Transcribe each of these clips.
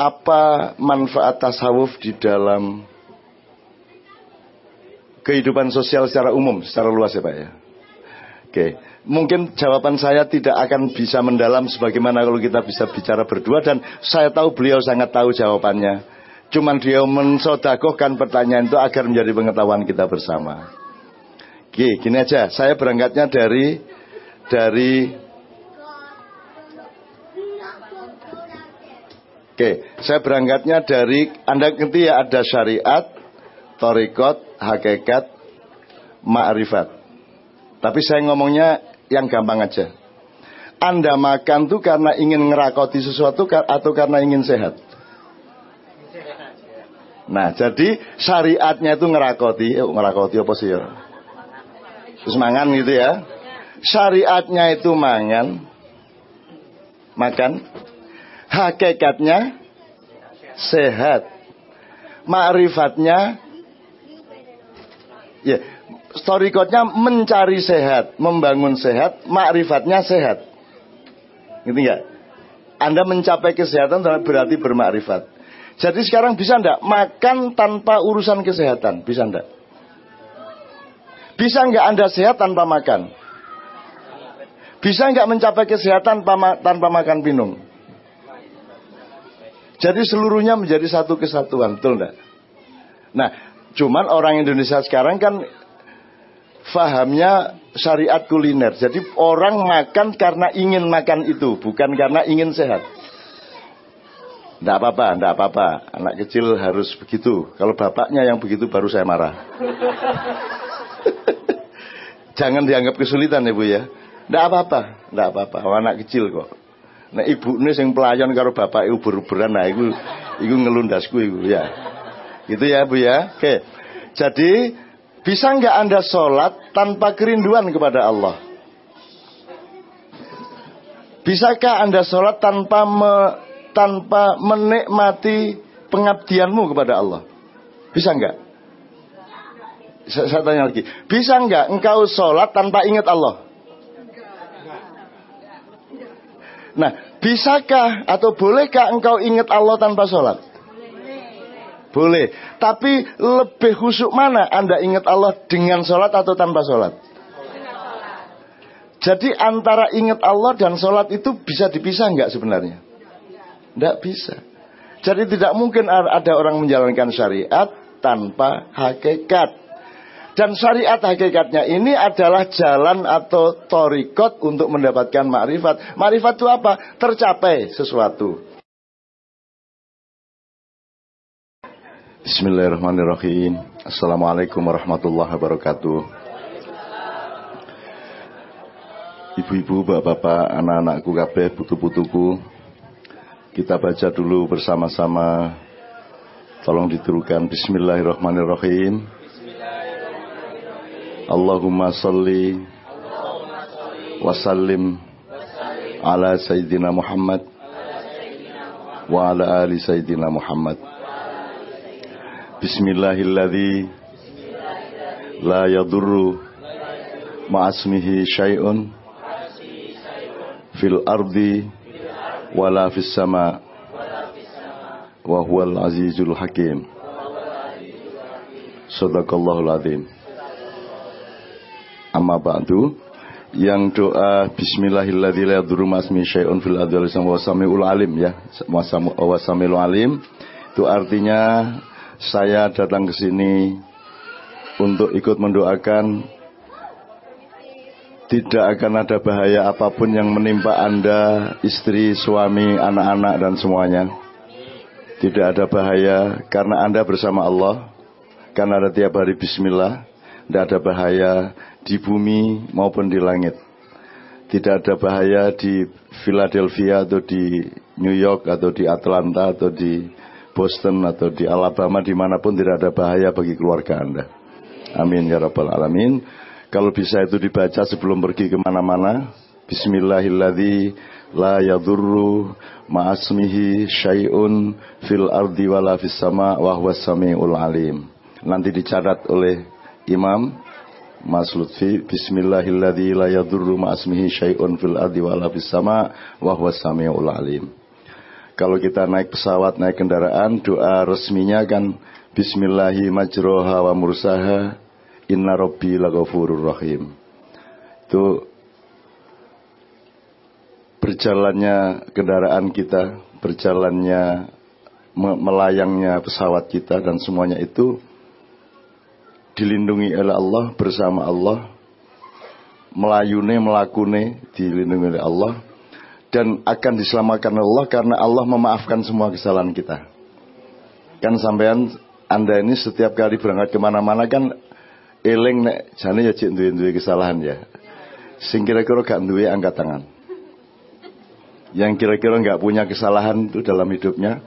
apa manfaat tasawuf di dalam kehidupan sosial secara umum, secara luas ya Pak ya. Oke, mungkin jawaban saya tidak akan bisa mendalam sebagaimana kalau kita bisa bicara berdua dan saya tahu beliau sangat tahu jawabannya. Cuman dia mensodakohkan pertanyaan itu agar menjadi pengetahuan kita bersama. Oke, gini aja, saya berangkatnya dari dari Oke, saya berangkatnya dari Anda ngerti ya ada syariat, torikot, hakikat, ma'rifat. Tapi saya ngomongnya yang gampang aja. Anda makan tuh karena ingin ngerakoti sesuatu atau karena ingin sehat? Nah, jadi syariatnya itu ngerakoti, eh, ngerakoti apa sih ya? Terus mangan gitu ya. Syariatnya itu mangan, makan, hakikatnya sehat. Ma'rifatnya ya, storikotnya mencari sehat, membangun sehat, ma'rifatnya sehat. Gitu enggak? Anda mencapai kesehatan berarti bermakrifat. Jadi sekarang bisa enggak makan tanpa urusan kesehatan? Bisa enggak? Bisa enggak Anda sehat tanpa makan? Bisa enggak mencapai kesehatan tanpa, tanpa makan minum? Jadi seluruhnya menjadi satu kesatuan, betul enggak? Nah, cuman orang Indonesia sekarang kan fahamnya syariat kuliner. Jadi orang makan karena ingin makan itu, bukan karena ingin sehat. Tidak apa-apa, tidak apa-apa. Anak kecil harus begitu. Kalau bapaknya yang begitu baru saya marah. Jangan dianggap kesulitan ya bu ya. Tidak apa-apa, tidak apa-apa. Anak kecil kok. Nah ibu ini yang pelayan karo bapak ibu beruberan nah itu itu ngelundasku itu ya. Gitu ya Bu ya. Oke. Jadi bisa nggak Anda sholat tanpa kerinduan kepada Allah? Bisakah Anda sholat tanpa me, tanpa menikmati pengabdianmu kepada Allah? Bisa nggak? Saya, saya tanya lagi. Bisa nggak engkau sholat tanpa ingat Allah? Nah, bisakah atau bolehkah engkau ingat Allah tanpa sholat? Boleh. Tapi lebih khusyuk mana Anda ingat Allah dengan sholat atau tanpa sholat? Jadi antara ingat Allah dan sholat itu bisa dipisah nggak sebenarnya? Tidak bisa. Jadi tidak mungkin ada orang menjalankan syariat tanpa hakikat. Dan syariat hakikatnya ini adalah jalan atau torikot untuk mendapatkan makrifat. Makrifat itu apa? Tercapai sesuatu. Bismillahirrahmanirrahim. Assalamualaikum warahmatullahi wabarakatuh. Ibu-ibu, bapak-bapak, anak-anakku kabeh, putu-putuku. Kita baca dulu bersama-sama. Tolong diturukan Bismillahirrahmanirrahim. اللهم صل وسلم على سيدنا محمد وعلى ال سيدنا محمد بسم الله الذي لا يضر مع اسمه شيء في الأرض ولا في السماء وهو العزيز الحكيم صدق الله العظيم Amma ba'du yang doa samiul alim ya wa samiul alim itu artinya saya datang ke sini untuk ikut mendoakan tidak akan ada bahaya apa pun yang menimpa Anda, istri, suami, anak-anak dan semuanya. Tidak ada bahaya karena Anda bersama Allah. Karena ada tiap hari bismillah. Tidak ada bahaya di bumi maupun di langit. Tidak ada bahaya di Philadelphia atau di New York atau di Atlanta atau di Boston atau di Alabama di mana pun tidak ada bahaya bagi keluarga Anda. Amin ya rabbal alamin. Kalau bisa itu dibaca sebelum pergi ke mana-mana. Bismillahilladzi la yadurru ma'asmihi syai'un fil ardi wala fis sama wa huwas samiul alim. Nanti dicatat oleh imam Mas Lutfi Bismillahilladzi la yadurru ma'asmihi syai'un fil ardi wala fis sama wa samiul alim. Kalau kita naik pesawat, naik kendaraan, doa resminya kan Bismillahi majroha wa mursaha Inna rabbi laghafurur rahim. Itu berjalannya kendaraan kita, berjalannya melayangnya pesawat kita dan semuanya itu dilindungi oleh Allah bersama Allah melayune melakune dilindungi oleh Allah dan akan diselamatkan Allah karena Allah memaafkan semua kesalahan kita. Kan sampean Anda ini setiap kali berangkat ke mana-mana kan eling nek jane ya cek duwe kesalahan ya. Sing kira-kira gak duwe angkat tangan. Yang kira-kira nggak punya kesalahan itu dalam hidupnya,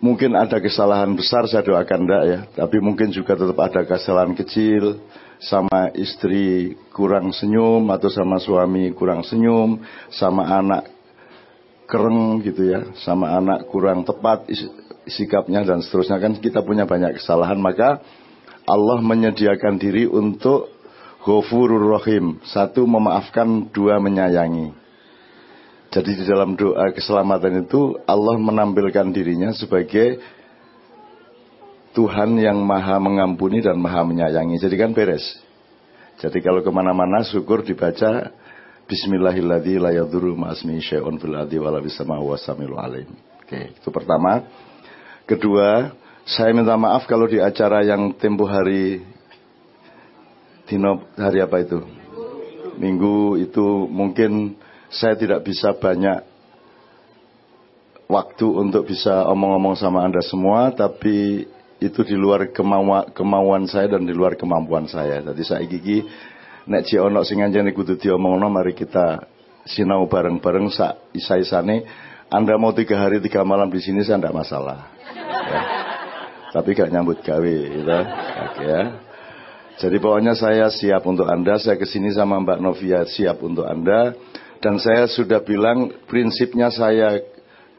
mungkin ada kesalahan besar saya doakan enggak ya, tapi mungkin juga tetap ada kesalahan kecil, sama istri kurang senyum atau sama suami kurang senyum, sama anak kereng gitu ya, sama anak kurang tepat sikapnya dan seterusnya kan kita punya banyak kesalahan maka Allah menyediakan diri untuk Ghafurur Rahim. Satu memaafkan, dua menyayangi. Jadi di dalam doa keselamatan itu Allah menampilkan dirinya sebagai Tuhan yang maha mengampuni dan maha menyayangi. Jadi kan beres. Jadi kalau ke mana-mana syukur dibaca Bismillahirrahmanirrahim la itu pertama. Kedua, saya minta maaf kalau di acara yang tempo hari Dino hari apa itu? Minggu itu mungkin saya tidak bisa banyak waktu untuk bisa omong-omong sama Anda semua, tapi itu di luar kemauan, kemauan saya dan di luar kemampuan saya. Jadi saya gigi nek ci ono sing anjene kudu diomongno mari kita sinau bareng-bareng sak isa-isane. Anda mau tiga hari tiga malam di sini saya tidak masalah. Ya. Tapi gak nyambut gawe gitu. Oke ya. Jadi pokoknya saya siap untuk Anda, saya ke sini sama Mbak Novia siap untuk Anda. Dan saya sudah bilang prinsipnya saya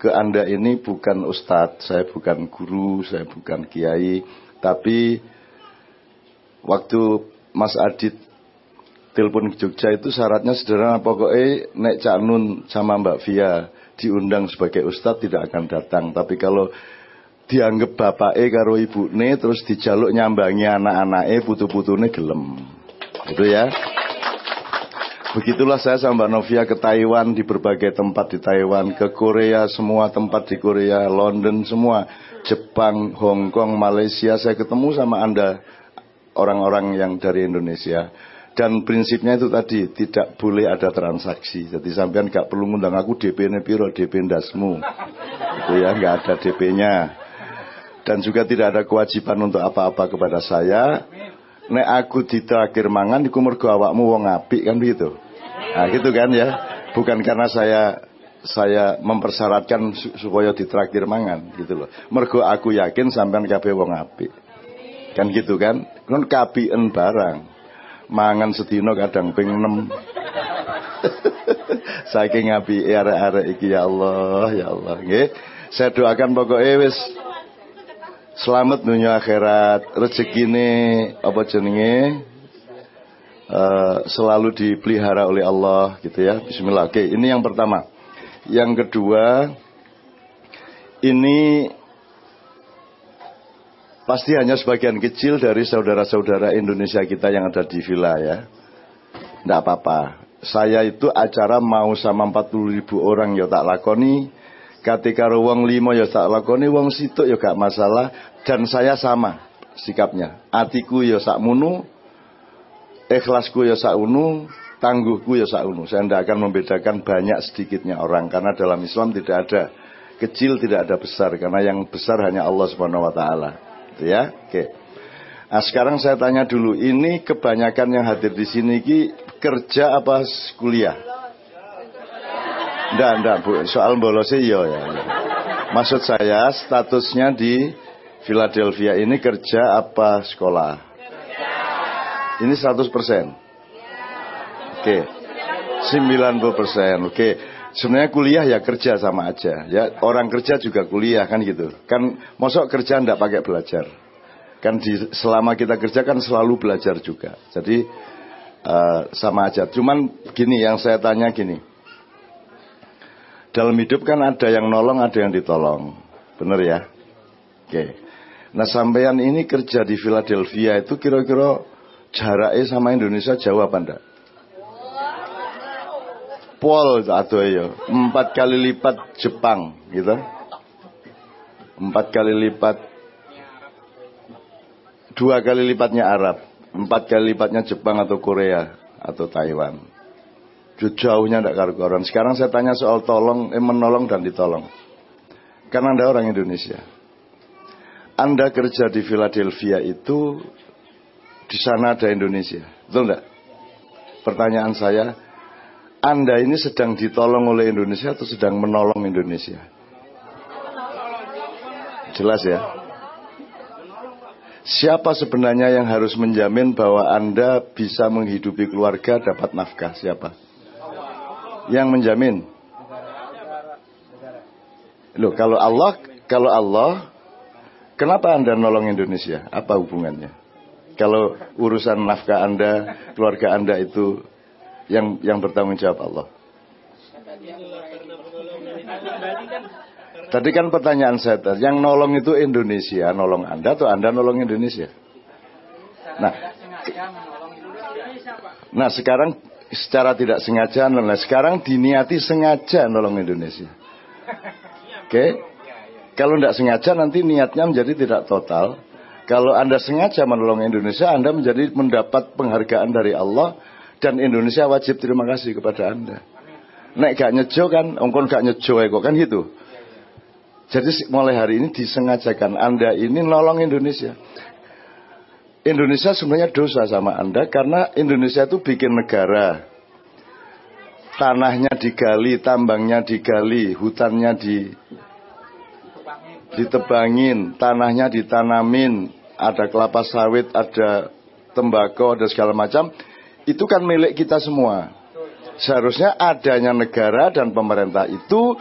ke Anda ini bukan ustadz, saya bukan guru, saya bukan kiai, tapi waktu Mas Adit telepon ke Jogja itu syaratnya sederhana pokoknya Nek Cak Nun sama Mbak Via diundang sebagai ustadz tidak akan datang. Tapi kalau dianggap bapak e karo ibu ne terus dijaluk nyambangi anak-anak e putu-putune gelem. Gitu ya Begitulah saya sama Mbak Novia ke Taiwan di berbagai tempat di Taiwan, ke Korea semua tempat di Korea, London semua, Jepang, Hong Kong, Malaysia saya ketemu sama Anda orang-orang yang dari Indonesia. Dan prinsipnya itu tadi tidak boleh ada transaksi. Jadi sampean gak perlu ngundang aku DP ne piro, DP ndasmu. Itu ya, nggak ada DP-nya. Dan juga tidak ada kewajiban untuk apa-apa kepada saya nek aku ditraktir mangan iku mergo awakmu wong apik kan begitu. Nah, gitu kan ya. Bukan karena saya saya mempersyaratkan supaya ditraktir mangan gitu loh. Mergo aku yakin sampean kabeh wong apik. Kan gitu kan? Kon kabien barang. Mangan sedina kadang ping 6. Saking ngapi arek-arek iki ya Allah, ya Allah nggih. Saya doakan pokoknya wis selamat dunia akhirat. Rezekine apa jenenge? Uh, selalu dipelihara oleh Allah gitu ya. Bismillah. Oke ini yang pertama. Yang kedua ini pasti hanya sebagian kecil dari saudara-saudara Indonesia kita yang ada di villa ya. Tidak apa-apa. Saya itu acara mau sama 40 ribu orang ya tak lakoni Ketika wong limo ya tak lakoni wong situ ya gak masalah dan saya sama sikapnya. Atiku ya sak munu, ikhlasku ya sak unu, tangguhku ya sak unu. Saya tidak akan membedakan banyak sedikitnya orang karena dalam Islam tidak ada kecil tidak ada besar karena yang besar hanya Allah Subhanahu wa taala. Gitu ya. Oke. Nah, sekarang saya tanya dulu, ini kebanyakan yang hadir di sini ki kerja apa kuliah? Enggak, enggak Bu. Soal bolosnya iya ya. Maksud saya statusnya di Philadelphia ini kerja apa sekolah? Ini 100 persen. Oke. 90 persen. Oke. Sebenarnya kuliah ya kerja sama aja. Ya orang kerja juga kuliah kan gitu. Kan mosok kerja ndak pakai belajar. Kan di, selama kita kerja kan selalu belajar juga. Jadi uh, sama aja. Cuman gini yang saya tanya gini Dalam hidup kan ada yang nolong, ada yang ditolong. Bener ya? Oke. Nah sampean ini kerja di Philadelphia itu kira-kira jaraknya sama Indonesia jauh apa enggak? Pol atau ya empat kali lipat Jepang gitu empat kali lipat dua kali lipatnya Arab empat kali lipatnya Jepang atau Korea atau Taiwan jauhnya tidak karu-karuan sekarang saya tanya soal tolong eh, menolong dan ditolong karena anda orang Indonesia anda kerja di Philadelphia itu di sana ada Indonesia betul enggak pertanyaan saya anda ini sedang ditolong oleh Indonesia atau sedang menolong Indonesia? Jelas ya? Siapa sebenarnya yang harus menjamin bahwa Anda bisa menghidupi keluarga dapat nafkah? Siapa? Yang menjamin? Loh, kalau Allah, kalau Allah, kenapa Anda nolong Indonesia? Apa hubungannya? Kalau urusan nafkah Anda, keluarga Anda itu yang yang bertanggung jawab Allah. Tadi kan pertanyaan saya yang nolong itu Indonesia, nolong Anda atau Anda nolong Indonesia? Nah, nah sekarang secara tidak sengaja, nah sekarang diniati sengaja nolong Indonesia. Oke, kalau tidak sengaja nanti niatnya menjadi tidak total. Kalau Anda sengaja menolong Indonesia, Anda menjadi mendapat penghargaan dari Allah dan Indonesia wajib terima kasih kepada Anda. Nek gak nyejo kan, ongkon gak nyejo kok kan gitu. Jadi mulai hari ini disengajakan Anda ini nolong Indonesia. Indonesia sebenarnya dosa sama Anda karena Indonesia itu bikin negara. Tanahnya digali, tambangnya digali, hutannya di ditebangin, tanahnya ditanamin, ada kelapa sawit, ada tembakau, ada segala macam itu kan milik kita semua. Seharusnya adanya negara dan pemerintah itu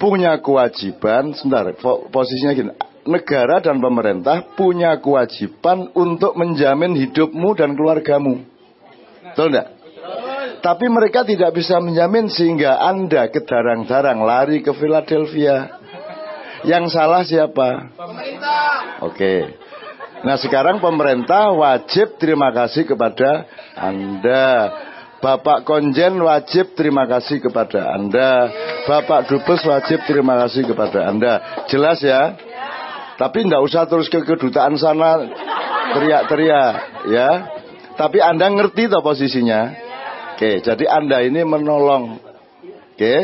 punya kewajiban, sebentar, posisinya gini, negara dan pemerintah punya kewajiban untuk menjamin hidupmu dan keluargamu. Betul enggak? Tapi mereka tidak bisa menjamin sehingga Anda kedarang-darang lari ke Philadelphia. Yang salah siapa? Pemerintah. Oke. Nah sekarang pemerintah wajib terima kasih kepada Anda. Bapak Konjen wajib terima kasih kepada Anda. Bapak Dubes wajib terima kasih kepada Anda. Jelas ya? Tapi tidak usah terus ke kedutaan sana teriak-teriak ya. Tapi Anda ngerti toh posisinya. Oke, jadi Anda ini menolong. Oke.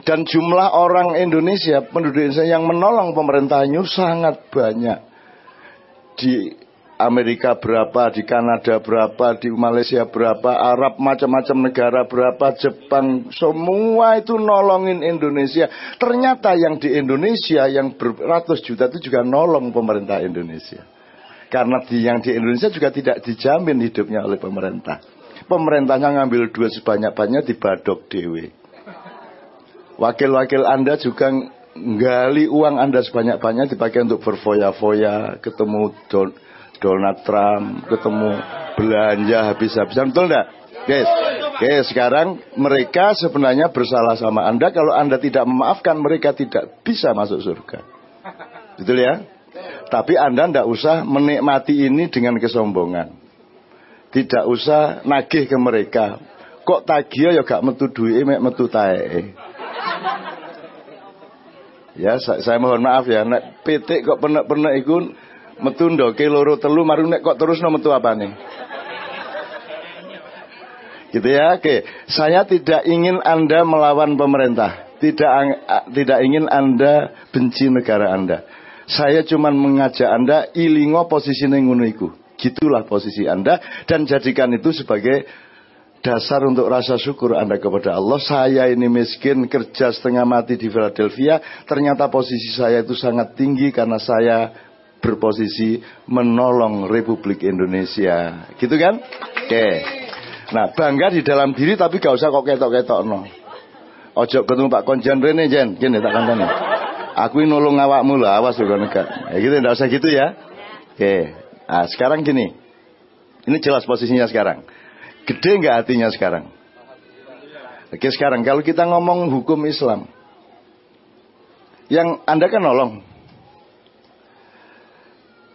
Dan jumlah orang Indonesia, penduduk Indonesia yang menolong pemerintahnya sangat banyak di Amerika berapa, di Kanada berapa, di Malaysia berapa, Arab macam-macam negara berapa, Jepang, semua itu nolongin Indonesia. Ternyata yang di Indonesia yang beratus juta itu juga nolong pemerintah Indonesia. Karena di, yang di Indonesia juga tidak dijamin hidupnya oleh pemerintah. Pemerintahnya ngambil duit sebanyak-banyaknya di badok dewe. Wakil-wakil Anda juga nggali uang Anda sebanyak-banyak dipakai untuk berfoya-foya, ketemu Don, Donald Trump, ketemu belanja habis-habisan, betul enggak? Guys, guys, sekarang mereka sebenarnya bersalah sama Anda kalau Anda tidak memaafkan mereka tidak bisa masuk surga. Betul ya? Tapi Anda tidak usah menikmati ini dengan kesombongan. Tidak usah nagih ke mereka. Kok tagih ya gak metu duit, metu tae. Ya, saya, mohon maaf ya, PT kok pernah-pernah ikut metu ndoke loro telu maru nek kok terus no metu apa nih? Gitu ya, oke. Saya tidak ingin Anda melawan pemerintah. Tidak tidak ingin Anda benci negara Anda. Saya cuma mengajak Anda ilingo posisi ngono iku. Gitulah posisi Anda dan jadikan itu sebagai dasar untuk rasa syukur Anda kepada Allah. Saya ini miskin, kerja setengah mati di Philadelphia. Ternyata posisi saya itu sangat tinggi karena saya berposisi menolong Republik Indonesia. Gitu kan? Oke. Nah, bangga di dalam diri tapi gak usah kok ketok-ketok no. Ojo ketemu Pak Konjen Rene Jen, gini tak kandani. Aku ini nolong awakmu lah, awas juga negak. Ya gitu, tidak usah gitu ya. Oke. Nah, sekarang gini. Ini jelas posisinya sekarang. Gede nggak hatinya sekarang? Oke sekarang kalau kita ngomong hukum Islam. Yang Anda kan nolong.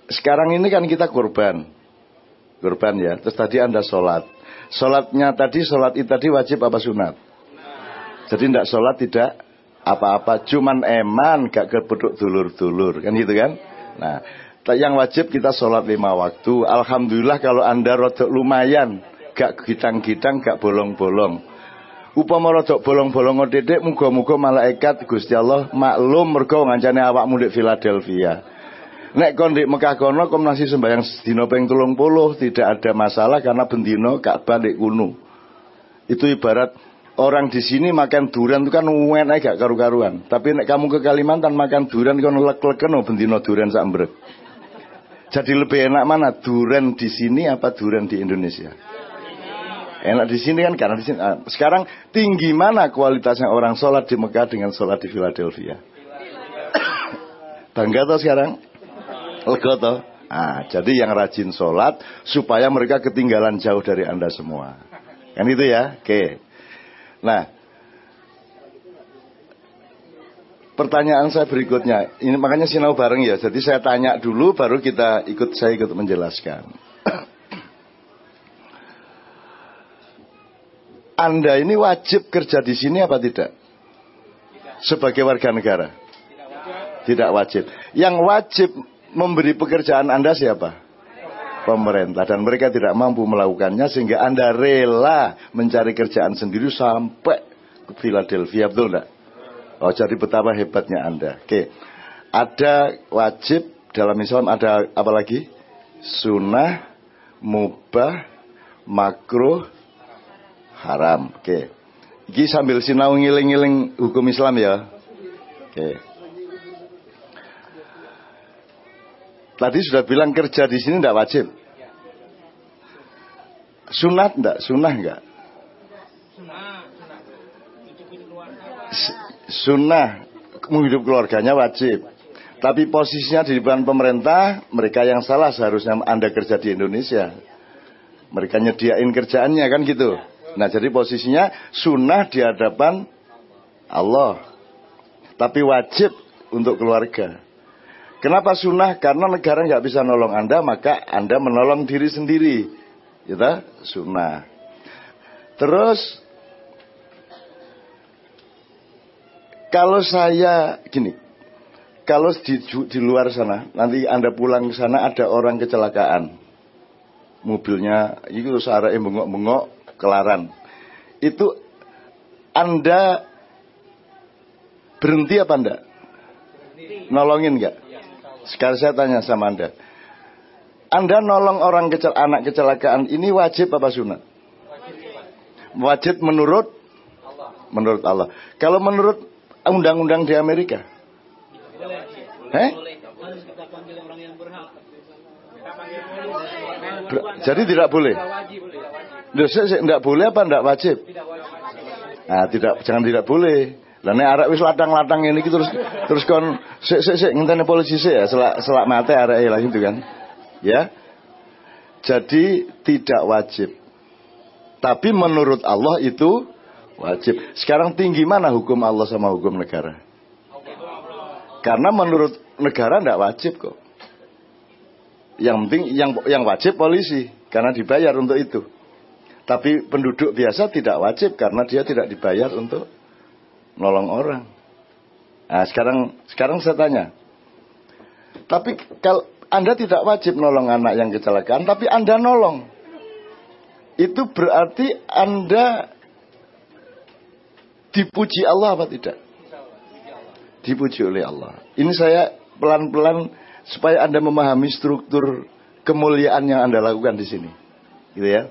Sekarang ini kan kita kurban. Kurban ya. Terus tadi Anda sholat. Sholatnya tadi, sholat itu tadi wajib apa sunat? Jadi tidak sholat tidak apa-apa. Cuman eman gak kepeduk dulur-dulur. Kan gitu kan? Nah, yang wajib kita sholat lima waktu. Alhamdulillah kalau Anda rodok lumayan. Gak gitang-gitang, gak bolong-bolong upama rada bolong-bolong titik muga-muga malaikat Gusti Allah maklum mergo ngancane awakmu di Philadelphia. Nek kon di Mekah kono kom nasi sembahyang dina ping 30 tidak ada masalah karena bendino Ka'bah di kuno. Itu ibarat orang di sini makan durian itu kan enak gak karu-karuan. Tapi nek kamu ke Kalimantan makan durian kon lek-leken oh, bendino durian sak Jadi lebih enak mana durian di sini apa durian di Indonesia? Enak di sini kan karena di sini. Ah, sekarang tinggi mana kualitasnya orang sholat di Mekah dengan sholat di Philadelphia? Bangga toh sekarang? Lega toh? Nah, jadi yang rajin sholat supaya mereka ketinggalan jauh dari anda semua. Kan itu ya? Oke. Nah, pertanyaan saya berikutnya. Ini makanya sinau bareng ya. Jadi saya tanya dulu, baru kita ikut saya ikut menjelaskan. Anda ini wajib kerja di sini apa tidak? Sebagai warga negara? Tidak wajib. Yang wajib memberi pekerjaan Anda siapa? Pemerintah. Dan mereka tidak mampu melakukannya sehingga Anda rela mencari kerjaan sendiri sampai ke Philadelphia. Betul enggak? Oh jadi betapa hebatnya Anda. Oke. Ada wajib dalam Islam ada apa lagi? Sunnah, mubah, makruh, haram. Oke. Iki sambil sinau ngiling-ngiling hukum Islam ya. Oke. Okay. Tadi sudah bilang kerja di sini tidak wajib. Sunat enggak? Sunnah enggak? Sunnah menghidup keluarganya wajib. Tapi posisinya di depan pemerintah, mereka yang salah seharusnya Anda kerja di Indonesia. Mereka nyediain kerjaannya kan gitu. Nah jadi posisinya sunnah di hadapan Allah. Tapi wajib untuk keluarga. Kenapa sunnah? Karena negara nggak bisa nolong Anda, maka Anda menolong diri sendiri. Gitu, sunnah. Terus, kalau saya gini, kalau di, di luar sana, nanti Anda pulang ke sana ada orang kecelakaan. Mobilnya itu searah bengok-bengok, kelaran. Itu Anda berhenti apa enggak? Nolongin enggak? Sekarang saya tanya sama Anda. Anda nolong orang kecel anak kecelakaan ini wajib apa sunat? Wajib menurut menurut Allah. Kalau menurut undang-undang di Amerika? Eh? Jadi tidak boleh. Tidak boleh apa tidak wajib? Nah, tidak jangan tidak boleh. Lah nek arek wis latang-latang ini terus terus kon sik sik sik ngenteni polisi sik ya selak selak mate arek lah itu kan. Ya. Jadi tidak wajib. Tapi menurut Allah itu wajib. Sekarang tinggi mana hukum Allah sama hukum negara? Karena menurut negara tidak wajib kok. Yang penting yang yang wajib polisi karena dibayar untuk itu. Tapi penduduk biasa tidak wajib karena dia tidak dibayar untuk nolong orang. Nah, sekarang sekarang saya tanya. Tapi kalau Anda tidak wajib nolong anak yang kecelakaan, tapi Anda nolong. Itu berarti Anda dipuji Allah apa tidak? Dipuji oleh Allah. Ini saya pelan-pelan supaya Anda memahami struktur kemuliaan yang Anda lakukan di sini. Gitu ya.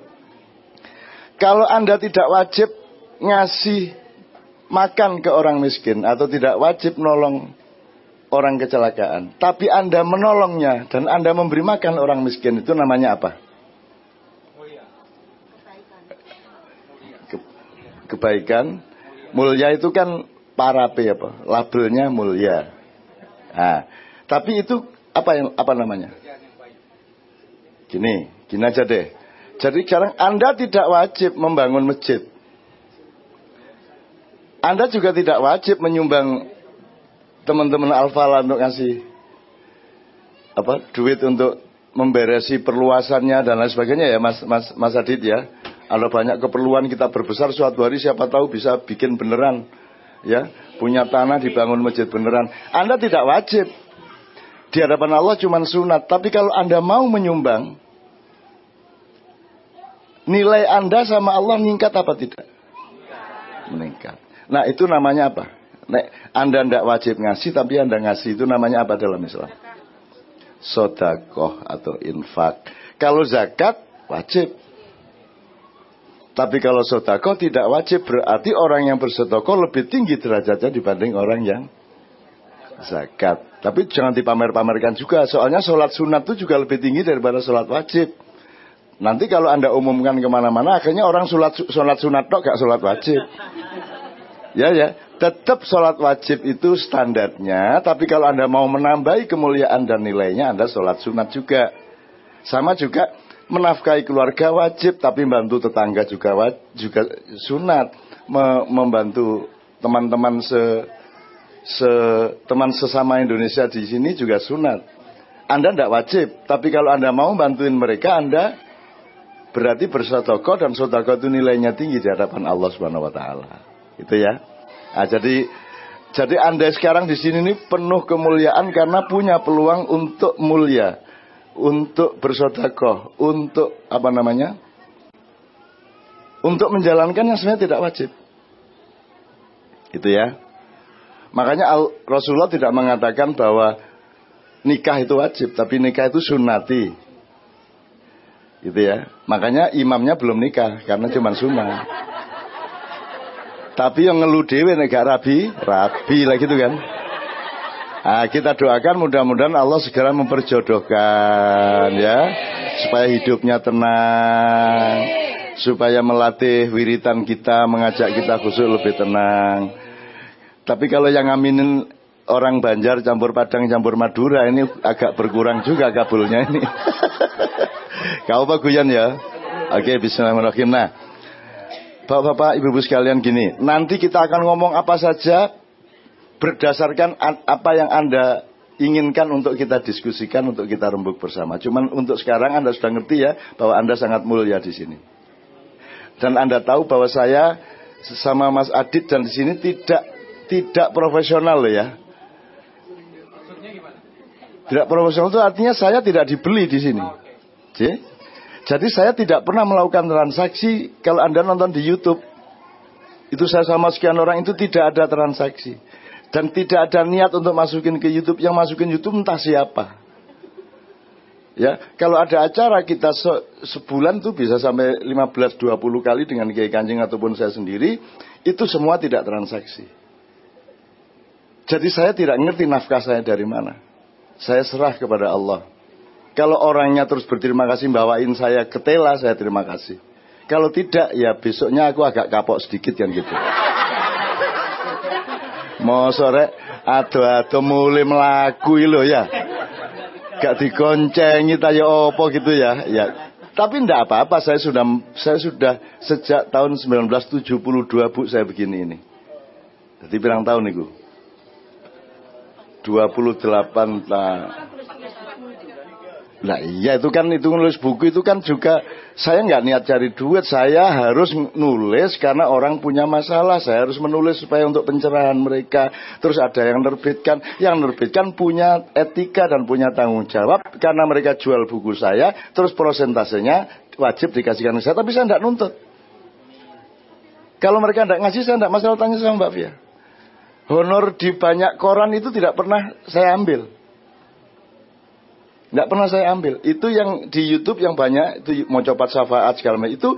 Kalau Anda tidak wajib ngasih makan ke orang miskin atau tidak wajib nolong orang kecelakaan, tapi Anda menolongnya dan Anda memberi makan orang miskin itu namanya apa? kebaikan. Mulia itu kan para apa? Labelnya mulia. Nah, tapi itu apa yang apa namanya? Gini, gini aja deh. Jadi sekarang Anda tidak wajib membangun masjid. Anda juga tidak wajib menyumbang teman-teman Alfala untuk ngasih apa duit untuk memberesi perluasannya dan lain sebagainya ya Mas Mas Mas Adit ya. Ada banyak keperluan kita berbesar suatu hari siapa tahu bisa bikin beneran ya punya tanah dibangun masjid beneran. Anda tidak wajib di hadapan Allah cuma sunat. Tapi kalau Anda mau menyumbang nilai Anda sama Allah meningkat apa tidak? Meningkat. Nah itu namanya apa? Nek Anda tidak wajib ngasih tapi Anda ngasih itu namanya apa dalam Islam? Sodakoh atau infak. Kalau zakat wajib. Tapi kalau sodakoh tidak wajib berarti orang yang bersodakoh lebih tinggi derajatnya dibanding orang yang zakat. Tapi jangan dipamer-pamerkan juga. Soalnya sholat sunat itu juga lebih tinggi daripada sholat wajib. Nanti kalau anda umumkan ke mana-mana, akhirnya orang sholat, sholat sunat dok gak sholat wajib. Ya ya, tetap sholat wajib itu standarnya. Tapi kalau anda mau menambahi kemuliaan dan nilainya, anda sholat sunat juga. Sama juga menafkahi keluarga wajib, tapi membantu tetangga juga wajib, juga sunat. membantu teman-teman se, se teman sesama Indonesia di sini juga sunat. Anda tidak wajib, tapi kalau Anda mau bantuin mereka, Anda berarti bersodoko dan sodoko itu nilainya tinggi di hadapan Allah Subhanahu Wa Taala. Itu ya. Nah, jadi jadi Anda sekarang di sini ini penuh kemuliaan karena punya peluang untuk mulia, untuk bersodakoh, untuk apa namanya? Untuk menjalankan yang sebenarnya tidak wajib. Itu ya. Makanya Rasulullah tidak mengatakan bahwa nikah itu wajib, tapi nikah itu sunati. Gitu ya. Makanya imamnya belum nikah karena cuma sunnah. Tapi yang ngeluh dewe rabi, rabi lah gitu kan. Nah, kita doakan mudah-mudahan Allah segera memperjodohkan ya, supaya hidupnya tenang, supaya melatih wiritan kita, mengajak kita khusus lebih tenang. Tapi kalau yang ngaminin orang Banjar campur Padang campur Madura ini agak berkurang juga kabulnya ini. Kau apa Guyan ya? Oke, Bismillahirrahmanirrahim. Nah, Bapak-bapak, ibu-ibu sekalian gini, nanti kita akan ngomong apa saja berdasarkan apa yang Anda inginkan untuk kita diskusikan, untuk kita rembuk bersama. Cuman untuk sekarang Anda sudah ngerti ya bahwa Anda sangat mulia di sini. Dan Anda tahu bahwa saya sama Mas Adit dan di sini tidak tidak profesional loh ya. Tidak profesional itu artinya saya tidak dibeli di sini. Oke. Jadi saya tidak pernah melakukan transaksi kalau Anda nonton di YouTube. Itu saya sama sekian orang itu tidak ada transaksi. Dan tidak ada niat untuk masukin ke YouTube. Yang masukin YouTube entah siapa. Ya, kalau ada acara kita se sebulan tuh bisa sampai 15 20 kali dengan Kiai Kanjeng ataupun saya sendiri, itu semua tidak transaksi. Jadi saya tidak ngerti nafkah saya dari mana. Saya serah kepada Allah. Kalau orangnya terus berterima kasih bawain saya ketela, saya terima kasih. Kalau tidak, ya besoknya aku agak kapok sedikit kan gitu. Mau sore, ado-ado mulai melaku lo ya. Gak dikoncengi tayo opo gitu ya. Ya, tapi tidak apa-apa, saya sudah saya sudah sejak tahun 1972 Bu saya begini ini. Jadi bilang tahun nih 28 tahun. Nah iya itu kan itu nulis buku itu kan juga saya nggak niat cari duit, saya harus nulis karena orang punya masalah, saya harus menulis supaya untuk pencerahan mereka. Terus ada yang nerbitkan, yang nerbitkan punya etika dan punya tanggung jawab karena mereka jual buku saya, terus prosentasenya wajib dikasihkan saya, tapi saya nggak nuntut. Kalau mereka nggak ngasih saya nggak masalah tanya sama Mbak Fia. Honor di banyak koran itu tidak pernah saya ambil. Nggak pernah saya ambil. Itu yang di YouTube yang banyak itu mau coba syafaat segala macam itu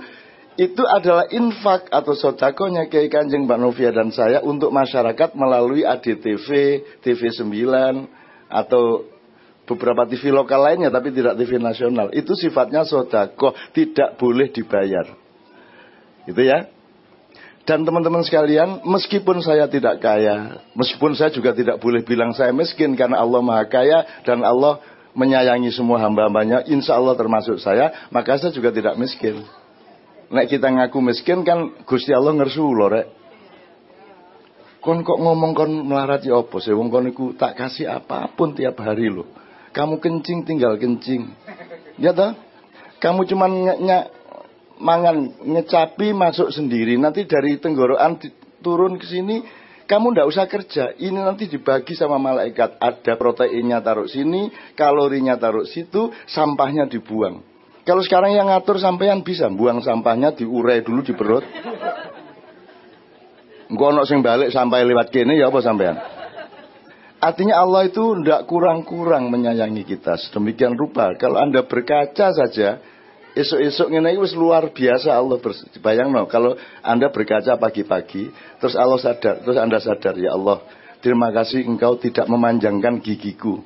itu adalah infak atau sodakonya Kiai Kanjeng Mbak Novia dan saya untuk masyarakat melalui ADTV, TV 9 atau beberapa TV lokal lainnya tapi tidak TV nasional. Itu sifatnya sodako, tidak boleh dibayar. Gitu ya. Dan teman-teman sekalian, meskipun saya tidak kaya, meskipun saya juga tidak boleh bilang saya miskin karena Allah Maha Kaya dan Allah menyayangi semua hamba-hambanya, insya Allah termasuk saya, maka saya juga tidak miskin. Nek kita ngaku miskin kan Gusti Allah ngersu loh rek. Kon kok ngomong kon melarat ya apa sih? Wong kon iku tak kasih apa pun tiap hari loh. Kamu kencing tinggal kencing. Ya toh? Kamu cuman nyak mangan ngecapi masuk sendiri. Nanti dari tenggorokan turun ke sini kamu ndak usah kerja. Ini nanti dibagi sama malaikat. Ada proteinnya taruh sini, kalorinya taruh situ, sampahnya dibuang. Kalau sekarang yang ngatur sampean bisa buang sampahnya diurai dulu di perut. Engko ono sing balik sampai lewat kene ya apa sampean? Artinya Allah itu tidak kurang-kurang menyayangi kita. Sedemikian rupa. Kalau Anda berkaca saja, esok-esok ini wis luar biasa Allah bayang no. Kalau Anda berkaca pagi-pagi, terus Allah sadar, terus Anda sadar, ya Allah, terima kasih engkau tidak memanjangkan gigiku.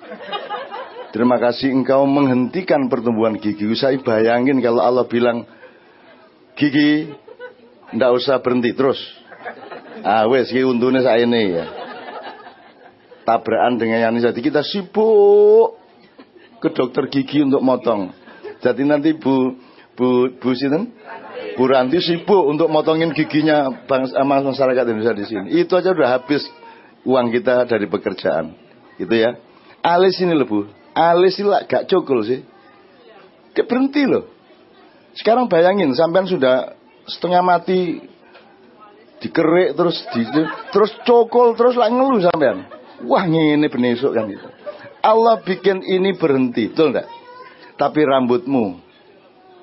Terima kasih engkau menghentikan pertumbuhan gigiku. Saya bayangin kalau Allah bilang, gigi, ndak usah berhenti terus. Ah wes ki untune ini ya. Tabrakan dengan yang jadi kita sibuk ke dokter gigi untuk motong. Jadi nanti Bu Bu Bu Sinten Bu Ranti sibuk untuk motongin giginya bangsa masyarakat Indonesia di sini. Itu aja udah habis uang kita dari pekerjaan. Gitu ya. Alis ini loh Bu. Alis ini lah gak cokol sih. Kayak berhenti loh. Sekarang bayangin sampean sudah setengah mati dikerik terus di, terus cokol terus lah ngeluh sampean. Wah ini benesuk kan itu. Allah bikin ini berhenti, betul enggak? Tapi rambutmu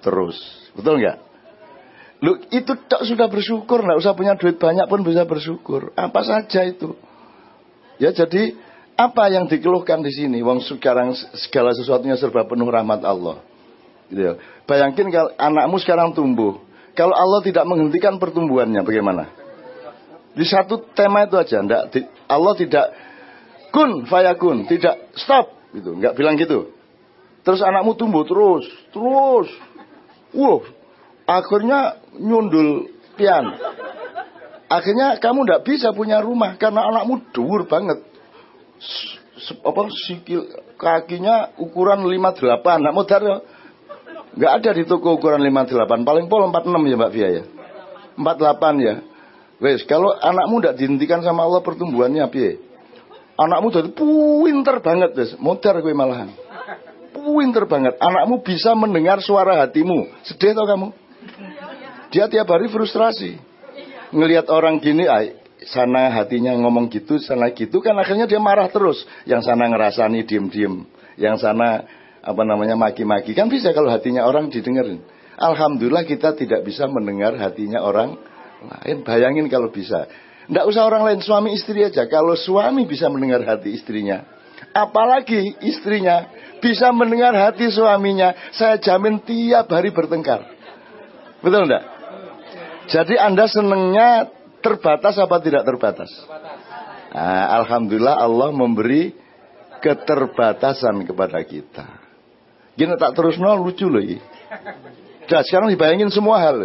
terus, betul enggak? Lu itu tak sudah bersyukur, enggak usah punya duit banyak pun bisa bersyukur. Apa saja itu. Ya jadi apa yang dikeluhkan di sini? Wong sekarang segala sesuatunya serba penuh rahmat Allah. Gitu ya. Bayangin kalau anakmu sekarang tumbuh, kalau Allah tidak menghentikan pertumbuhannya, bagaimana? Di satu tema itu aja, enggak Allah tidak kun fayakun, tidak stop gitu, enggak bilang gitu. Terus anakmu tumbuh terus, terus. Wow, akhirnya nyundul pian. Akhirnya kamu enggak bisa punya rumah karena anakmu dur banget. apa sikil kakinya ukuran 58 enggak modar ya. Enggak ada di toko ukuran 58, paling pol 46 ya Mbak Fia ya. 48 ya. Wes, kalau anakmu tidak dihentikan sama Allah pertumbuhannya piye? Anakmu jadi pinter banget, wes. Modar gue malahan. Pinter banget. Anakmu bisa mendengar suara hatimu. Sedih tau kamu? Dia tiap hari frustrasi. Ngelihat orang gini, sana hatinya ngomong gitu, sana gitu, kan akhirnya dia marah terus. Yang sana ngerasani diem-diem. Yang sana apa namanya maki-maki. Kan bisa kalau hatinya orang didengerin. Alhamdulillah kita tidak bisa mendengar hatinya orang lain. Bayangin kalau bisa. Tidak usah orang lain suami istri aja. Kalau suami bisa mendengar hati istrinya. Apalagi istrinya bisa mendengar hati suaminya. Saya jamin tiap hari bertengkar. Betul enggak? Jadi Anda senengnya terbatas apa tidak terbatas? Nah, Alhamdulillah Allah memberi keterbatasan kepada kita. Gini tak terus nol lucu loh ini. Nah, sekarang dibayangin semua hal.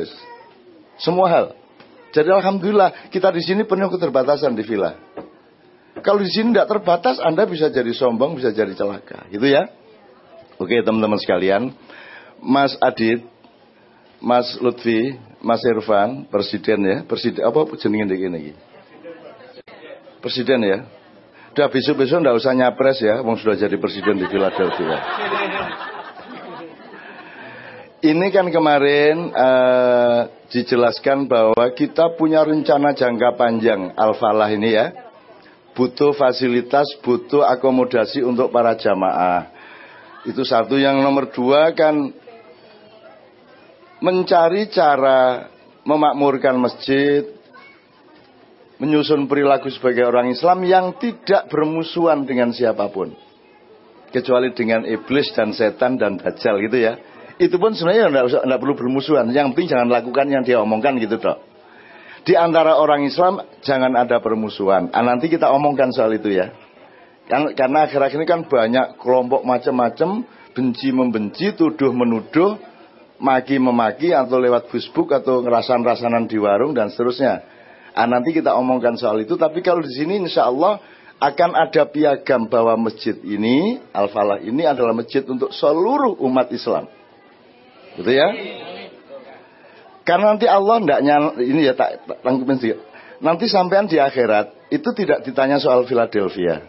Semua hal. Jadi alhamdulillah kita di sini penuh keterbatasan di villa. Kalau di sini tidak terbatas, Anda bisa jadi sombong, bisa jadi celaka, gitu ya. Oke teman-teman sekalian, Mas Adit, Mas Lutfi, Mas Irfan, Presiden ya, Presiden apa jenengin dek ini? Presiden ya. Udah besok-besok nggak usah nyapres ya, wong sudah jadi presiden di Philadelphia. Ini kan kemarin uh, dijelaskan bahwa kita punya rencana jangka panjang Al-Falah ini ya. Butuh fasilitas, butuh akomodasi untuk para jamaah. Itu satu. Yang nomor dua kan mencari cara memakmurkan masjid, menyusun perilaku sebagai orang Islam yang tidak bermusuhan dengan siapa pun. Kecuali dengan iblis dan setan dan dajjal gitu ya itu pun sebenarnya tidak usah tidak perlu bermusuhan. Yang penting jangan lakukan yang dia omongkan gitu dok. Di antara orang Islam jangan ada permusuhan. Ah, nanti kita omongkan soal itu ya. Kan, karena akhir-akhir ini kan banyak kelompok macam-macam benci membenci, tuduh menuduh, maki memaki atau lewat Facebook atau ngerasan-rasanan di warung dan seterusnya. Ah, nanti kita omongkan soal itu. Tapi kalau di sini insya Allah akan ada piagam bahwa masjid ini, Al-Falah ini adalah masjid untuk seluruh umat Islam. Gitu ya. Karena nanti Allah tidak nyal ini ya tak tangkupin sih. Nanti sampean di akhirat itu tidak ditanya soal Philadelphia.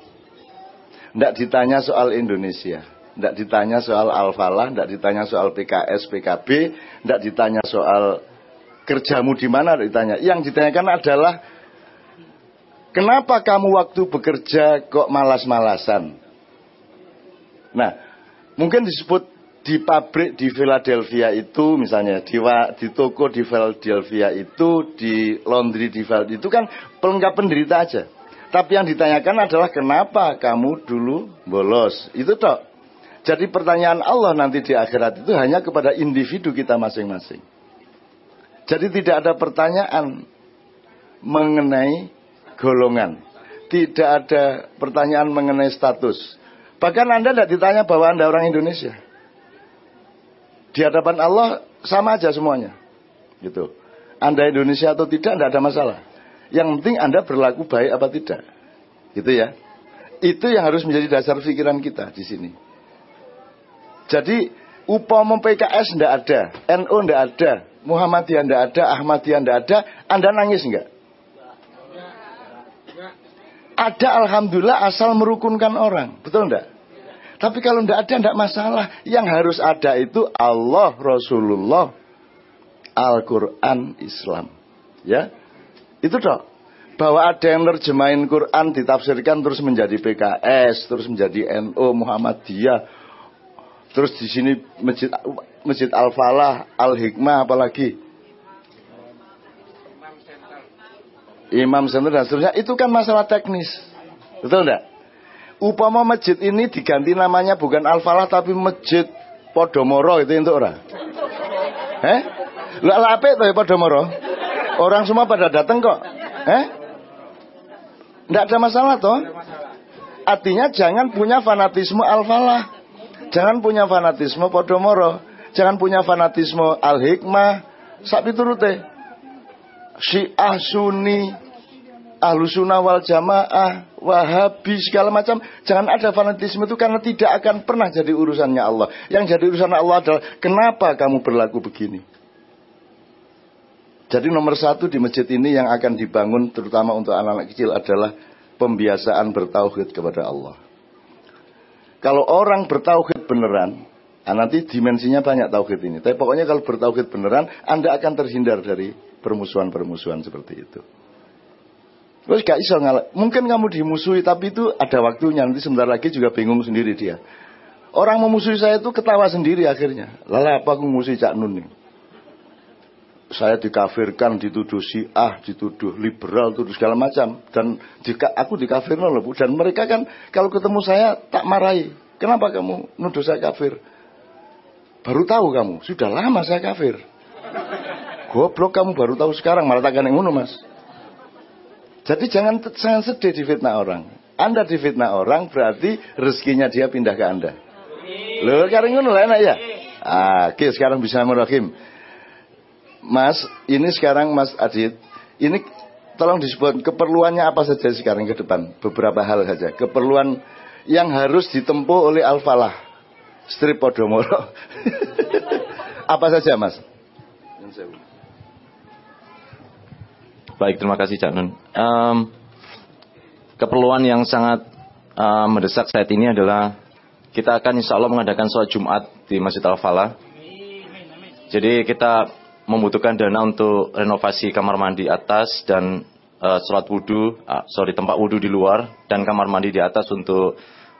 Tidak ditanya soal Indonesia. Tidak ditanya soal Al-Falah, tidak ditanya soal PKS, PKB, tidak ditanya soal kerjamu di mana ditanya. Yang ditanyakan adalah kenapa kamu waktu bekerja kok malas-malasan? Nah, mungkin disebut di pabrik di Philadelphia itu misalnya di, di toko di Philadelphia itu di laundry di Philadelphia itu kan pelengkap penderita aja. Tapi yang ditanyakan adalah kenapa kamu dulu bolos. Itu toh. Jadi pertanyaan Allah nanti di akhirat itu hanya kepada individu kita masing-masing. Jadi tidak ada pertanyaan mengenai golongan. Tidak ada pertanyaan mengenai status. Bahkan Anda tidak ditanya bahwa Anda orang Indonesia. Di hadapan Allah sama aja semuanya. Gitu. Anda Indonesia atau tidak, tidak ada masalah. Yang penting Anda berlaku baik apa tidak. Gitu ya. Itu yang harus menjadi dasar pikiran kita di sini. Jadi upama PKS tidak ada, NU tidak ada, Muhammadiyah tidak ada, Ahmadiyah tidak ada, Anda nangis enggak? Ada Alhamdulillah asal merukunkan orang, betul enggak? Tapi kalau tidak ada, tidak masalah. Yang harus ada itu Allah, Rasulullah, Al-Quran, Islam. Ya, itu dok. Bahwa ada yang nerjemahin Quran ditafsirkan terus menjadi PKS, terus menjadi NU, Muhammadiyah. Terus di sini masjid Masjid Al-Falah, Al-Hikmah apalagi. Imam Center dan seterusnya itu kan masalah teknis. Betul enggak? Upama masjid ini diganti namanya bukan Al-Falah tapi Masjid Podomoro itu untuk orang. Eh? Lah lape tuh ya Podomoro? Orang semua pada datang kok. Eh? Enggak ada masalah toh? Artinya jangan punya fanatisme Al-Falah. Jangan punya fanatisme Podomoro. Jangan punya fanatisme Al-Hikmah. Sapi turute. Syiah Sunni ahlu sunnah wal jamaah, wahabi, segala macam. Jangan ada fanatisme itu karena tidak akan pernah jadi urusannya Allah. Yang jadi urusan Allah adalah kenapa kamu berlaku begini. Jadi nomor satu di masjid ini yang akan dibangun terutama untuk anak-anak kecil adalah pembiasaan bertauhid kepada Allah. Kalau orang bertauhid beneran, nah nanti dimensinya banyak tauhid ini. Tapi pokoknya kalau bertauhid beneran, Anda akan terhindar dari permusuhan-permusuhan seperti itu. Terus gak iso ngalah. Mungkin kamu dimusuhi tapi itu ada waktunya. Nanti sebentar lagi juga bingung sendiri dia. Orang memusuhi saya itu ketawa sendiri akhirnya. Lala apa aku musuhi Cak Nun nih? Saya dikafirkan, dituduh ah, dituduh liberal, tuduh segala macam. Dan jika aku dikafirkan loh Bu. Dan mereka kan kalau ketemu saya tak marahi. Kenapa kamu nuduh saya kafir? Baru tahu kamu, sudah lama saya kafir. Goblok kamu baru tahu sekarang, malah tak yang mas. Jadi jangan jangan sedih difitnah orang. Anda difitnah orang berarti rezekinya dia pindah ke Anda. Loh, sekarang ngono enak ya? Ah, oke, sekarang bisa merahim. Mas, ini sekarang Mas Adit, ini tolong disebut keperluannya apa saja sekarang ke depan? Beberapa hal saja. Keperluan yang harus ditempuh oleh Al-Falah. Strip Podomoro. apa saja, Mas? Baik, terima kasih Cak Nun. Um, keperluan yang sangat uh, mendesak saat ini adalah kita akan insya Allah mengadakan sholat Jumat di Masjid Al-Falah. Jadi kita membutuhkan dana untuk renovasi kamar mandi atas dan uh, sholat wudhu, uh, sorry tempat wudhu di luar dan kamar mandi di atas untuk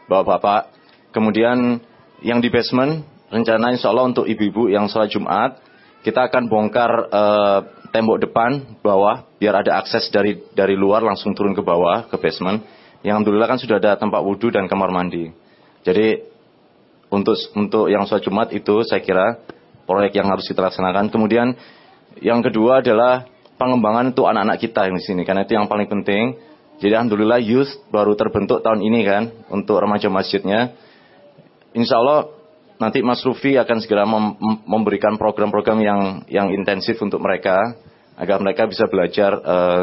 bapak-bapak. Kemudian yang di basement rencana insya Allah untuk ibu-ibu yang sholat Jumat kita akan bongkar uh, tembok depan bawah biar ada akses dari dari luar langsung turun ke bawah ke basement. Yang alhamdulillah kan sudah ada tempat wudhu dan kamar mandi. Jadi untuk untuk yang sholat Jumat itu saya kira proyek yang harus kita laksanakan. Kemudian yang kedua adalah pengembangan untuk anak-anak kita yang di sini karena itu yang paling penting. Jadi alhamdulillah youth baru terbentuk tahun ini kan untuk remaja masjidnya. Insya Allah nanti Mas Rufi akan segera mem memberikan program-program yang yang intensif untuk mereka agar mereka bisa belajar uh,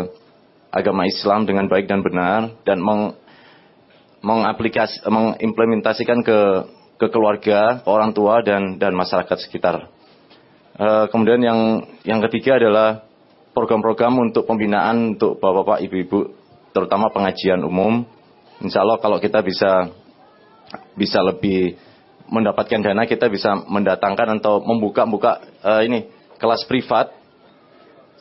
agama Islam dengan baik dan benar dan meng, mengaplikas mengimplementasikan ke ke keluarga, ke orang tua dan dan masyarakat sekitar. Uh, kemudian yang yang ketiga adalah program-program untuk pembinaan untuk bapak-bapak, ibu-ibu, terutama pengajian umum. Insya Allah kalau kita bisa bisa lebih mendapatkan dana, kita bisa mendatangkan atau membuka-buka uh, ini kelas privat.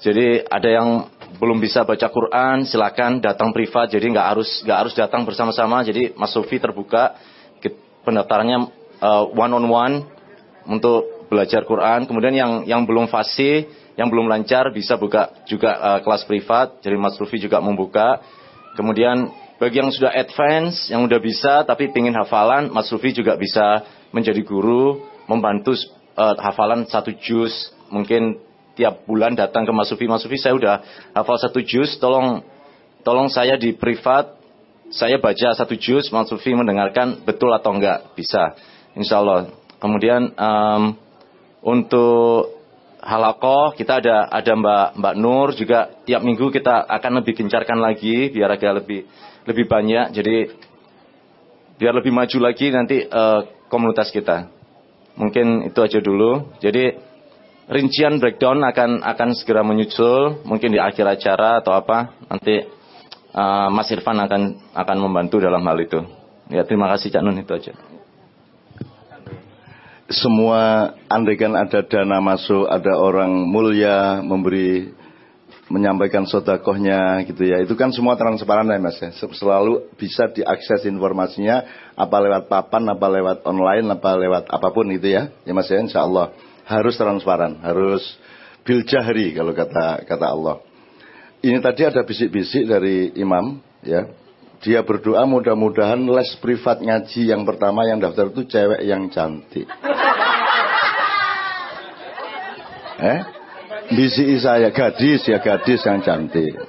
Jadi ada yang belum bisa baca Quran, silakan datang privat. Jadi nggak harus nggak harus datang bersama-sama. Jadi Mas Sufi terbuka pendaftarannya uh, one on one untuk belajar Quran. Kemudian yang yang belum fasih, yang belum lancar bisa buka juga uh, kelas privat. Jadi Mas Sufi juga membuka. Kemudian bagi yang sudah advance, yang sudah bisa tapi ingin hafalan, Mas Sufi juga bisa menjadi guru, membantu uh, hafalan satu juz. Mungkin tiap bulan datang ke Mas Sufi, Mas Sufi saya udah hafal satu juz, tolong tolong saya di privat, saya baca satu juz, Mas Sufi mendengarkan betul atau enggak, bisa. Insya Allah. Kemudian um, untuk halakoh kita ada ada Mbak Mbak Nur juga tiap minggu kita akan lebih gencarkan lagi biar agak lebih lebih banyak. Jadi biar lebih maju lagi nanti uh, komunitas kita. Mungkin itu aja dulu. Jadi rincian breakdown akan akan segera menyusul. Mungkin di akhir acara atau apa nanti uh, Mas Irfan akan akan membantu dalam hal itu. Ya terima kasih Cak Nun itu aja. Semua andaikan ada dana masuk, ada orang mulia memberi menyampaikan sodakohnya gitu ya. Itu kan semua transparan ya mas ya. Selalu bisa diakses informasinya apa lewat papan, apa lewat online, apa lewat apa pun gitu ya. Ya mas ya insya Allah. Harus transparan, harus bil jahri kalau kata kata Allah. Ini tadi ada bisik-bisik dari imam ya. Dia berdoa mudah-mudahan les privat ngaji yang pertama yang daftar itu cewek yang cantik. eh? Bisi saya gadis ya gadis yang cantik.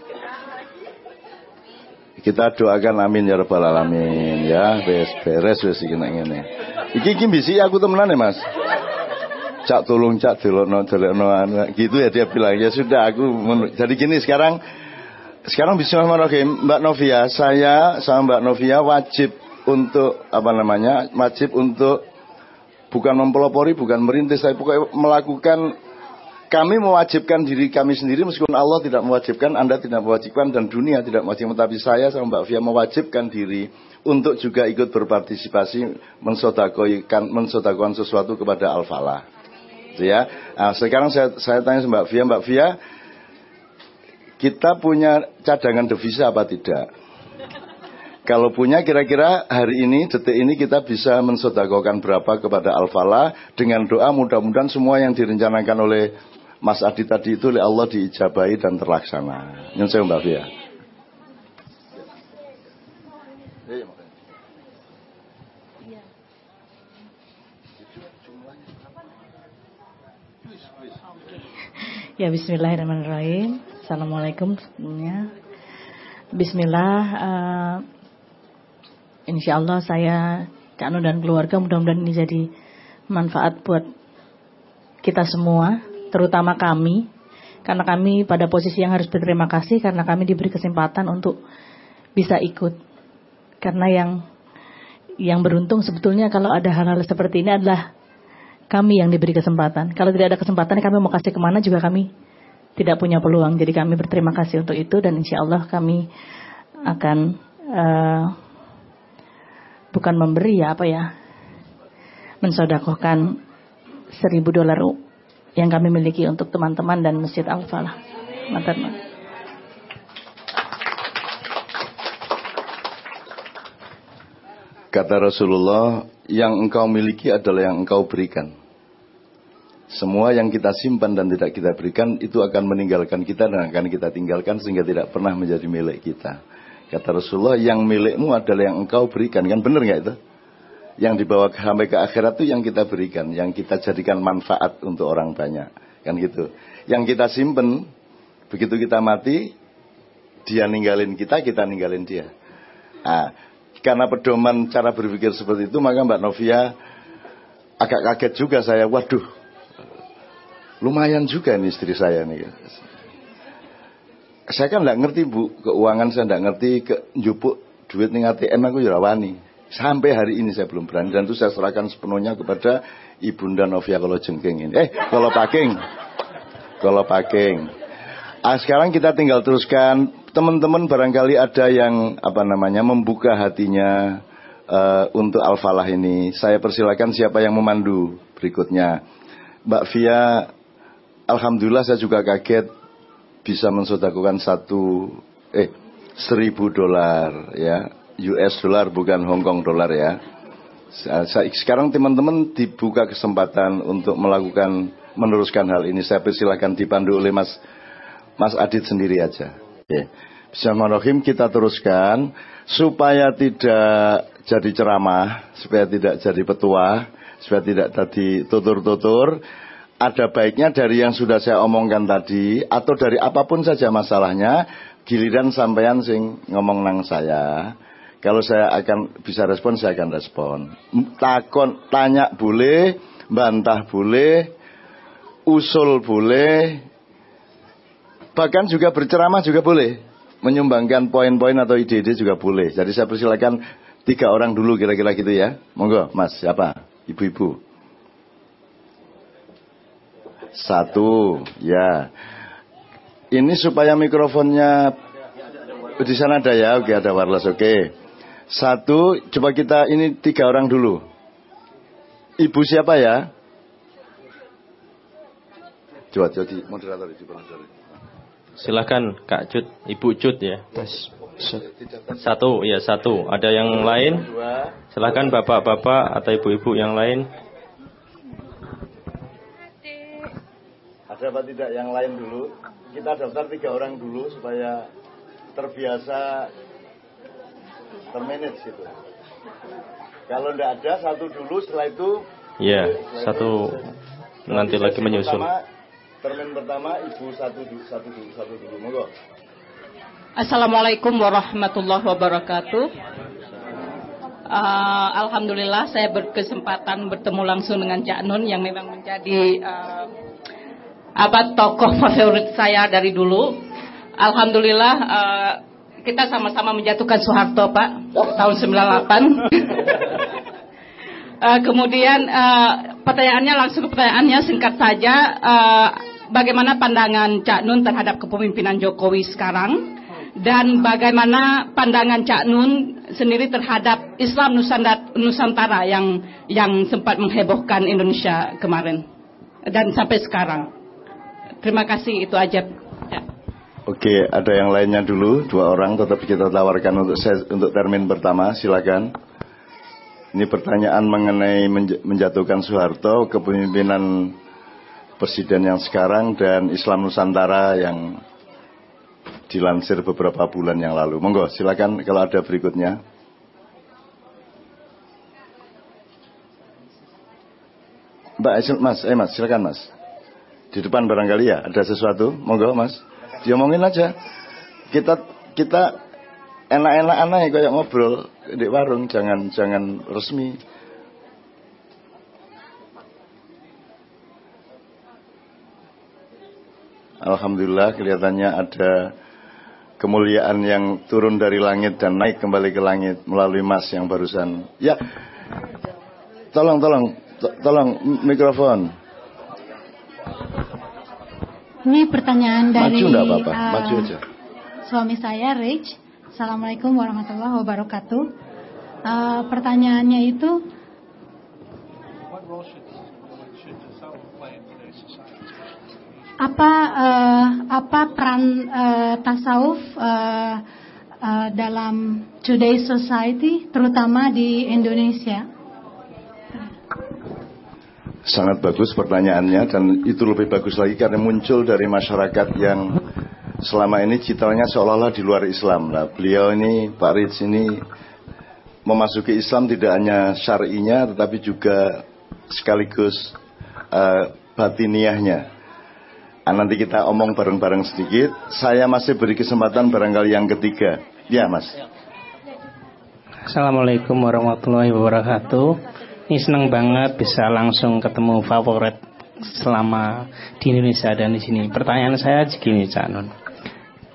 Kita doakan amin ya rabbal alamin ya. Beres beres iki nek ngene. Iki iki bisi aku temenan ya Mas. Cak tolong cak delokno delokno gitu ya dia bilang ya sudah aku jadi gini sekarang sekarang bismillahirrahmanirrahim Mbak Novia saya sama Mbak Novia wajib untuk apa namanya wajib untuk bukan mempelopori bukan merintis saya pokoknya melakukan kami mewajibkan diri kami sendiri meskipun Allah tidak mewajibkan, Anda tidak mewajibkan dan dunia tidak mewajibkan. Tapi saya sama Mbak Fia mewajibkan diri untuk juga ikut berpartisipasi mensodakoikan, mensodakokan sesuatu kepada Al-Falah. Ya, nah, sekarang saya, saya tanya Mbak Fia, Mbak Fia, kita punya cadangan devisa apa tidak? Kalau punya kira-kira hari ini, detik ini kita bisa mensodakokan berapa kepada Al-Falah dengan doa mudah-mudahan semua yang direncanakan oleh Mas Adi tadi itu oleh Allah diijabahi dan terlaksana. Saya Mbak Fia. Ya Bismillahirrahmanirrahim. Assalamualaikum semuanya. Bismillah. Uh, insya Allah saya Kak dan keluarga mudah-mudahan ini jadi manfaat buat kita semua terutama kami, karena kami pada posisi yang harus berterima kasih karena kami diberi kesempatan untuk bisa ikut. Karena yang yang beruntung sebetulnya kalau ada hal-hal seperti ini adalah kami yang diberi kesempatan. Kalau tidak ada kesempatan kami mau kasih ke mana juga kami tidak punya peluang. Jadi kami berterima kasih untuk itu dan insya Allah kami akan uh, bukan memberi ya apa ya mensodakohkan seribu dolar yang kami miliki untuk teman-teman dan Masjid Al-Falah. Kata Rasulullah, yang engkau miliki adalah yang engkau berikan. Semua yang kita simpan dan tidak kita berikan itu akan meninggalkan kita dan akan kita tinggalkan sehingga tidak pernah menjadi milik kita. Kata Rasulullah, yang milikmu adalah yang engkau berikan. Kan benar nggak itu? yang dibawa sampai ke akhirat itu yang kita berikan, yang kita jadikan manfaat untuk orang banyak, kan gitu. Yang kita simpen, begitu kita mati, dia ninggalin kita, kita ninggalin dia. Nah, karena pedoman cara berpikir seperti itu, maka Mbak Novia agak kaget juga saya, waduh, lumayan juga nih istri saya nih. Saya kan nggak ngerti bu, keuangan saya nggak ngerti, ke jupuk duit nih ATM aku jurawani. Sampai hari ini saya belum berani dan itu saya serahkan sepenuhnya kepada Ibunda Novia kalau jengking ini. Eh, kalau paking. Kalau paking. Ah, sekarang kita tinggal teruskan. Teman-teman barangkali ada yang apa namanya membuka hatinya uh, untuk Al-Falah ini. Saya persilakan siapa yang memandu berikutnya. Mbak Via, Alhamdulillah saya juga kaget bisa mensodakukan satu eh seribu dolar ya US dolar bukan Hong Kong dolar ya. Sekarang teman-teman dibuka kesempatan untuk melakukan meneruskan hal ini. Saya persilakan dipandu oleh Mas Mas Adit sendiri aja. Okay. Bismillahirrahmanirrahim kita teruskan supaya tidak jadi ceramah, supaya tidak jadi petua, supaya tidak tadi tutur-tutur. Ada baiknya dari yang sudah saya omongkan tadi atau dari apa pun saja masalahnya, giliran sampean sing ngomong nang saya. Kalau saya akan bisa respon, saya akan respon. Takon, tanya boleh, bantah boleh, usul boleh, Bahkan juga berceramah juga boleh. Menyumbangkan poin-poin atau ide-ide juga boleh. Jadi saya persilakan tiga orang dulu kira-kira gitu ya. Monggo, Mas, siapa? Ibu-ibu. Satu, ya. Ini supaya mikrofonnya di sana ada ya, oke ada wireless, oke. Satu, coba kita ini tiga orang dulu. Ibu siapa ya? Coba jadi moderator, di moderator. Silahkan Kak Cut, Ibu Cut ya. Satu, ya satu. Ada yang lain? Silahkan bapak-bapak atau ibu-ibu yang lain. Ada apa tidak yang lain dulu? Kita daftar tiga orang dulu supaya terbiasa termanage gitu. Kalau tidak ada satu dulu, setelah itu. Ya, satu nanti lagi menyusul. Termin pertama Ibu satu dulu, satu dulu, satu dulu. Monggo. Assalamualaikum warahmatullahi wabarakatuh. Uh, Alhamdulillah saya berkesempatan bertemu langsung dengan Cak Nun yang memang menjadi uh, apa tokoh favorit saya dari dulu. Alhamdulillah uh, kita sama-sama menjatuhkan Soeharto Pak tahun 98. uh, kemudian uh, pertanyaannya langsung ke pertanyaannya singkat saja. Uh, bagaimana pandangan Cak Nun terhadap kepemimpinan Jokowi sekarang dan bagaimana pandangan Cak Nun sendiri terhadap Islam Nusantara yang yang sempat menghebohkan Indonesia kemarin dan sampai sekarang. Terima kasih itu aja. Ya. Oke, ada yang lainnya dulu dua orang tetap kita tawarkan untuk saya, untuk termin pertama silakan. Ini pertanyaan mengenai menjatuhkan Soeharto kepemimpinan presiden yang sekarang dan Islam Nusantara yang dilansir beberapa bulan yang lalu. Monggo, silakan kalau ada berikutnya. Mbak Mas, eh Mas, silakan Mas. Di depan barangkali ya, ada sesuatu. Monggo Mas, diomongin aja. Kita kita enak-enak aneh kayak ngobrol di warung, jangan jangan resmi. Alhamdulillah kelihatannya ada kemuliaan yang turun dari langit dan naik kembali ke langit melalui mas yang barusan. Ya, tolong, tolong, tolong mikrofon. Ini pertanyaan dari Maju apa-apa, uh, maju aja. Suami saya, Rich. Assalamualaikum warahmatullahi wabarakatuh. Uh, pertanyaannya itu, apa uh, apa peran uh, tasawuf uh, uh, dalam today's society terutama di Indonesia? Sangat bagus pertanyaannya dan itu lebih bagus lagi karena muncul dari masyarakat yang selama ini citranya seolah-olah di luar Islam. Nah, beliau ini Pak Ritz ini memasuki Islam tidak hanya syar'inya tetapi juga sekaligus uh, batiniahnya Nah, nanti kita omong bareng-bareng sedikit. Saya masih beri kesempatan barangkali yang ketiga. Ya, Mas. Assalamualaikum warahmatullahi wabarakatuh. Ini senang banget bisa langsung ketemu favorit selama di Indonesia dan di sini. Pertanyaan saya begini, Cak Nun.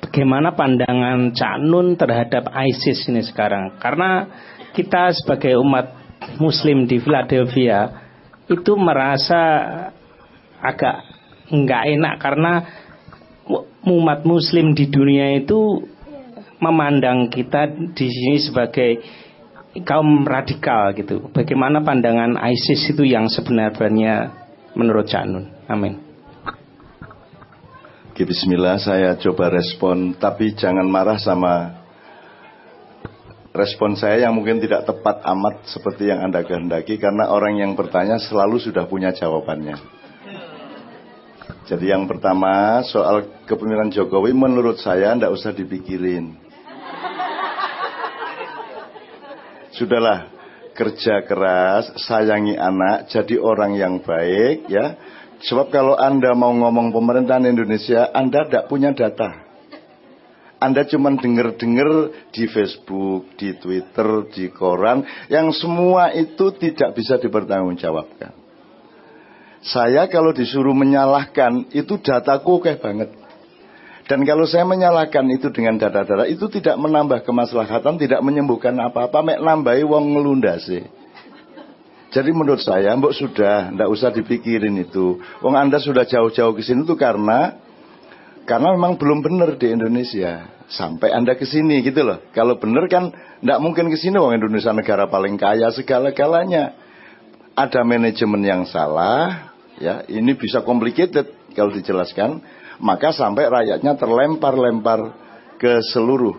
Bagaimana pandangan Cak Nun terhadap ISIS ini sekarang? Karena kita sebagai umat Muslim di Philadelphia itu merasa agak nggak enak karena umat muslim di dunia itu memandang kita di sini sebagai kaum radikal gitu. Bagaimana pandangan ISIS itu yang sebenarnya menurut Cak Nun? Amin. Oke, bismillah saya coba respon tapi jangan marah sama respon saya yang mungkin tidak tepat amat seperti yang Anda kehendaki karena orang yang bertanya selalu sudah punya jawabannya. Jadi yang pertama soal kepemimpinan Jokowi menurut saya tidak usah dipikirin. Sudahlah kerja keras, sayangi anak, jadi orang yang baik ya. Sebab kalau Anda mau ngomong pemerintahan Indonesia, Anda tidak punya data. Anda cuma dengar-dengar di Facebook, di Twitter, di koran, yang semua itu tidak bisa dipertanggungjawabkan. Saya kalau disuruh menyalahkan, itu dataku kayak banget. Dan kalau saya menyalahkan itu dengan data-data, itu tidak menambah kemaslahatan, tidak menyembuhkan apa-apa, mek nambahi wong ngelundasi. Jadi menurut saya, mbok sudah, ndak usah dipikirin itu. Wong Anda sudah jauh-jauh ke sini itu karena karena memang belum benar di Indonesia. Sampai Anda ke sini gitu loh. Kalau benar kan ndak mungkin ke sini wong Indonesia negara paling kaya segala-galanya. Ada manajemen yang salah, ya. Ini bisa complicated kalau dijelaskan maka sampai rakyatnya terlempar-lempar ke seluruh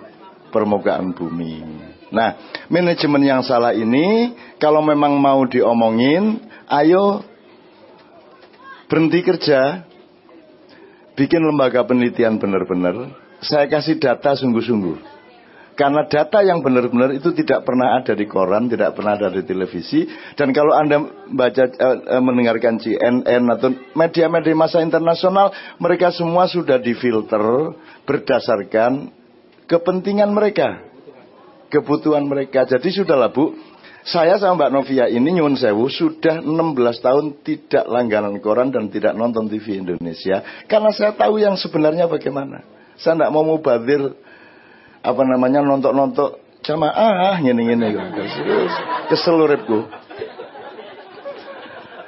permukaan bumi. Nah, manajemen yang salah ini kalau memang mau diomongin, ayo berhenti kerja, bikin lembaga penelitian benar-benar, saya kasih data sungguh-sungguh. Karena data yang benar-benar itu tidak pernah ada di koran, tidak pernah ada di televisi. Dan kalau Anda baca, eh, mendengarkan CNN atau media-media masa internasional, mereka semua sudah difilter berdasarkan kepentingan mereka, kebutuhan mereka. Jadi sudahlah Bu, saya sama Mbak Novia ini nyun sewu sudah 16 tahun tidak langganan koran dan tidak nonton TV Indonesia. Karena saya tahu yang sebenarnya bagaimana. Saya tidak mau mubazir apa namanya nontok-nontok jamaah ngene-ngene kesel uripku.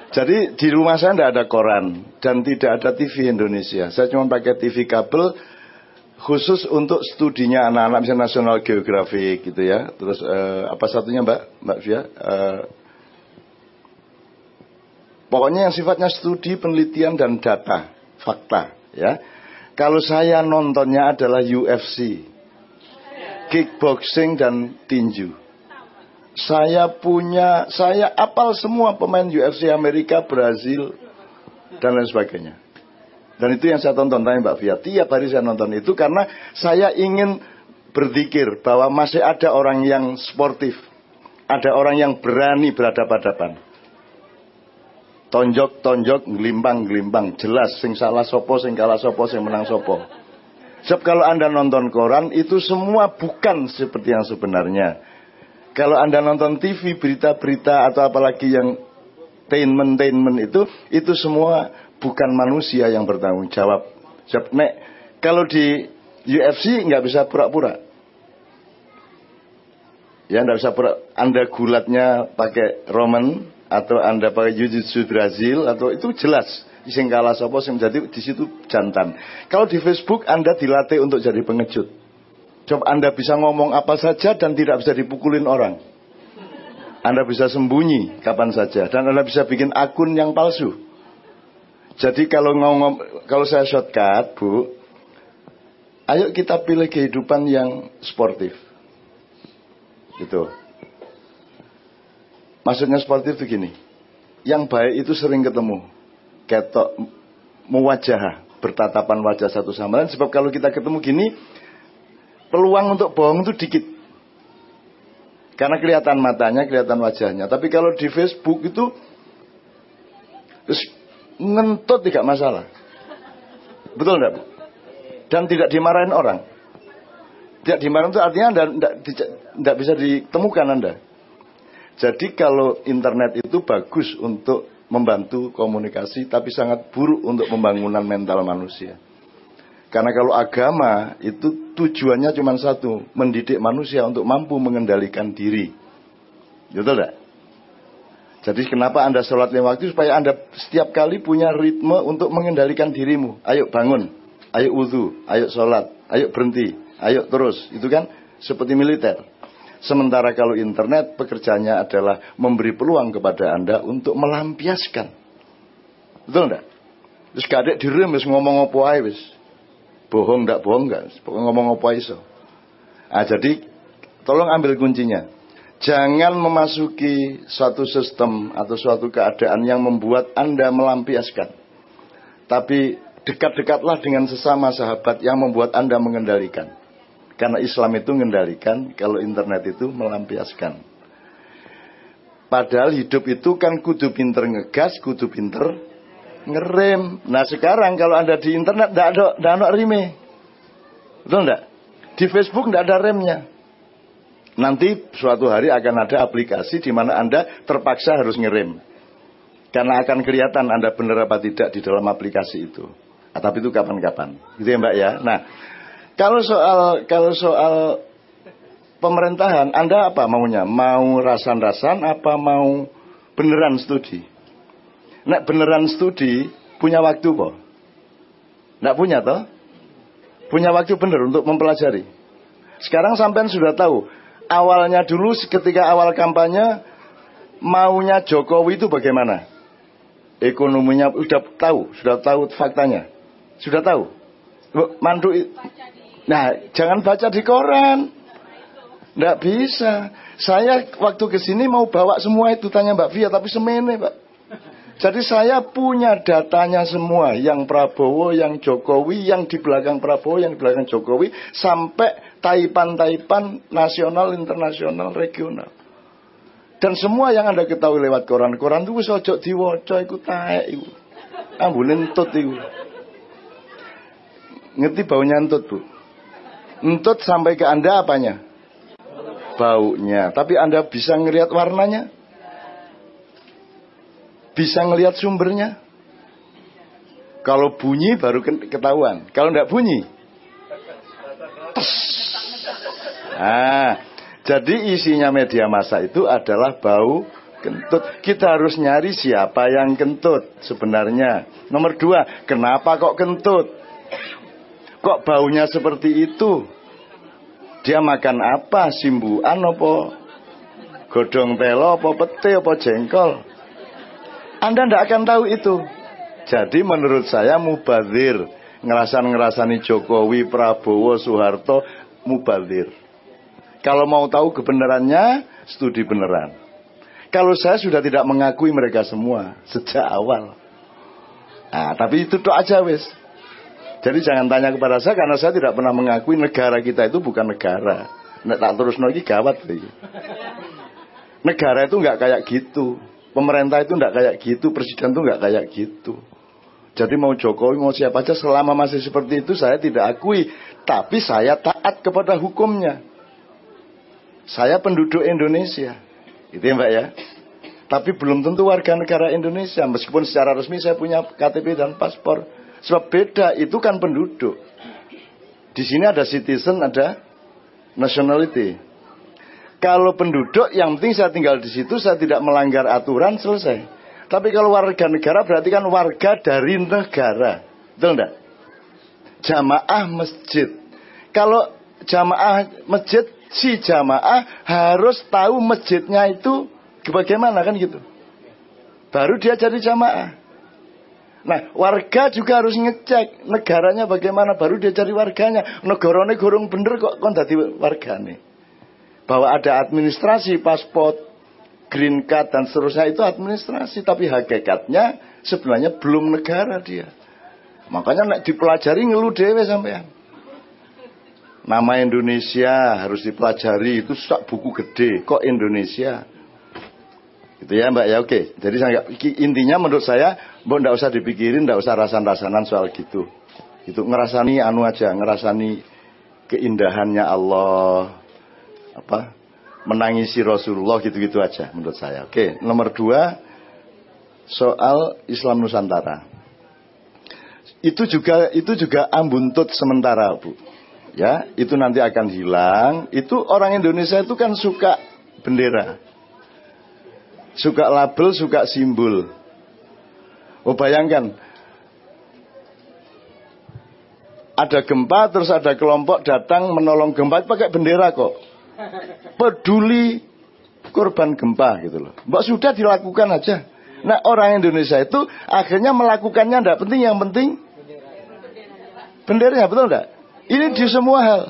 Jadi di rumah saya tidak ada koran dan tidak ada TV Indonesia. Saya cuma pakai TV kabel khusus untuk studinya anak-anak misalnya National Geographic gitu ya. Terus eh, apa satunya Mbak Mbak Via? Eh, pokoknya yang sifatnya studi, penelitian dan data, fakta ya. Kalau saya nontonnya adalah UFC kickboxing dan tinju. Saya punya, saya apal semua pemain UFC Amerika, Brazil, dan lain sebagainya. Dan itu yang saya tonton tanya Mbak Fia. Tiap hari saya nonton itu karena saya ingin berzikir bahwa masih ada orang yang sportif. Ada orang yang berani berhadapan-hadapan. Tonjok, tonjok, gelimbang, gelimbang. Jelas, sing salah sopo, sing kalah sopo, sing menang sopo. Sebab kalau Anda nonton koran itu semua bukan seperti yang sebenarnya. Kalau Anda nonton TV, berita-berita atau apalagi yang tainment-tainment itu, itu semua bukan manusia yang bertanggung jawab. Sebab nek, kalau di UFC nggak bisa pura-pura. Ya, nggak bisa pura. Anda gulatnya pakai Roman atau Anda pakai Jiu-Jitsu Brazil atau itu jelas sing kalah sapa sing jadi di situ jantan. Kalau di Facebook Anda dilatih untuk jadi pengecut. Coba Anda bisa ngomong apa saja dan tidak bisa dipukulin orang. Anda bisa sembunyi kapan saja dan Anda bisa bikin akun yang palsu. Jadi kalau ngomong kalau saya shortcut, Bu, ayo kita pilih kehidupan yang sportif. Gitu. Maksudnya sportif itu gini. Yang baik itu sering ketemu ketok mewajah bertatapan wajah satu sama lain. Sebab kalau kita ketemu gini peluang untuk bohong itu dikit. Karena kelihatan matanya kelihatan wajahnya. Tapi kalau di Facebook itu ngentut tidak masalah. Betul enggak Bu? dan tidak dimarahin orang. Tidak dimarahin itu artinya anda tidak bisa ditemukan anda. Jadi kalau internet itu bagus untuk membantu komunikasi tapi sangat buruk untuk pembangunan mental manusia. Karena kalau agama itu tujuannya cuma satu, mendidik manusia untuk mampu mengendalikan diri. Betul tidak? Jadi kenapa Anda sholat lima waktu supaya Anda setiap kali punya ritme untuk mengendalikan dirimu. Ayo bangun. ayo wudhu, ayo sholat, ayo berhenti, ayo terus. Itu kan seperti militer. Sementara kalau internet pekerjaannya adalah memberi peluang kepada Anda untuk melampiaskan. Betul enggak? Terus kadek direm wis ngomong apa ae wis. Bohong enggak bohong enggak, pokoknya ngomong apa iso. Ah jadi tolong ambil kuncinya. Jangan memasuki suatu sistem atau suatu keadaan yang membuat Anda melampiaskan. Tapi dekat-dekatlah dengan sesama sahabat yang membuat Anda mengendalikan. Karena Islam itu mengendalikan, kalau internet itu melampiaskan. Padahal hidup itu kan kudu pinter ngegas, kudu pinter ngerem. Nah sekarang kalau Anda di internet tidak ada, tidak ada rime. Betul enggak? Di Facebook tidak ada remnya. Nanti suatu hari akan ada aplikasi di mana Anda terpaksa harus ngerem. Karena akan kelihatan Anda benar apa tidak di dalam aplikasi itu. Nah, tapi itu kapan-kapan. Gitu ya Mbak ya. Nah, kalau soal kalau soal pemerintahan, Anda apa maunya? Mau rasan-rasan apa mau beneran studi? Nek beneran studi punya waktu kok? Nek punya toh? Punya waktu bener untuk mempelajari. Sekarang sampean sudah tahu awalnya dulu ketika awal kampanye maunya Jokowi itu bagaimana? Ekonominya sudah tahu, sudah tahu faktanya. Sudah tahu. Mandu Nah, jangan baca di koran. Tidak bisa. Saya waktu ke sini mau bawa semua itu tanya Mbak Via, tapi semene, Pak. Jadi saya punya datanya semua, yang Prabowo, yang Jokowi, yang di belakang Prabowo, yang di belakang Jokowi, sampai taipan-taipan nasional, internasional, regional. Dan semua yang Anda ketahui lewat koran-koran itu wis ojo diwoco iku taek iku. Ambune entut iku. Ngerti baunya entut, Bu? Entut sampai ke Anda apanya? Baunya. Tapi Anda bisa ngelihat warnanya? Bisa ngelihat sumbernya? Kalau bunyi baru ketahuan. Kalau tidak bunyi. Nah, jadi isinya media massa itu adalah bau kentut. Kita harus nyari siapa yang kentut sebenarnya. Nomor dua, kenapa kok kentut? Kok baunya seperti itu? Dia makan apa? Simbuan apa? Godong telo apa pete apa jengkol? Anda tidak akan tahu itu. Jadi menurut saya mubazir. Ngerasan-ngerasani Jokowi, Prabowo, Soeharto, mubazir. Kalau mau tahu kebenarannya, studi beneran. Kalau saya sudah tidak mengakui mereka semua sejak awal. Nah, tapi itu doa aja wes. Jadi jangan tanya kepada saya karena saya tidak pernah mengakui negara kita itu bukan negara. Nek tak terus lagi gawat lagi. Negara itu nggak kayak gitu. Pemerintah itu nggak kayak gitu. Presiden itu nggak kayak gitu. Jadi mau Jokowi mau siapa aja selama masih seperti itu saya tidak akui. Tapi saya taat kepada hukumnya. Saya penduduk Indonesia. Itu ya mbak ya. Tapi belum tentu warga negara Indonesia. Meskipun secara resmi saya punya KTP dan paspor. Sebab beda, itu kan penduduk. Di sini ada citizen, ada nationality. Kalau penduduk, yang penting saya tinggal di situ, saya tidak melanggar aturan, selesai. Tapi kalau warga negara berarti kan warga dari negara. Betul enggak? Jamaah masjid. Kalau jamaah masjid, si jamaah harus tahu masjidnya itu bagaimana kan gitu. Baru dia jadi jamaah. Nah, warga juga harus ngecek negaranya bagaimana baru dia cari warganya. Negaranya gorong bener kok kon dadi wargane. Bahwa ada administrasi, paspor, green card dan seterusnya itu administrasi, tapi hakikatnya sebenarnya belum negara dia. Makanya nek dipelajari ngeluh dewe sampean. Nama Indonesia harus dipelajari itu sak buku gede. Kok Indonesia? Gitu ya Mbak ya, oke. Jadi intinya menurut saya, Mbak ndak usah dipikirin, ndak usah rasan-rasanan soal gitu. Itu ngerasani anu aja, ngerasani keindahannya Allah, apa menangisi Rasulullah gitu-gitu aja menurut saya. Oke, nomor dua soal Islam Nusantara. Itu juga itu juga ambuntut sementara bu. Ya, itu nanti akan hilang. Itu orang Indonesia itu kan suka bendera suka label, suka simbol. Oh bayangkan, ada gempa terus ada kelompok datang menolong gempa pakai bendera kok. Peduli korban gempa gitu loh. Mbak sudah dilakukan aja. Nah orang Indonesia itu akhirnya melakukannya tidak penting, yang penting benderanya betul enggak? Ini di semua hal.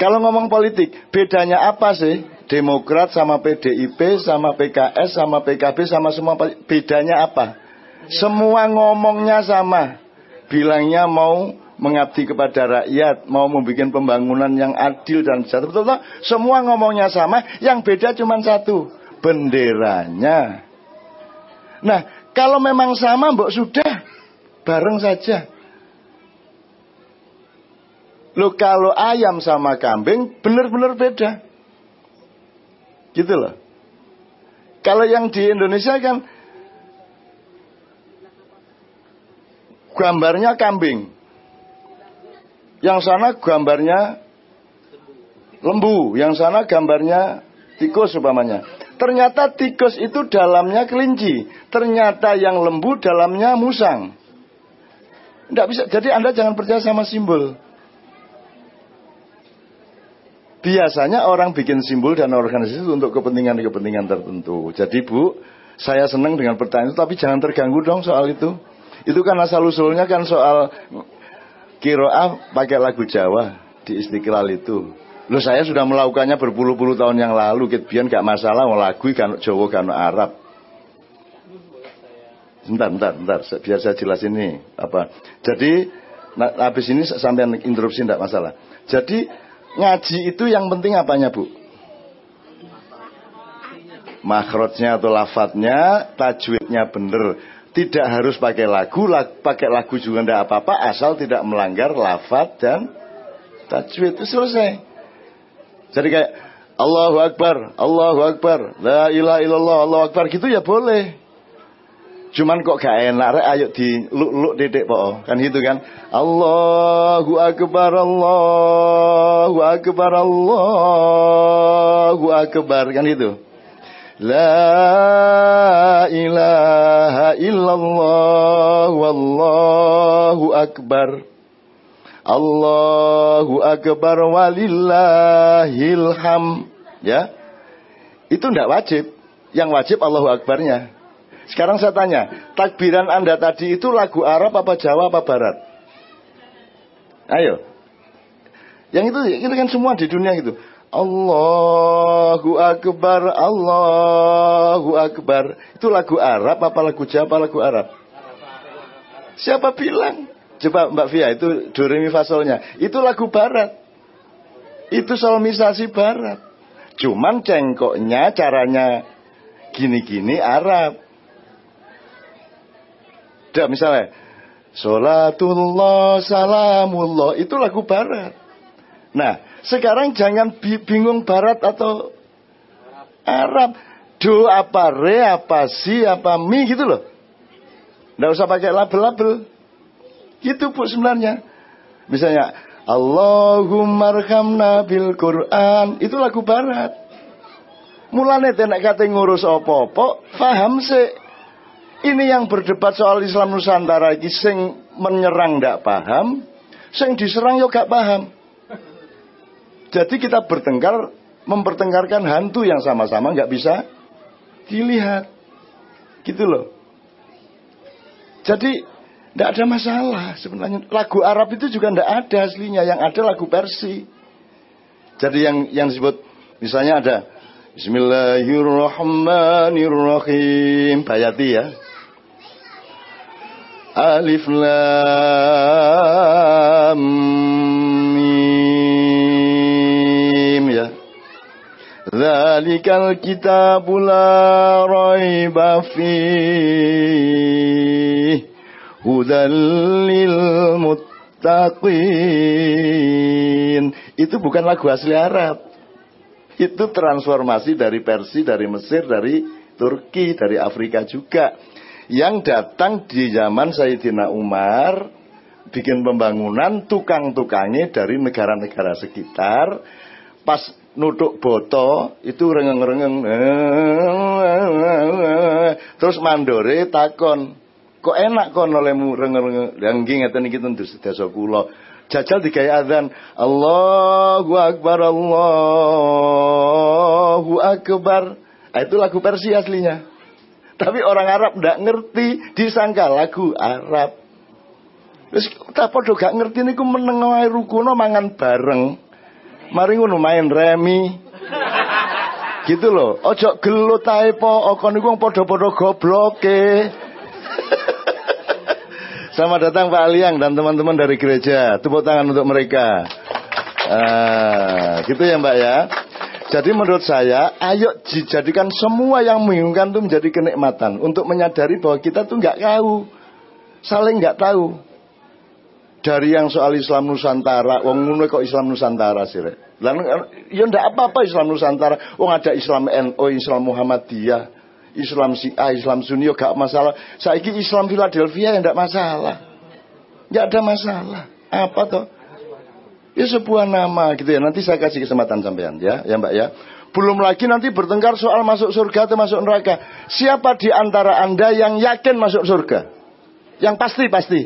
Kalau ngomong politik, bedanya apa sih? Demokrat sama PDIP, sama PKS, sama PKB, sama semua bedanya apa? Semua ngomongnya sama. Bilangnya mau mengabdi kepada rakyat, mau membuat pembangunan yang adil dan sejahtera. Betul, betul, Semua ngomongnya sama, yang beda cuma satu, benderanya. Nah, kalau memang sama, mbok sudah bareng saja. Lo kalau ayam sama kambing benar-benar beda. Gitu loh. Kalau yang di Indonesia kan gambarnya kambing. Yang sana gambarnya lembu, yang sana gambarnya tikus umpamanya. Ternyata tikus itu dalamnya kelinci, ternyata yang lembu dalamnya musang. Tidak bisa. Jadi Anda jangan percaya sama simbol. Biasanya orang bikin simbol dan organisasi untuk kepentingan-kepentingan tertentu. Jadi Bu, saya senang dengan pertanyaan itu, tapi jangan terganggu dong soal itu. Itu kan asal usulnya kan soal kiroah pakai lagu Jawa di Istiqlal itu. Loh saya sudah melakukannya berpuluh-puluh tahun yang lalu, Biar gak masalah mau lagu kan Jawa kan Arab. Bentar, bentar, bentar, biar saya jelasin ini apa. Jadi, nah, habis ini sampai interupsi tidak masalah. Jadi ngaji itu yang penting apanya bu? Makrotnya atau lafadznya, tajwidnya bener. Tidak harus pakai lagu, lag, pakai lagu juga tidak apa-apa, asal tidak melanggar lafadz dan tajwid itu selesai. Jadi kayak Allahu Akbar, Allahu Akbar, La ilaha illallah, Allahu Akbar gitu ya boleh. Cuman kok gak enak rek ayo di luk luk dedek po kan gitu kan. Allahu akbar Allahu akbar Allahu akbar kan itu. La ilaha illallah wallahu akbar. Allahu akbar walillahil ham. Ya. Itu tidak wajib. Yang wajib Allahu akbarnya. Sekarang saya tanya, takbiran Anda tadi itu lagu Arab apa Jawa apa Barat? Ayo. Yang itu itu kan semua di dunia gitu. Allahu Akbar, Allahu Akbar. Itu lagu Arab apa lagu Jawa apa lagu Arab? Siapa bilang? Coba Mbak Fia itu do re mi fa Itu lagu barat. Itu solmisasi barat. Cuman cengkoknya caranya gini-gini Arab. Ada misalnya Sholatullah salamullah. Itu lagu barat. Nah sekarang jangan bingung barat atau Arab. Do apa re apa si apa mi gitu loh. Nggak usah pakai label-label. Gitu bu sebenarnya. Misalnya Allahumma arhamna bil Quran. Itu lagu barat. Mulane tenek kate ngurus opo-opo Faham sih ini yang berdebat soal Islam Nusantara ini sing menyerang tidak paham, sing diserang yo gak paham. Jadi kita bertengkar, mempertengkarkan hantu yang sama-sama nggak bisa dilihat, gitu loh. Jadi tidak ada masalah sebenarnya. Lagu Arab itu juga tidak ada aslinya, yang ada lagu Persi. Jadi yang yang disebut misalnya ada Bismillahirrahmanirrahim Bayati ya Alif Lam Mim ya. Zalikal kitabu la raiba fi hudal lil muttaqin. Itu bukan lagu asli Arab. Itu transformasi dari Persia, dari Mesir, dari Turki, dari Afrika juga yang datang di zaman Sayyidina Umar bikin pembangunan tukang-tukangnya dari negara-negara sekitar pas nutuk boto itu rengeng-rengeng terus mandore takon Kok enak kon olehmu renger-renger. Lah nggih ngeten iki tentu sedasa kula. Jajal digawe adzan. Allahu Akbar Allahu Akbar. Ah, itu lagu Persia aslinya. Tapi orang Arab ndak ngerti disangka lagu Arab. Terus tak podo gak ngerti niku meneng wae rukuno mangan bareng. Mari ngono main remi. Gitu loh. Ojo gelut ae po, okon niku padha-padha gobloke. Selamat datang Pak Aliang dan teman-teman dari gereja. Tepuk tangan untuk mereka. Ah, gitu ya Mbak ya. Jadi menurut saya, ayo dijadikan semua yang membingungkan itu menjadi kenikmatan. Untuk menyadari bahwa kita tuh nggak tahu. Saling nggak tahu. Dari yang soal Islam Nusantara, wong ngono kok Islam Nusantara sih, Rek. Lalu ya ndak apa-apa Islam Nusantara. Wong ada Islam NU, Islam Muhammadiyah. Islam A, Islam Sunni ya gak masalah. Saiki Islam Philadelphia ya ndak masalah. Nggak ada masalah. Apa toh? Ya sebuah nama gitu ya. Nanti saya kasih kesempatan sampean ya, ya Mbak ya. Belum lagi nanti bertengkar soal masuk surga atau masuk neraka. Siapa di antara Anda yang yakin masuk surga? Yang pasti pasti.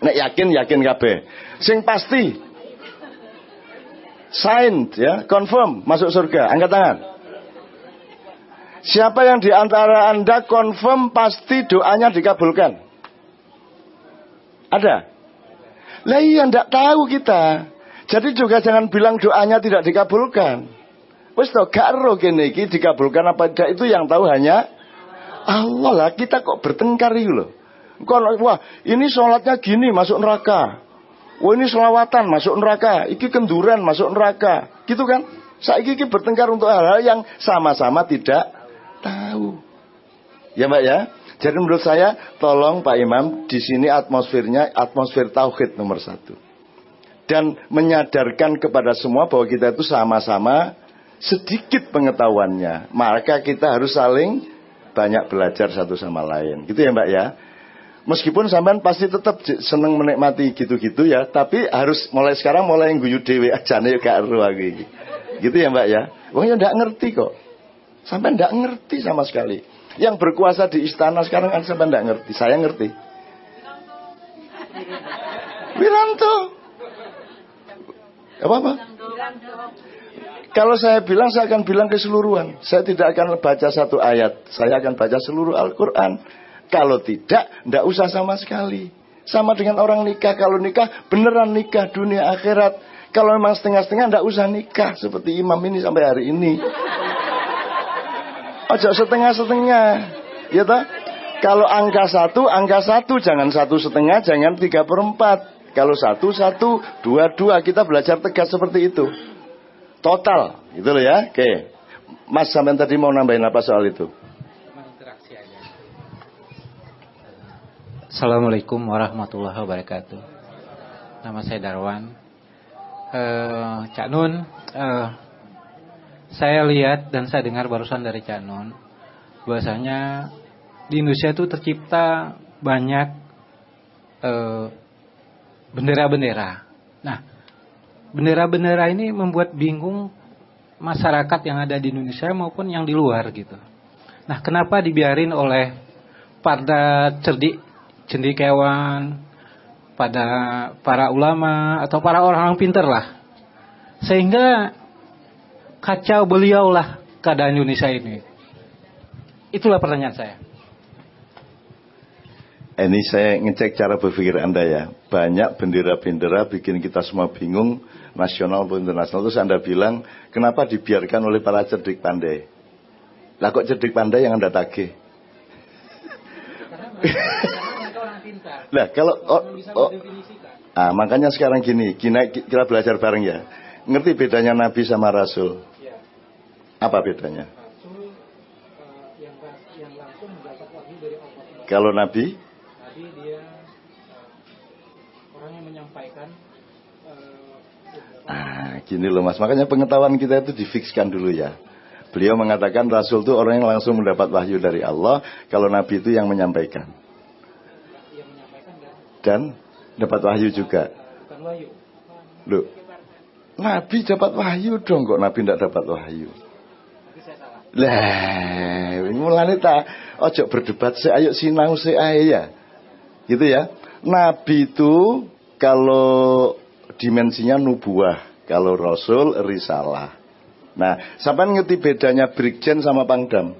Nek yakin yakin kabeh. Sing pasti. Signed ya, confirm masuk surga. Angkat tangan. Siapa yang di antara Anda confirm pasti doanya dikabulkan? Ada? Lah iya ndak tahu kita. Jadi juga jangan bilang doanya tidak dikabulkan. Wes to gak ero kene iki dikabulkan apa tidak itu yang tahu hanya Allah lah. Kita kok bertengkar itu loh. Kalau wah ini sholatnya gini masuk neraka. Wah ini selawatan masuk neraka. Iki kenduran masuk neraka. Gitu kan? Saya iki bertengkar untuk hal-hal yang sama-sama tidak tahu. Ya Mbak ya. Jadi menurut saya tolong Pak Imam di sini atmosfernya atmosfer tauhid nomor satu. Dan menyadarkan kepada semua bahwa kita itu sama-sama sedikit pengetahuannya. Maka kita harus saling banyak belajar satu sama lain. Gitu ya Mbak ya. Meskipun sampean pasti tetap seneng menikmati gitu-gitu ya, tapi harus mulai sekarang mulai guyu dewe aja nih gak. Gitu ya Mbak ya. Wong ya ndak ngerti kok. Sampai ndak ngerti sama sekali. Yang berkuasa di istana sekarang kan sampai ndak ngerti. Saya ngerti. Wiranto. Apa apa? Kalau saya bilang, saya akan bilang keseluruhan. Saya tidak akan baca satu ayat. Saya akan baca seluruh Al-Quran. Kalau tidak, ndak usah sama sekali. Sama dengan orang nikah. Kalau nikah, beneran nikah dunia akhirat. Kalau memang setengah-setengah, ndak usah nikah. Seperti imam ini sampai hari ini. Ojo setengah-setengah. Ya toh? Kalau angka satu, angka satu. Jangan satu setengah, jangan tiga perempat. Kalau satu, satu. Dua, dua. Kita belajar tegas seperti itu. Total. Gitu loh ya. Oke. Mas sampai tadi mau nambahin apa soal itu? Assalamualaikum warahmatullahi wabarakatuh. Nama saya Darwan. Uh, Cak Nun, uh, saya lihat dan saya dengar barusan dari Cak Nun, bahwasanya di Indonesia itu tercipta banyak bendera bendera-bendera. Nah, bendera-bendera ini membuat bingung masyarakat yang ada di Indonesia maupun yang di luar gitu. Nah, kenapa dibiarin oleh para cerdik cendekiawan, pada para ulama atau para orang-orang pinter lah. Sehingga kacau beliau lah keadaan Indonesia ini. Itulah pertanyaan saya. Ini saya ngecek cara berpikir Anda ya. Banyak bendera-bendera bikin kita semua bingung, nasional maupun internasional. Terus Anda bilang, kenapa dibiarkan oleh para cerdik pandai? Lah kok cerdik pandai yang Anda tagih? Nah, kalau oh, oh, ah, makanya sekarang gini, kita, kita belajar bareng ya. Ngerti bedanya Nabi sama Rasul? Apa bedanya? Kalau Nabi? Nabi dia orang yang menyampaikan. Ah, gini loh mas, makanya pengetahuan kita itu difikskan dulu ya. Beliau mengatakan Rasul itu orang yang langsung mendapat wahyu dari Allah, kalau Nabi itu yang menyampaikan dan dapat wahyu juga. Loh, Nabi dapat wahyu dong kok Nabi tidak dapat wahyu. Lah, mulane ta ojo berdebat sih ayo sinau sih ya. Gitu ya. Nabi itu kalau dimensinya nubuah, kalau rasul risalah. Nah, sampai ngerti bedanya Brigjen sama Pangdam?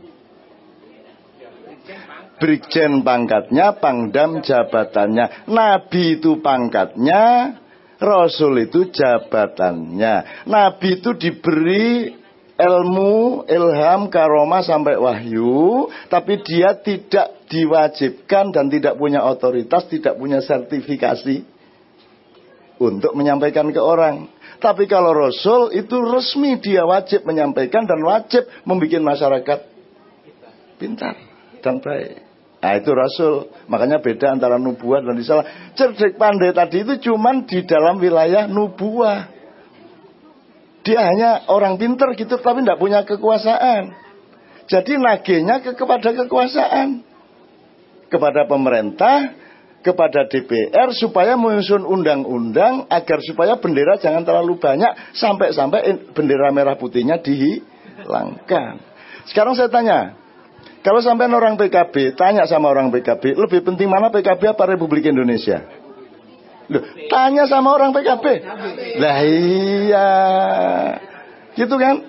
Brigjen pangkatnya, Pangdam jabatannya. Nabi itu pangkatnya, Rasul itu jabatannya. Nabi itu diberi ilmu, ilham, karoma sampai wahyu, tapi dia tidak diwajibkan dan tidak punya otoritas, tidak punya sertifikasi untuk menyampaikan ke orang. Tapi kalau Rasul itu resmi dia wajib menyampaikan dan wajib membuat masyarakat pintar dan baik. Nah itu Rasul. Makanya beda antara nubuah dan risalah. Cerdik pandai tadi itu cuman di dalam wilayah nubuah. Dia hanya orang pinter gitu tapi tidak punya kekuasaan. Jadi nagenya ke kepada kekuasaan. Kepada pemerintah, kepada DPR supaya menyusun undang-undang agar supaya bendera jangan terlalu banyak sampai-sampai bendera merah putihnya dihilangkan. Sekarang saya tanya, kalau sampai orang PKB, tanya sama orang PKB, lebih penting mana PKB apa Republik Indonesia? Loh, tanya sama orang PKB. Lah iya. Gitu kan?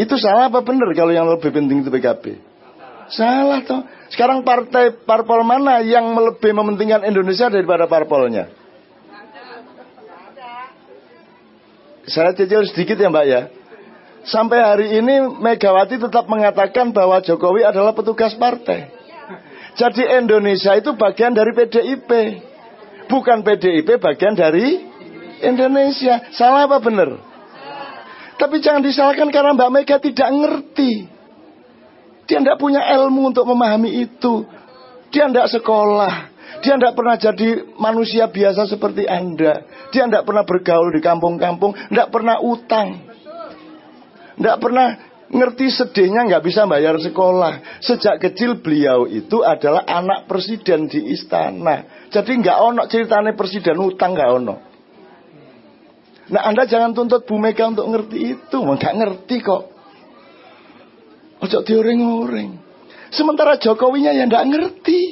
Itu salah apa benar kalau yang lebih penting itu PKB? Salah toh. Sekarang partai parpol mana yang lebih mementingkan Indonesia daripada parpolnya? Saya cicil sedikit ya Mbak ya. Sampai hari ini Megawati tetap mengatakan bahwa Jokowi adalah petugas partai. Jadi Indonesia itu bagian dari PDIP. Bukan PDIP bagian dari Indonesia. Salah apa benar? Tapi jangan disalahkan karena Mbak Mega tidak ngerti. Dia tidak punya ilmu untuk memahami itu. Dia tidak sekolah. Dia tidak pernah jadi manusia biasa seperti Anda. Dia tidak pernah bergaul di kampung-kampung. Tidak pernah utang. Tidak pernah ngerti sedihnya nggak bisa bayar sekolah. Sejak kecil beliau itu adalah anak presiden di istana. Jadi nggak ono ceritanya presiden utang nggak ono. Nah Anda jangan tuntut Bu Mega untuk ngerti itu, nggak ngerti kok. Ojo dioreng-oreng. Sementara Jokowinya yang nggak ngerti.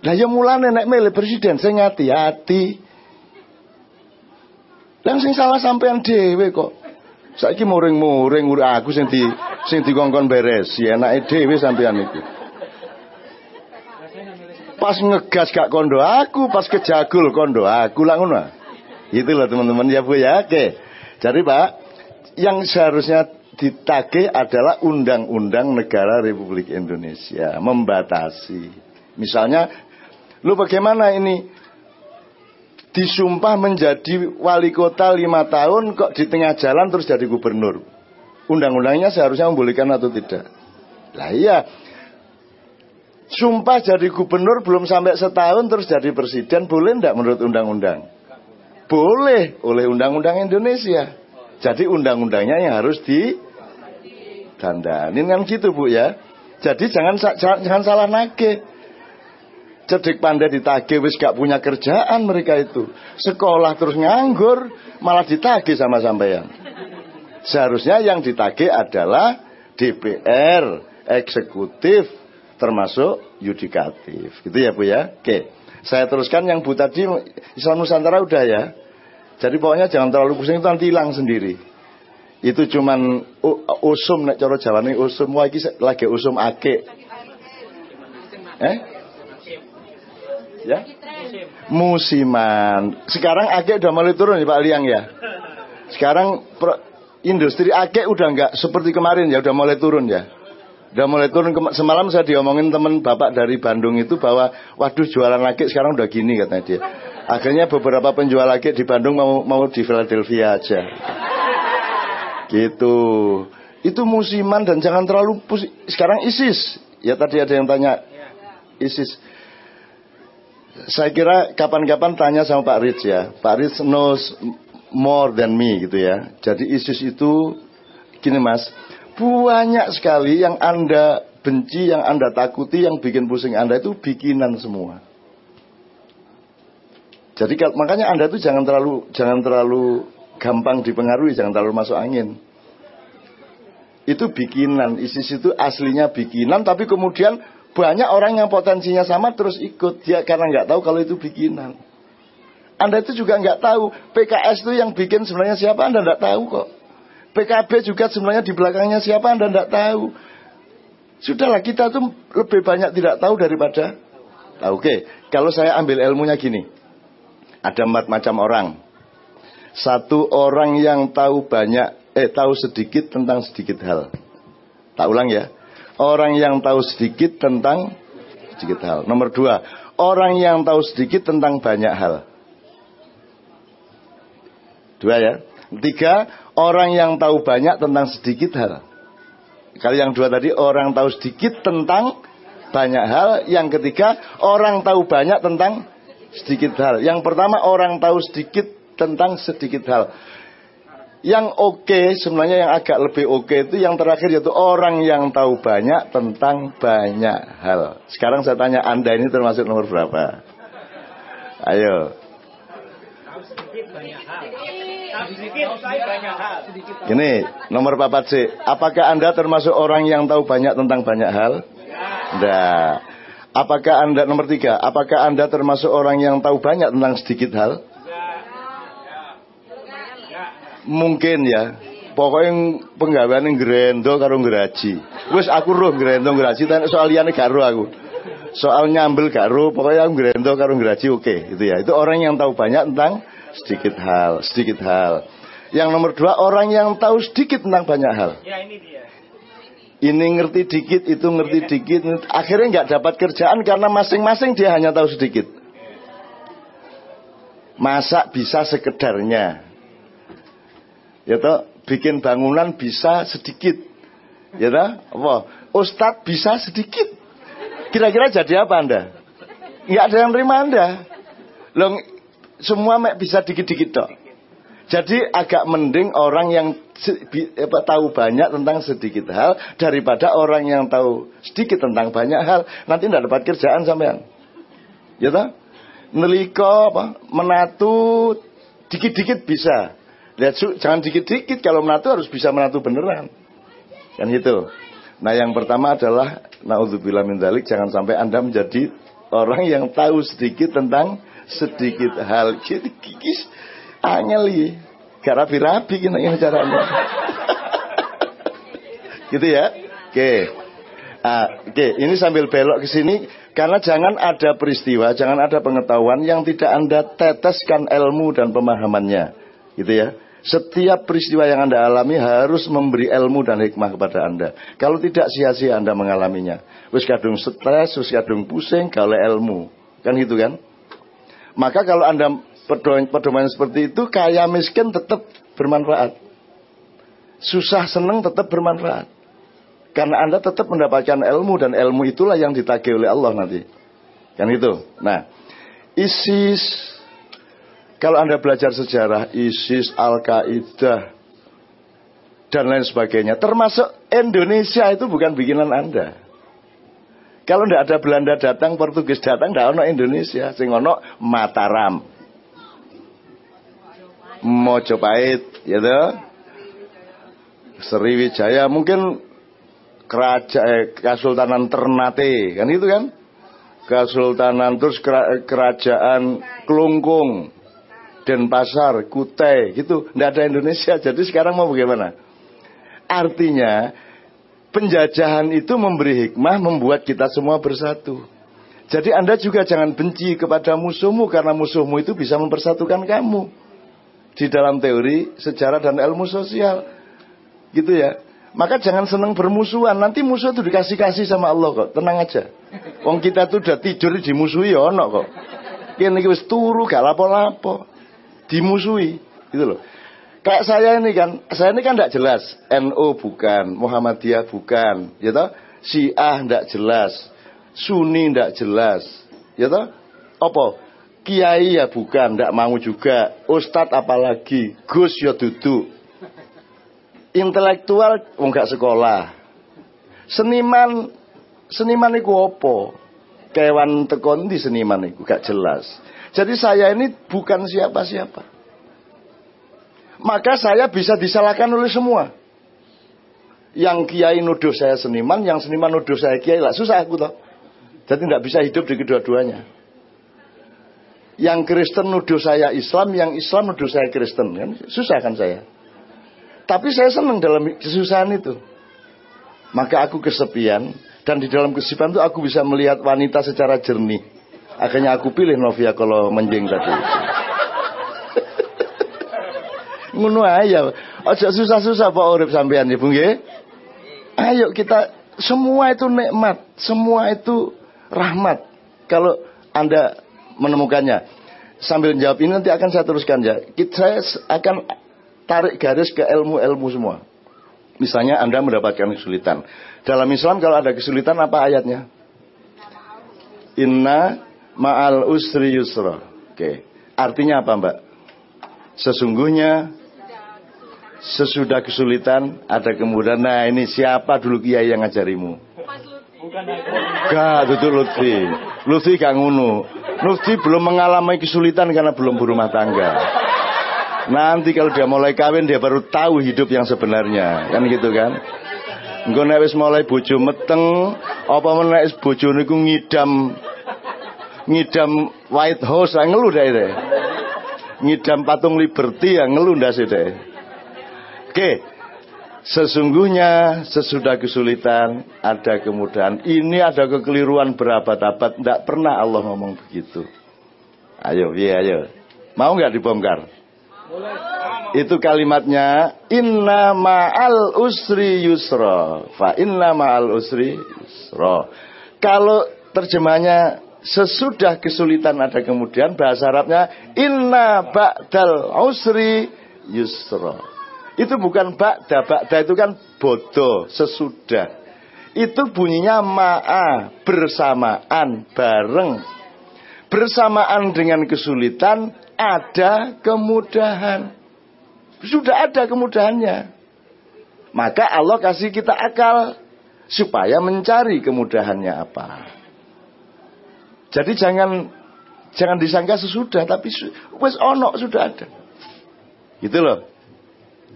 Lah ya mulane nek milih presiden saya hati-hati. Langsung salah sampean dewe kok. Saiki muring-muring uri aku sing di sing dikongkon beres, ya enake dhewe sampean iki. Pas ngegas gak kondo aku, pas kejagul kondo aku lah ngono. Itu teman-teman ya Bu ya. Oke. Jadi Pak, yang seharusnya ditagih adalah undang-undang negara Republik Indonesia membatasi. Misalnya, lu bagaimana ini disumpah menjadi wali kota lima tahun kok di tengah jalan terus jadi gubernur. Undang-undangnya seharusnya membolehkan atau tidak? Lah iya. Sumpah jadi gubernur belum sampai setahun terus jadi presiden boleh tidak menurut undang-undang? Boleh oleh undang-undang Indonesia. Jadi undang-undangnya yang harus di dandanin kan gitu Bu ya. Jadi jangan jangan, salah nage cerdik pandai ditagih wis gak punya kerjaan mereka itu. Sekolah terus nganggur, malah ditagih sama sampean. Seharusnya yang ditagih adalah DPR, eksekutif, termasuk yudikatif. Gitu ya Bu ya. Oke. Saya teruskan yang Bu tadi Islam Nusantara udah ya. Jadi pokoknya jangan terlalu pusing itu nanti hilang sendiri. Itu cuman usum nek cara Jawa nih usum wah lagi usum ake. Eh? Ya? Musiman. Sekarang ake udah mulai turun ya Pak Liang ya. Sekarang industri ake udah nggak seperti kemarin ya, udah mulai turun ya. Udah mulai turun semalam saya diomongin teman bapak dari Bandung itu bahwa waduh jualan ake sekarang udah gini katanya dia. Akhirnya beberapa penjual ake di Bandung mau mau di Philadelphia aja. Gitu. Itu musiman dan jangan terlalu pusing. Sekarang ISIS. Ya tadi ada yang tanya ISIS saya kira kapan-kapan tanya sama Pak Rich ya. Pak Rich knows more than me gitu ya. Jadi ISIS itu gini Mas, banyak sekali yang Anda benci, yang Anda takuti, yang bikin pusing Anda itu bikinan semua. Jadi makanya Anda itu jangan terlalu jangan terlalu gampang dipengaruhi, jangan terlalu masuk angin. itu bikinan. ISIS itu aslinya bikinan, tapi kemudian banyak orang yang potensinya sama terus ikut dia karena nggak tahu kalau itu bikinan. Anda itu juga nggak tahu PKS itu yang bikin sebenarnya siapa Anda nggak tahu kok. PKB juga sebenarnya di belakangnya siapa Anda nggak tahu. Sudahlah kita tuh lebih banyak tidak tahu daripada Nah, Oke, okay. kalau saya ambil ilmunya gini, ada empat macam orang. Satu orang yang tahu banyak, eh tahu sedikit tentang sedikit hal. Tak ulang ya. Orang yang tahu sedikit tentang sedikit hal. Nomor dua, orang yang tahu sedikit tentang banyak hal. Dua ya. Tiga, orang yang tahu banyak tentang sedikit hal. Kalau yang dua tadi, orang tahu sedikit tentang banyak hal. Yang ketiga, orang tahu banyak tentang sedikit hal. Yang pertama, orang tahu sedikit tentang sedikit hal. Yang oke okay, sebenarnya yang agak lebih oke okay itu yang terakhir yaitu orang yang tahu banyak tentang banyak hal. Sekarang saya tanya Anda ini termasuk nomor berapa? Ayo. Ini nomor papat C. Apakah Anda termasuk orang yang tahu banyak tentang banyak hal? Nah, apakah Anda nomor tiga? Apakah Anda termasuk orang yang tahu banyak tentang sedikit hal? Mungkin ya. Pokoknya penggawean yang gerendo karo ngeraji. Wes aku roh gerendo ngeraji, tapi soal liane gak roh aku. Soal nyambel gak roh, pokoknya aku gerendo karo ngeraji oke, okay, itu ya. Itu orang yang tahu banyak tentang sedikit hal, sedikit hal. Yang nomor dua orang yang tahu sedikit tentang banyak hal. Ya ini dia ini ngerti dikit, itu ngerti dikit. Akhirnya nggak dapat kerjaan karena masing-masing dia hanya tahu sedikit. Masak bisa sekedarnya. Ya toh, bikin bangunan bisa sedikit. Ya toh, apa? Ustadz bisa sedikit. Kira-kira jadi apa Anda? Nggak ada yang terima Anda. Loh, semua bisa dikit-dikit toh. Jadi agak mending orang yang tahu banyak tentang sedikit hal daripada orang yang tahu sedikit tentang banyak hal. Nanti tidak dapat kerjaan sampean. Ya toh? Neliko apa? Menatu dikit-dikit bisa. Lihat jangan dikit-dikit kalau menatu harus bisa menatu beneran. Kan itu. Nah, yang pertama adalah naudzubillah min dalik jangan sampai Anda menjadi orang yang tahu sedikit tentang sedikit hal. Jadi kikis Angel iki. Gak rapi-rapi ini caranya. gitu ya. Oke. Ah, oke, ini sambil belok ke sini karena jangan ada peristiwa, jangan ada pengetahuan yang tidak Anda teteskan ilmu dan pemahamannya. Gitu ya. Setiap peristiwa yang Anda alami harus memberi ilmu dan hikmah kepada Anda. Kalau tidak sia-sia Anda mengalaminya. Wis kadung stres, wis kadung pusing, kalau ilmu. Kan gitu kan? Maka kalau Anda pedoman seperti itu kaya miskin tetap bermanfaat. Susah senang tetap bermanfaat. Karena Anda tetap mendapatkan ilmu dan ilmu itulah yang ditagih oleh Allah nanti. Kan itu. Nah, ISIS kalau Anda belajar sejarah ISIS, Al-Qaeda dan lain sebagainya, termasuk Indonesia itu bukan bikinan Anda. Kalau tidak ada Belanda datang, Portugis datang, tidak ada Indonesia, sing ono Mataram. Mojopahit, ya toh? Sriwijaya mungkin kerajaan eh, Kesultanan Ternate, kan itu kan? Kesultanan terus kerajaan Klungkung, Denpasar, Kutai, gitu. Tidak ada Indonesia. Jadi sekarang mau bagaimana? Artinya penjajahan itu memberi hikmah membuat kita semua bersatu. Jadi Anda juga jangan benci kepada musuhmu karena musuhmu itu bisa mempersatukan kamu di dalam teori sejarah dan ilmu sosial. Gitu ya. Maka jangan senang bermusuhan. Nanti musuh itu dikasih-kasih sama Allah kok. Tenang aja. Wong kita tuh udah tidur dimusuhi ya ono kok. Ini wis turu gak lapo-lapo. Dimusuhi. Gitu loh. Kayak saya ini kan, saya ini kan tidak jelas. NO bukan, Muhammadiyah bukan, ya toh? Syiah tidak jelas, Sunni tidak jelas, ya toh? Apa? Kiai ya bukan, ndak mau juga. Ustadz apalagi, Gus ya duduk. Intelektual wong gak sekolah. Seniman seniman iku apa? Kewan tekon di seniman iku gak jelas. Jadi saya ini bukan siapa-siapa. Maka saya bisa disalahkan oleh semua. Yang kiai nuduh saya seniman, yang seniman nuduh saya kiai lah susah aku toh. Jadi tidak bisa hidup di kedua-duanya. Yang Kristen nuduh saya Islam, yang Islam nuduh saya Kristen kan susah kan saya. Tapi saya senang dalam kesusahan itu. Maka aku kesepian dan di dalam kesepian itu aku bisa melihat wanita secara jernih. Akhirnya aku pilih Novia kalau menjeng tadi. Ngono aja. Aja susah-susah Pak urip sampean ya, Bung Ayo kita semua itu nikmat, semua itu rahmat. Kalau Anda menemukannya. Sambil jawab ini nanti akan saya teruskan ya. Saya akan tarik garis ke ilmu-ilmu semua. Misalnya Anda mendapatkan kesulitan. Dalam Islam kalau ada kesulitan apa ayatnya? Inna ma'al usri yusra. Oke. Artinya apa mbak? Sesungguhnya sesudah kesulitan ada kemudahan. Nah ini siapa dulu kiai yang ngajarimu? Gak, itu Lutfi. Lutfi gak ngunu. Lutfi belum mengalami kesulitan karena belum berumah tangga. Nanti kalau dia mulai kawin dia baru tahu hidup yang sebenarnya. Kan gitu kan? Engko nek mulai bojo meteng, apa meneh bojo niku ngidam ngidam White House ah, ngeluh deh. Ngidam patung Liberty yang ngeluh ndas deh. Oke. Sesungguhnya sesudah kesulitan ada kemudahan. Ini ada kekeliruan berabad-abad. Tidak pernah Allah ngomong begitu. Ayo, iya, ayo. Mau nggak dibongkar? Itu kalimatnya Inna ma'al usri yusra. Fa inna ma'al usri yusra. Kalau terjemahnya sesudah kesulitan ada kemudian bahasa Arabnya inna ba'dal usri yusra. Itu bukan ba'da, ba'da itu kan bodoh, sesudah. Itu bunyinya ma'a, bersamaan, bareng. Bersamaan dengan kesulitan ada kemudahan. Sudah ada kemudahannya. Maka Allah kasih kita akal supaya mencari kemudahannya apa. Jadi jangan jangan disangka sesudah tapi wes ono sudah ada. Gitu loh.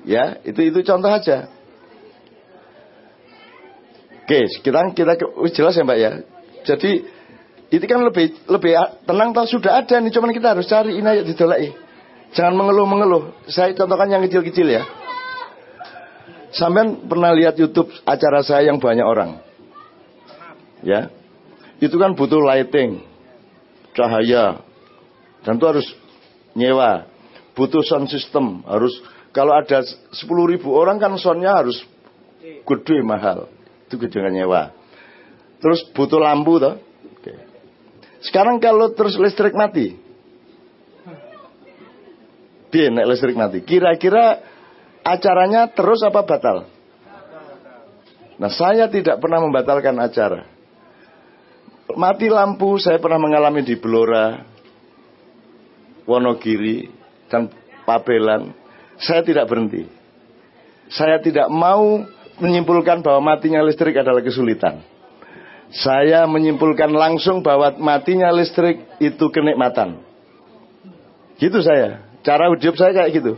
Ya, itu itu contoh aja. Oke, kita kita jelas ya Mbak ya. Jadi itu kan lebih lebih tenang tahu sudah ada nih, cuman kita harus cari ini aja didolai. Jangan mengeluh-mengeluh. Saya contohkan yang kecil-kecil ya. Sampai pernah lihat YouTube acara saya yang banyak orang. Ya. Itu kan butuh lighting, cahaya. Dan itu harus nyewa. Butuh sound system, harus kalau ada 10 ribu orang kan soundnya harus gede mahal. Itu dengan nyewa. Terus butuh lampu toh. Sekarang kalau terus listrik mati. Biar naik listrik mati. Kira-kira acaranya terus apa batal? Nah saya tidak pernah membatalkan acara. Mati lampu saya pernah mengalami di Blora, Wonogiri, dan Pabelan saya tidak berhenti. Saya tidak mau menyimpulkan bahwa matinya listrik adalah kesulitan. Saya menyimpulkan langsung bahwa matinya listrik itu kenikmatan. Gitu saya. Cara hidup saya kayak gitu.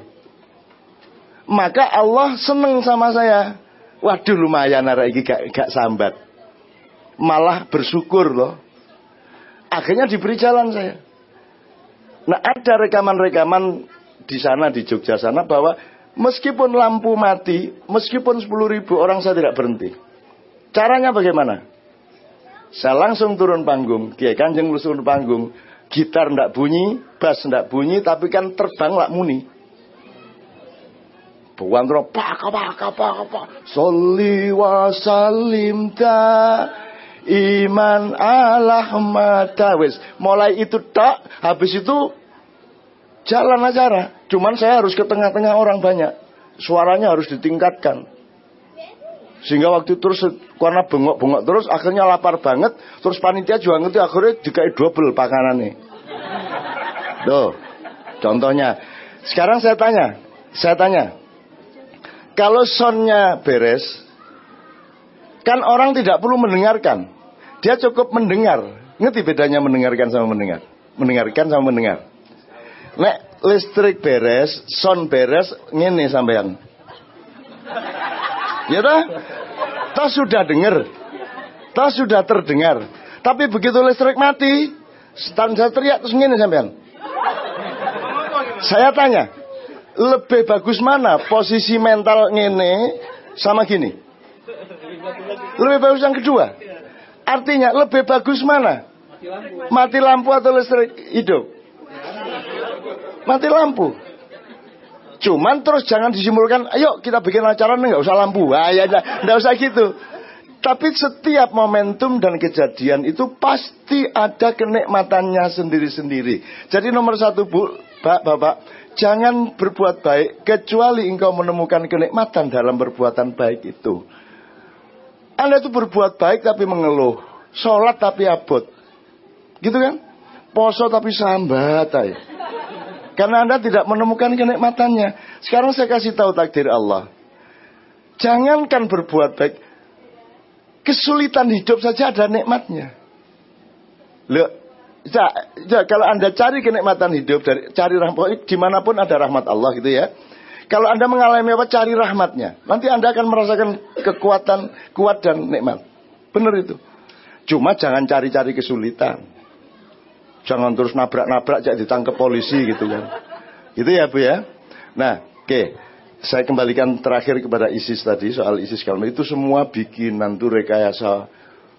Maka Allah seneng sama saya. Waduh lumayan arah ini gak, gak sambat. Malah bersyukur loh. Akhirnya diberi jalan saya. Nah ada rekaman-rekaman di sana di Jogja sana bahwa meskipun lampu mati, meskipun 10 ribu orang saya tidak berhenti. Caranya bagaimana? Saya langsung turun panggung, Kiai Kanjeng turun panggung, gitar ndak bunyi, bass ndak bunyi, tapi kan terbang lak muni. Bukan terus pak pak pak pak soli wa ta iman Allah wis mulai itu tak habis itu jalan acara Cuman saya harus ke tengah-tengah orang banyak. Suaranya harus ditingkatkan. Sehingga waktu terus karena bengok-bengok terus akhirnya lapar banget. Terus panitia juga ngerti akhirnya dikai double nih. Tuh, contohnya. Sekarang saya tanya, saya tanya. Kalau soundnya beres, kan orang tidak perlu mendengarkan. Dia cukup mendengar. Ngerti bedanya mendengarkan sama mendengar? Mendengarkan sama mendengar. Nek listrik beres, sound beres, ngene sampean. Ya toh? Toh sudah dengar. Toh sudah terdengar. Tapi begitu listrik mati, standar teriak terus ngene sampean. Saya tanya, lebih bagus mana posisi mental ngene sama gini? Lebih bagus yang kedua. Artinya lebih bagus mana? Mati lampu atau listrik hidup? Mati lampu. Cuman terus jangan disimpulkan, ayo kita bikin acara nggak usah lampu. Ah, ya, nggak usah gitu. Tapi setiap momentum dan kejadian itu pasti ada kenikmatannya sendiri-sendiri. Jadi nomor satu bu, Pak, Bapak, jangan berbuat baik kecuali engkau menemukan kenikmatan dalam perbuatan baik itu. Anda itu berbuat baik tapi mengeluh, sholat tapi abot, gitu kan? Poso tapi sambat, ay. Karena Anda tidak menemukan kenikmatannya. Sekarang saya kasih tahu takdir Allah. Jangankan berbuat baik, kesulitan hidup saja ada nikmatnya. Loh, Ya, ya, kalau Anda cari kenikmatan hidup dari cari rahmat di mana pun ada rahmat Allah gitu ya. Kalau Anda mengalami apa cari rahmatnya. Nanti Anda akan merasakan kekuatan kuat dan nikmat. Benar itu. Cuma jangan cari-cari kesulitan. Jangan terus nabrak-nabrak jadi ditangkap polisi gitu kan. Gitu ya Bu ya. Nah, oke. Saya kembalikan terakhir kepada ISIS tadi soal ISIS kalau itu semua bikinan tuh rekayasa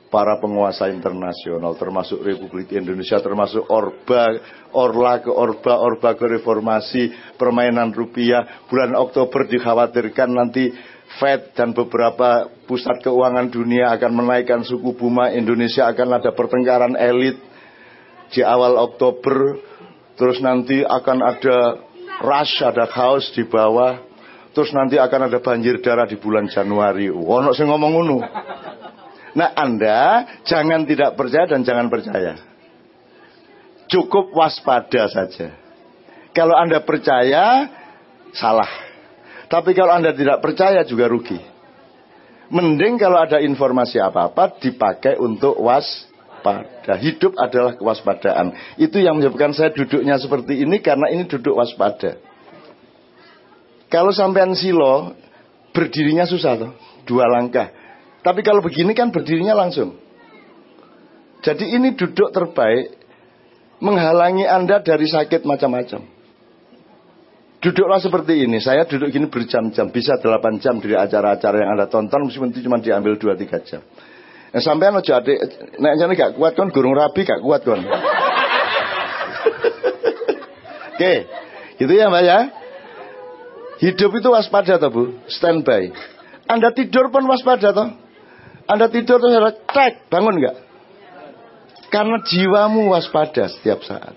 para penguasa internasional termasuk Republik Indonesia termasuk Orba Orla ke Orba Orba ke reformasi permainan rupiah bulan Oktober dikhawatirkan nanti Fed dan beberapa pusat keuangan dunia akan menaikkan suku bunga Indonesia akan ada pertengkaran elit di awal Oktober terus nanti akan ada rush ada chaos di bawah terus nanti akan ada banjir darah di bulan Januari wono sing ngomong ngono Nah Anda jangan tidak percaya dan jangan percaya. Cukup waspada saja. Kalau Anda percaya, salah. Tapi kalau Anda tidak percaya juga rugi. Mending kalau ada informasi apa-apa dipakai untuk waspada. Hidup adalah kewaspadaan. Itu yang menyebabkan saya duduknya seperti ini karena ini duduk waspada. Kalau sampean silo, berdirinya susah tuh. Dua langkah. Tapi kalau begini kan berdirinya langsung. Jadi ini duduk terbaik menghalangi Anda dari sakit macam-macam. Duduklah seperti ini. Saya duduk gini berjam-jam. Bisa 8 jam dari acara-acara yang Anda tonton. Meskipun cuma diambil 2-3 jam. Nah, sampean aja adik. Nek jane gak kuat kan. Gurung rapi gak kuat kan. Oke. Gitu ya Mbak ya. Hidup itu waspada toh Bu. Standby. Anda tidur pun waspada toh. Anda tidur terus ada cek, bangun nggak? Karena jiwamu waspada setiap saat.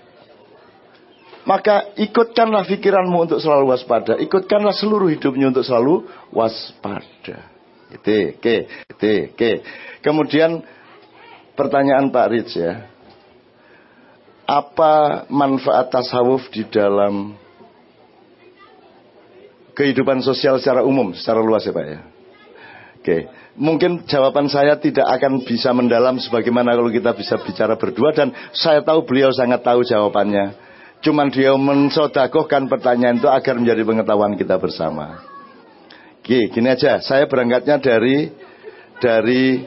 Maka ikutkanlah pikiranmu untuk selalu waspada. Ikutkanlah seluruh hidupnya untuk selalu waspada. Itu, oke, itu, oke. Kemudian pertanyaan Pak Rich ya. Apa manfaat tasawuf di dalam kehidupan sosial secara umum, secara luas ya Pak ya? Oke mungkin jawaban saya tidak akan bisa mendalam sebagaimana kalau kita bisa bicara berdua dan saya tahu beliau sangat tahu jawabannya. Cuman dia mensodakohkan pertanyaan itu agar menjadi pengetahuan kita bersama. Oke, gini aja, saya berangkatnya dari dari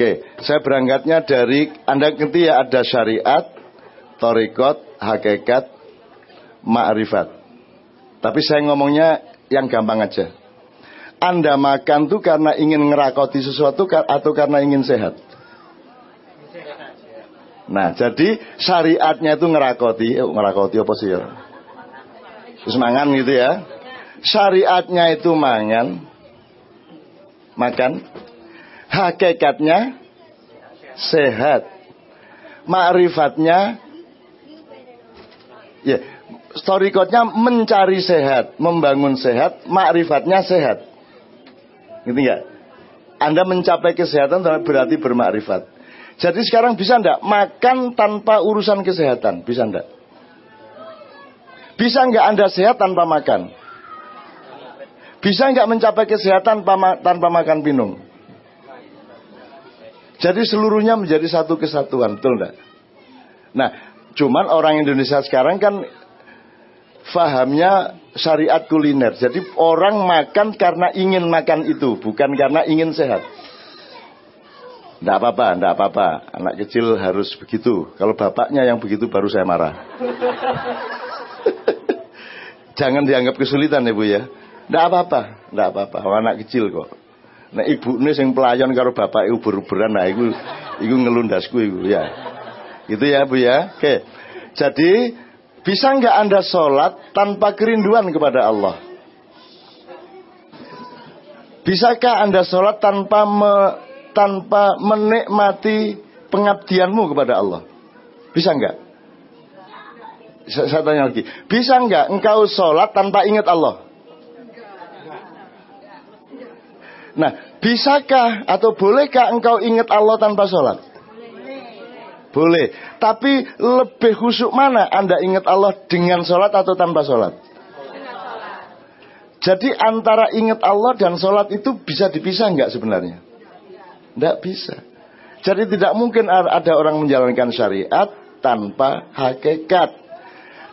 Oke, saya berangkatnya dari Anda ngerti ya ada syariat, torikot, hakikat, ma'rifat. Tapi saya ngomongnya yang gampang aja. Anda makan tuh karena ingin ngerakoti sesuatu atau karena ingin sehat? Nah, jadi syariatnya itu ngerakoti, oh, ngerakoti apa sih ya? Terus mangan gitu ya. Syariatnya itu mangan, makan. Hakikatnya sehat. Ma'rifatnya ya, Storikotnya mencari sehat, membangun sehat, makrifatnya sehat. Gitu enggak? Anda mencapai kesehatan berarti bermakrifat. Jadi sekarang bisa enggak makan tanpa urusan kesehatan? Bisa enggak? Bisa enggak Anda sehat tanpa makan? Bisa enggak mencapai kesehatan tanpa, tanpa makan minum? Jadi seluruhnya menjadi satu kesatuan, betul enggak? Nah, cuman orang Indonesia sekarang kan fahamnya syariat kuliner. Jadi orang makan karena ingin makan itu, bukan karena ingin sehat. Tidak apa-apa, tidak apa-apa. Anak kecil harus begitu. Kalau bapaknya yang begitu baru saya marah. Jangan dianggap kesulitan ya Bu ya. Tidak apa-apa, tidak apa-apa. Anak kecil kok. Nah ibu ini yang pelayan karo bapak ibu beruberan, nah itu, itu ngelundasku itu ya. Itu ya Bu ya. Oke. Jadi bisa nggak anda sholat tanpa kerinduan kepada Allah? Bisakah anda sholat tanpa me, tanpa menikmati pengabdianmu kepada Allah? Bisa nggak? Saya, saya tanya lagi, bisa nggak engkau sholat tanpa ingat Allah? Nah, bisakah atau bolehkah engkau ingat Allah tanpa sholat? Boleh. Tapi lebih khusyuk mana Anda ingat Allah dengan sholat atau tanpa sholat? Jadi antara ingat Allah dan sholat itu bisa dipisah nggak sebenarnya? Tidak bisa. Jadi tidak mungkin ada orang menjalankan syariat tanpa hakikat.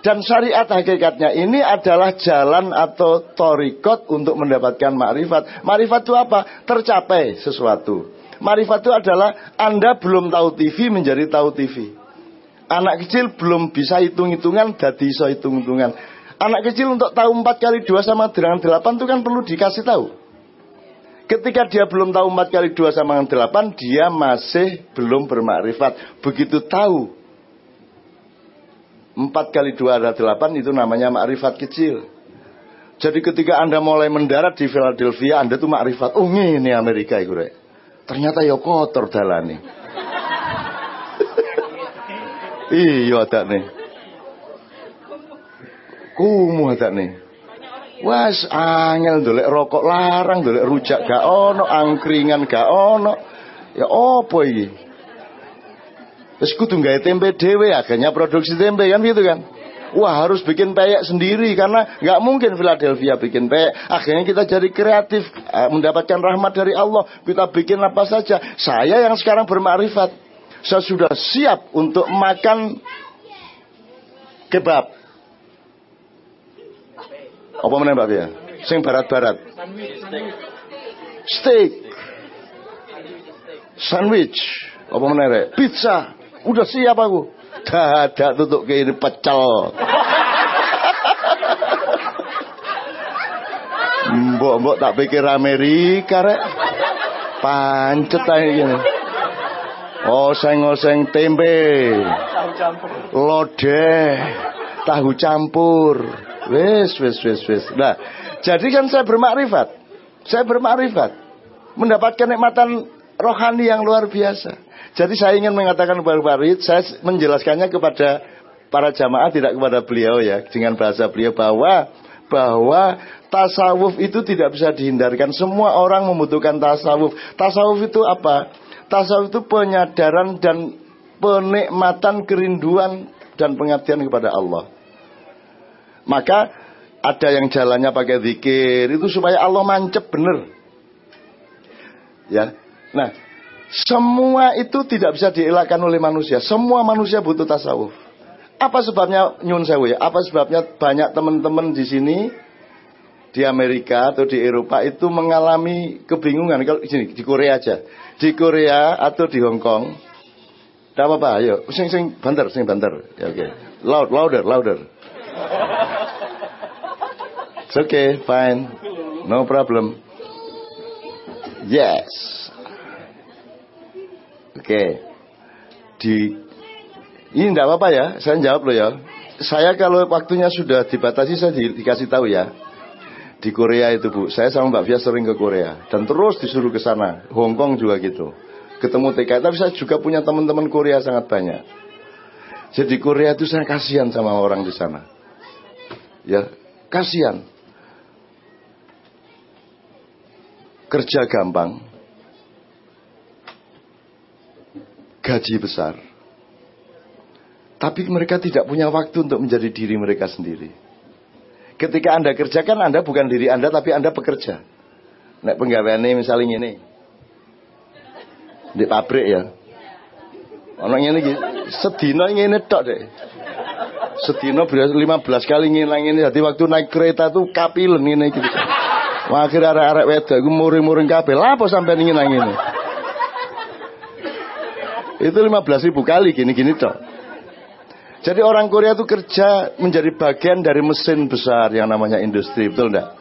Dan syariat hakikatnya ini adalah jalan atau torikot untuk mendapatkan makrifat. Makrifat itu apa? Tercapai sesuatu. Makrifat itu adalah Anda belum tahu TV menjadi tahu TV. Anak kecil belum bisa hitung-hitungan, jadi iso hitung-hitungan. Anak kecil untuk tahu 4 kali 2 sama dengan 8 itu kan perlu dikasih tahu. Ketika dia belum tahu 4 kali 2 sama dengan 8, dia masih belum bermakrifat. Begitu tahu 4 kali 2 adalah 8 itu namanya makrifat kecil. Jadi ketika Anda mulai mendarat di Philadelphia, Anda tuh makrifat. Oh ini Amerika itu, Rek. Ternyata ya kotor dalane. iya tak nih. Kumuh tak nih. Was angel dolek rokok larang, dolek rujak gak ono, angkringan gak ono. Ya opo iki? Terus kudu gawe tempe dhewe, akhirnya produksi tempe kan gitu kan. Wah harus bikin peyek sendiri karena nggak mungkin Philadelphia bikin peyek. Akhirnya kita jadi kreatif, eh, mendapatkan rahmat dari Allah. Kita bikin apa saja. Saya yang sekarang bermakrifat, saya sudah siap untuk makan kebab. Apa mana Mbak ya? Sing barat-barat. Steak. Sandwich. Apa mana Pizza. Udah siap aku. Dadak tutup ke ini pecel. Mbok-mbok tak pikir Amerika rek. Pancet aja gini. Oseng-oseng tempe. Lodeh. Tahu campur. Wes, wes, wes, wes. Nah, jadi kan saya bermakrifat. Saya bermakrifat. Mendapatkan nikmatan rohani yang luar biasa. Jadi saya ingin mengatakan kepada Farid, saya menjelaskannya kepada para jamaah tidak kepada beliau ya, dengan bahasa beliau bahwa bahwa tasawuf itu tidak bisa dihindarkan. Semua orang membutuhkan tasawuf. Tasawuf itu apa? Tasawuf itu penyadaran dan penikmatan kerinduan dan pengabdian kepada Allah. Maka ada yang jalannya pakai zikir itu supaya Allah mancep bener. Ya. Nah, semua itu tidak bisa dielakkan oleh manusia. Semua manusia butuh tasawuf. Apa sebabnya nyun sewu ya? Apa sebabnya banyak teman-teman di sini di Amerika atau di Eropa itu mengalami kebingungan kalau di sini di Korea aja. Di Korea atau di Hong Kong. Tidak apa-apa, ayo. Sing sing banter, sing banter. Ya oke. Okay. Loud, louder, louder. It's okay, fine. No problem. Yes. Oke. Di ini tidak apa-apa ya, saya jawab loh ya. Saya kalau waktunya sudah dibatasi saya di, dikasih tahu ya. Di Korea itu Bu, saya sama Mbak Fia sering ke Korea dan terus disuruh ke sana. Hong Kong juga gitu. Ketemu TK, tapi saya juga punya teman-teman Korea sangat banyak. Jadi Korea itu saya kasihan sama orang di sana. Ya, kasihan. Kerja gampang, gaji besar. Tapi mereka tidak punya waktu untuk menjadi diri mereka sendiri. Ketika Anda kerjakan, Anda bukan diri Anda, tapi Anda pekerja. Nek penggaweane misalnya ini. Di pabrik ya. Orang ini sedina ini tok deh. Setino 15 kali ngilang ini. Jadi waktu naik kereta tuh kapilen ini gitu. Akhir arek-arek wedok gue muring-muring kabel. Apa sampai ngilang ini? Itu 15 ribu kali gini-gini toh. Jadi orang Korea itu kerja menjadi bagian dari mesin besar yang namanya industri, betul enggak?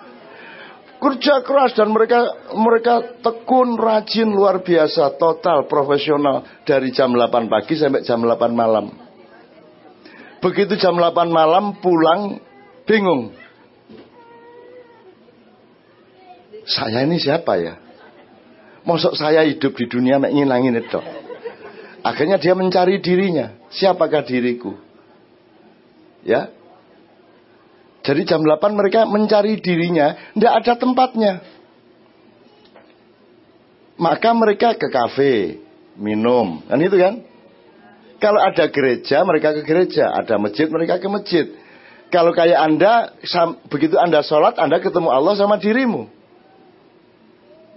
Kerja keras dan mereka mereka tekun, rajin, luar biasa, total profesional dari jam 8 pagi sampai jam 8 malam. Begitu jam 8 malam pulang bingung. Saya ini siapa ya? Mosok saya hidup di dunia mek ngilangin itu. Akhirnya dia mencari dirinya. Siapakah diriku? Ya. Jadi jam 8 mereka mencari dirinya, tidak ada tempatnya. Maka mereka ke kafe, minum, kan itu kan? Kalau ada gereja, mereka ke gereja. Ada masjid, mereka ke masjid. Kalau kayak Anda, begitu Anda sholat, Anda ketemu Allah sama dirimu.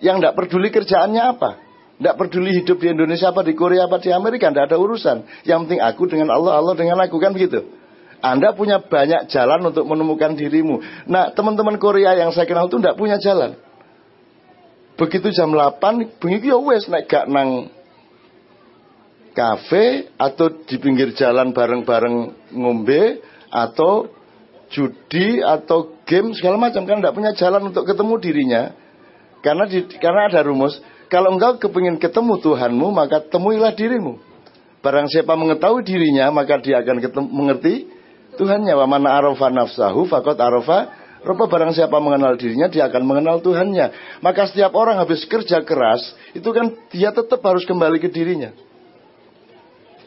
Yang tidak peduli kerjaannya apa. Tidak peduli hidup di Indonesia apa, di Korea apa, di Amerika. Tidak ada urusan. Yang penting aku dengan Allah, Allah dengan aku. Kan begitu. Anda punya banyak jalan untuk menemukan dirimu. Nah, teman-teman Korea yang saya kenal itu tidak punya jalan. Begitu jam 8, begitu ya wes naik gak nang kafe atau di pinggir jalan bareng-bareng ngombe atau judi atau game segala macam kan tidak punya jalan untuk ketemu dirinya karena di, karena ada rumus kalau engkau kepingin ketemu Tuhanmu maka temuilah dirimu barang siapa mengetahui dirinya maka dia akan ketemu, mengerti Tuhannya wa mana arafa nafsahu fakot arafa Rupa barang siapa mengenal dirinya dia akan mengenal Tuhannya. Maka setiap orang habis kerja keras itu kan dia tetap harus kembali ke dirinya.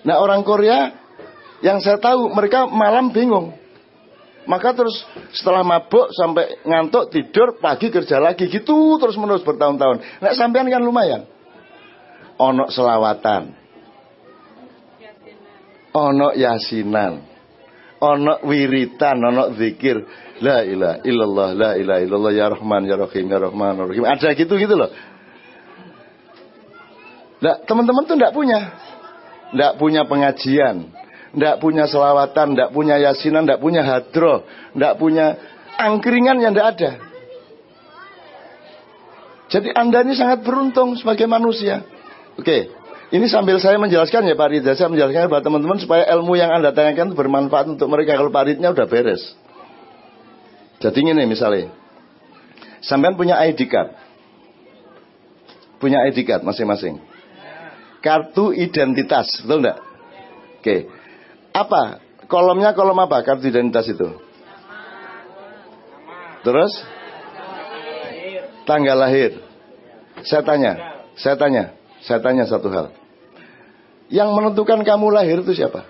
Nah orang Korea yang saya tahu mereka malam bingung. Maka terus setelah mabuk sampai ngantuk tidur pagi kerja lagi gitu terus menerus bertahun-tahun. Nah sampean kan lumayan. Onok selawatan. Onok yasinan ono wiritan, ono zikir. La ilaha illallah, la ilaha illallah ya Rahman ya Rahim ya Rahman ya Rahim. Ada gitu gitu loh. Nah, teman-teman tuh enggak punya. Enggak punya pengajian, enggak punya selawatan, enggak punya yasinan, enggak punya hadro, enggak punya angkringan yang enggak ada. Jadi Anda ini sangat beruntung sebagai manusia. Oke, ini sambil saya menjelaskan ya Pak Ridha, saya menjelaskan buat teman-teman supaya ilmu yang Anda tanyakan itu bermanfaat untuk mereka. Kalau Pak Ridnya udah beres. Jadi ini misalnya, sampean punya ID card. Punya ID card masing-masing. Kartu identitas, betul enggak? Oke. Apa? Kolomnya kolom apa kartu identitas itu? Terus? Tanggal lahir. Saya tanya, saya tanya, saya tanya satu hal. Yang menentukan kamu lahir itu siapa?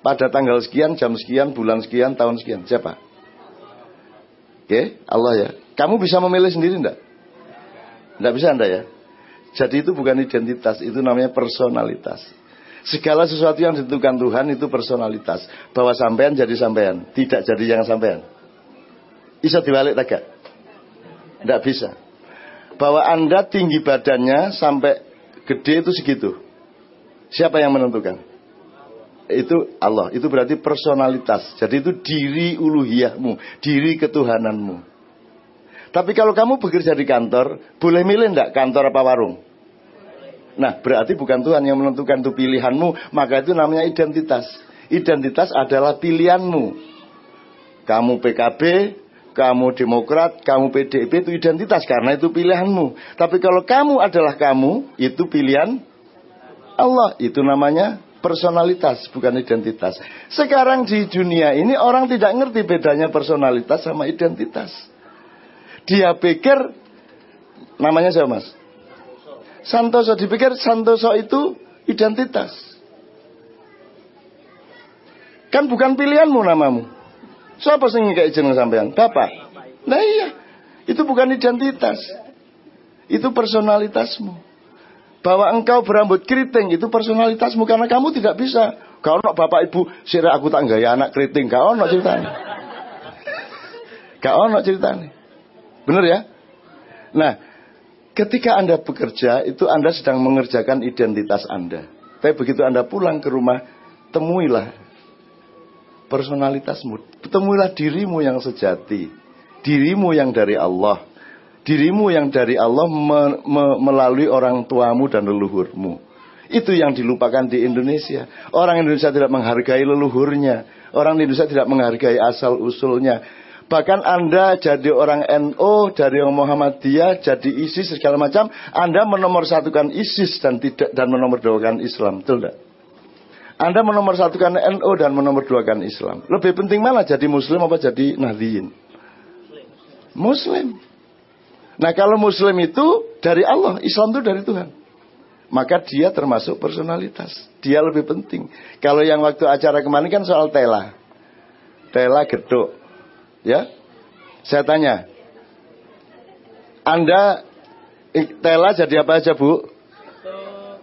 Pada tanggal sekian, jam sekian, bulan sekian, tahun sekian. Siapa? Oke, Allah ya. Kamu bisa memilih sendiri enggak? Enggak bisa Anda ya? Jadi itu bukan identitas, itu namanya personalitas. Segala sesuatu yang ditentukan Tuhan itu personalitas. Bahwa sampean jadi sampean, tidak jadi yang sampean. Bisa dibalik tak? Tidak bisa. Bahwa Anda tinggi badannya sampai gede itu segitu. Siapa yang menentukan? Itu Allah. Itu berarti personalitas. Jadi itu diri uluhiyahmu, diri ketuhananmu. Tapi kalau kamu bekerja di kantor, boleh milih enggak kantor apa warung? Nah, berarti bukan Tuhan yang menentukan itu pilihanmu, maka itu namanya identitas. Identitas adalah pilihanmu. Kamu PKB, kamu Demokrat, kamu PDIP itu identitas karena itu pilihanmu. Tapi kalau kamu adalah kamu, itu pilihan Allah itu namanya personalitas bukan identitas. Sekarang di dunia ini orang tidak ngerti bedanya personalitas sama identitas. Dia pikir namanya siapa mas? Santoso dipikir Santoso itu identitas. Kan bukan pilihanmu namamu. Siapa sih kayak jeneng sampean? Bapak. Nah iya, itu bukan identitas. Itu personalitasmu bahwa engkau berambut keriting itu personalitasmu karena kamu tidak bisa. Kau nak bapak ibu, sira aku tak gaya anak keriting. Kau nak ceritanya. Kau nak ceritanya. Benar ya? Nah, ketika Anda bekerja, itu Anda sedang mengerjakan identitas Anda. Tapi begitu Anda pulang ke rumah, temuilah personalitasmu. Ketemulah dirimu yang sejati. Dirimu yang dari Allah. Dirimu yang dari Allah me, me, melalui orang tuamu dan leluhurmu. Itu yang dilupakan di Indonesia. Orang Indonesia tidak menghargai leluhurnya. Orang Indonesia tidak menghargai asal usulnya. Bahkan Anda jadi orang NO, dari orang Muhammadiyah, jadi ISIS segala macam, Anda menomorsatukan ISIS dan tidak dan menomorduakan Islam, betul tidak? Anda menomorsatukan NO dan menomorduakan Islam. Lebih penting mana jadi Muslim apa jadi Nahdliyin? Muslim. Nah kalau Muslim itu dari Allah, Islam itu dari Tuhan. Maka dia termasuk personalitas. Dia lebih penting. Kalau yang waktu acara kemarin kan soal tela. Tela geduk. Ya, saya tanya, Anda tela jadi apa aja bu?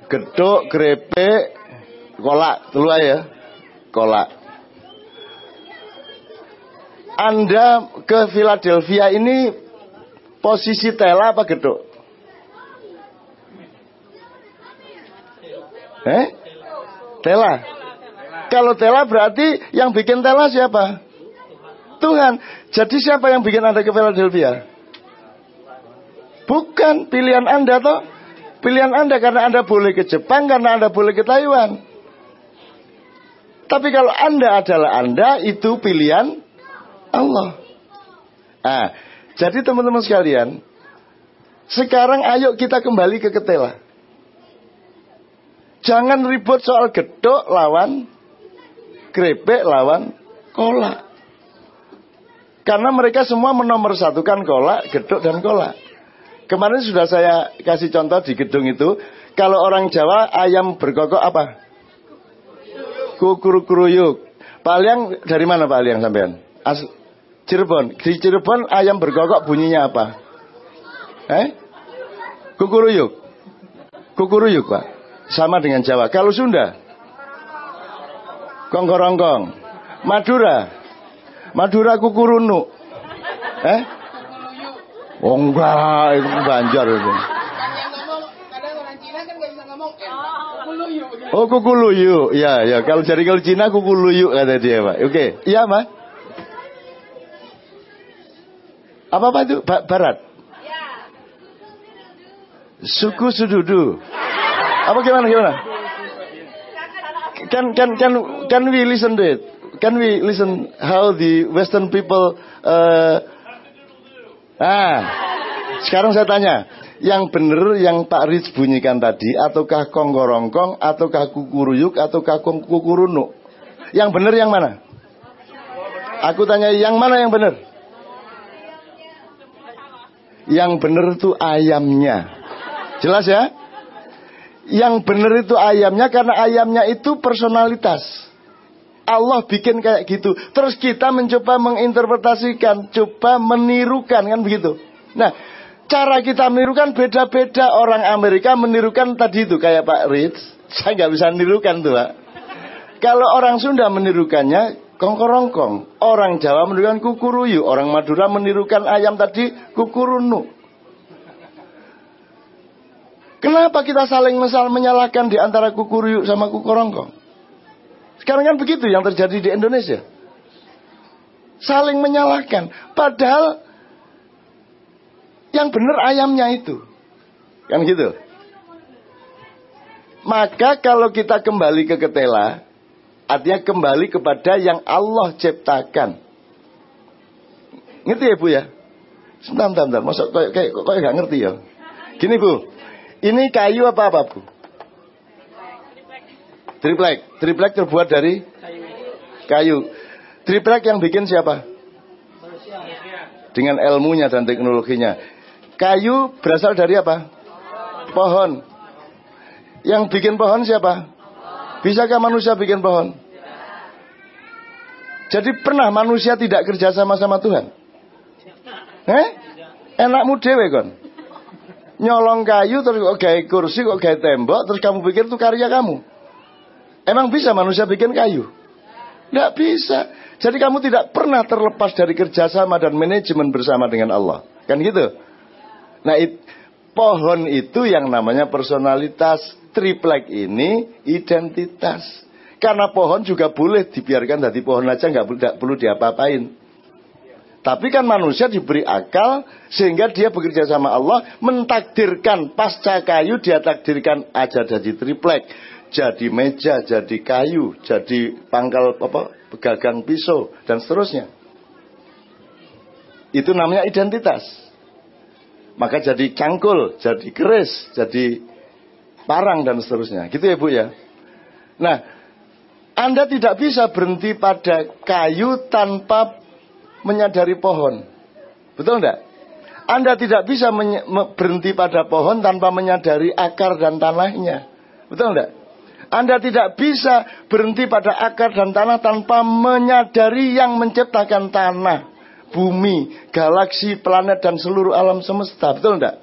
Geduk, grepe, kolak, keluar ya, kolak. Anda ke Philadelphia ini posisi tela apa geduk? Eh? Tela. Kalau tela berarti yang bikin tela siapa? Tuhan. Jadi siapa yang bikin Anda ke Philadelphia? Bukan pilihan Anda toh. Pilihan Anda karena Anda boleh ke Jepang, karena Anda boleh ke Taiwan. Tapi kalau Anda adalah Anda, itu pilihan Allah. Ah, jadi teman-teman sekalian, sekarang ayo kita kembali ke ketela. Jangan ribut soal gedok lawan krepek lawan kolak. Karena mereka semua menomorsatukan kolak, geduk dan kolak. Kemarin sudah saya kasih contoh di gedung itu. Kalau orang Jawa ayam berkokok apa? Kukuruyuk. Pak Aliang dari mana Pak Aliang sampean? As Cirebon. Di Cirebon ayam berkokok bunyinya apa? Eh? Kukuruyuk. Kukuruyuk Pak. Sama dengan Jawa. Kalau Sunda? Kongkorongkong. Madura? Madura kukurunu. Eh? Oh enggak, itu Banjar itu. Oh kukuluyu, ya ya. Kalau jadi kalau Cina kukuluyu kata dia pak. Oke, iya mas. Apa apa itu? Ba Barat. Suku sududu. Apa gimana gimana? Can can we listen to it? Can we listen how the Western people uh, ah sekarang saya tanya yang benar yang Pak Rich bunyikan tadi ataukah konggorongkong ataukah kukuruyuk ataukah kukurunu yang benar yang mana? Aku tanya yang mana yang benar yang benar itu ayamnya. Jelas ya? Yang benar itu ayamnya karena ayamnya itu personalitas Allah bikin kayak gitu. Terus kita mencoba menginterpretasikan, coba menirukan kan begitu. Nah, cara kita menirukan beda-beda. Orang Amerika menirukan tadi itu kayak Pak Ritz. Saya nggak bisa menirukan tuh, Pak. Kalau orang Sunda menirukannya kongkorongkong. Orang Jawa menirukan kukuruyu. Orang Madura menirukan ayam tadi kukurunu. Kenapa kita saling menyalahkan di antara kukuruyu sama kukurongkong? Sekarang kan begitu yang terjadi di Indonesia. Saling menyalahkan. Padahal yang benar ayamnya itu. Kan gitu. Maka kalau kita kembali ke ketela, artinya kembali kepada yang Allah ciptakan. Ngerti ya Bu ya? Sebentar, sebentar, sebentar. Masuk kayak kok nggak ngerti ya? Gini Bu, ini kayu apa apa Bu? Triplek. Triplek terbuat dari kayu. Triplek yang bikin siapa? Dengan ilmunya dan teknologinya. Kayu berasal dari apa? Pohon. Yang bikin pohon siapa? Bisakah manusia bikin pohon? Jadi pernah manusia tidak kerja sama sama Tuhan? Eh? Enakmu dewe kon. Nyolong kayu terus gaya kursi kok tembok terus kamu pikir itu karya kamu. Emang bisa manusia bikin kayu? Tidak bisa. Jadi kamu tidak pernah terlepas dari kerjasama dan manajemen bersama dengan Allah. Kan gitu? Nah, it, pohon itu yang namanya personalitas. Triplek ini identitas. Karena pohon juga boleh dibiarkan dari pohon aja nggak perlu diapa-apain. Tapi kan manusia diberi akal sehingga dia bekerja sama Allah mentakdirkan pasca kayu dia takdirkan aja jadi triplek, jadi meja, jadi kayu, jadi pangkal apa gagang pisau dan seterusnya. Itu namanya identitas. Maka jadi cangkul, jadi keris, jadi parang dan seterusnya. Gitu ya Bu ya. Nah, Anda tidak bisa berhenti pada kayu tanpa menyadari pohon. Betul enggak? Anda tidak bisa berhenti pada pohon tanpa menyadari akar dan tanahnya. Betul enggak? Anda tidak bisa berhenti pada akar dan tanah tanpa menyadari yang menciptakan tanah, bumi, galaksi, planet, dan seluruh alam semesta. Betul enggak?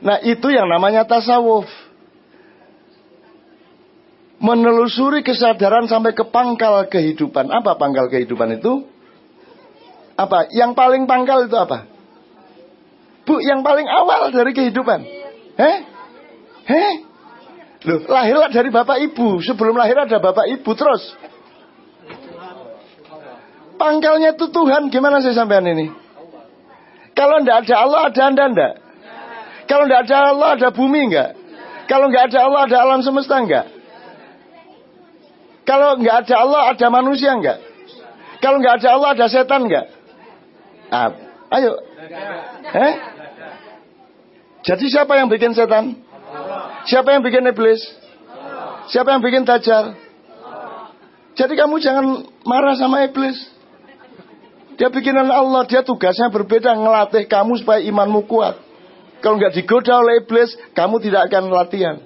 Nah itu yang namanya tasawuf. Menelusuri kesadaran sampai ke pangkal kehidupan. Apa pangkal kehidupan itu? Apa? Yang paling pangkal itu apa? Bu, yang paling awal dari kehidupan. Heh? Heh? Loh, lahirlah dari bapak ibu. Sebelum lahir ada bapak ibu terus. Pangkalnya itu Tuhan. Gimana saya sampean ini? Kalau tidak ada Allah, ada anda enggak? Kalau tidak ada Allah, ada bumi enggak? Kalau nggak ada Allah, ada alam semesta enggak? Kalau nggak ada Allah, ada manusia enggak? Kalau nggak ada Allah, ada setan enggak? Ah, ayo. Eh? Jadi siapa yang bikin setan? Siapa yang bikin iblis? Siapa yang bikin dajjal? Jadi kamu jangan marah sama iblis. Dia bikinan Allah, dia tugasnya berbeda ngelatih kamu supaya imanmu kuat. Kalau nggak digoda oleh iblis, kamu tidak akan latihan.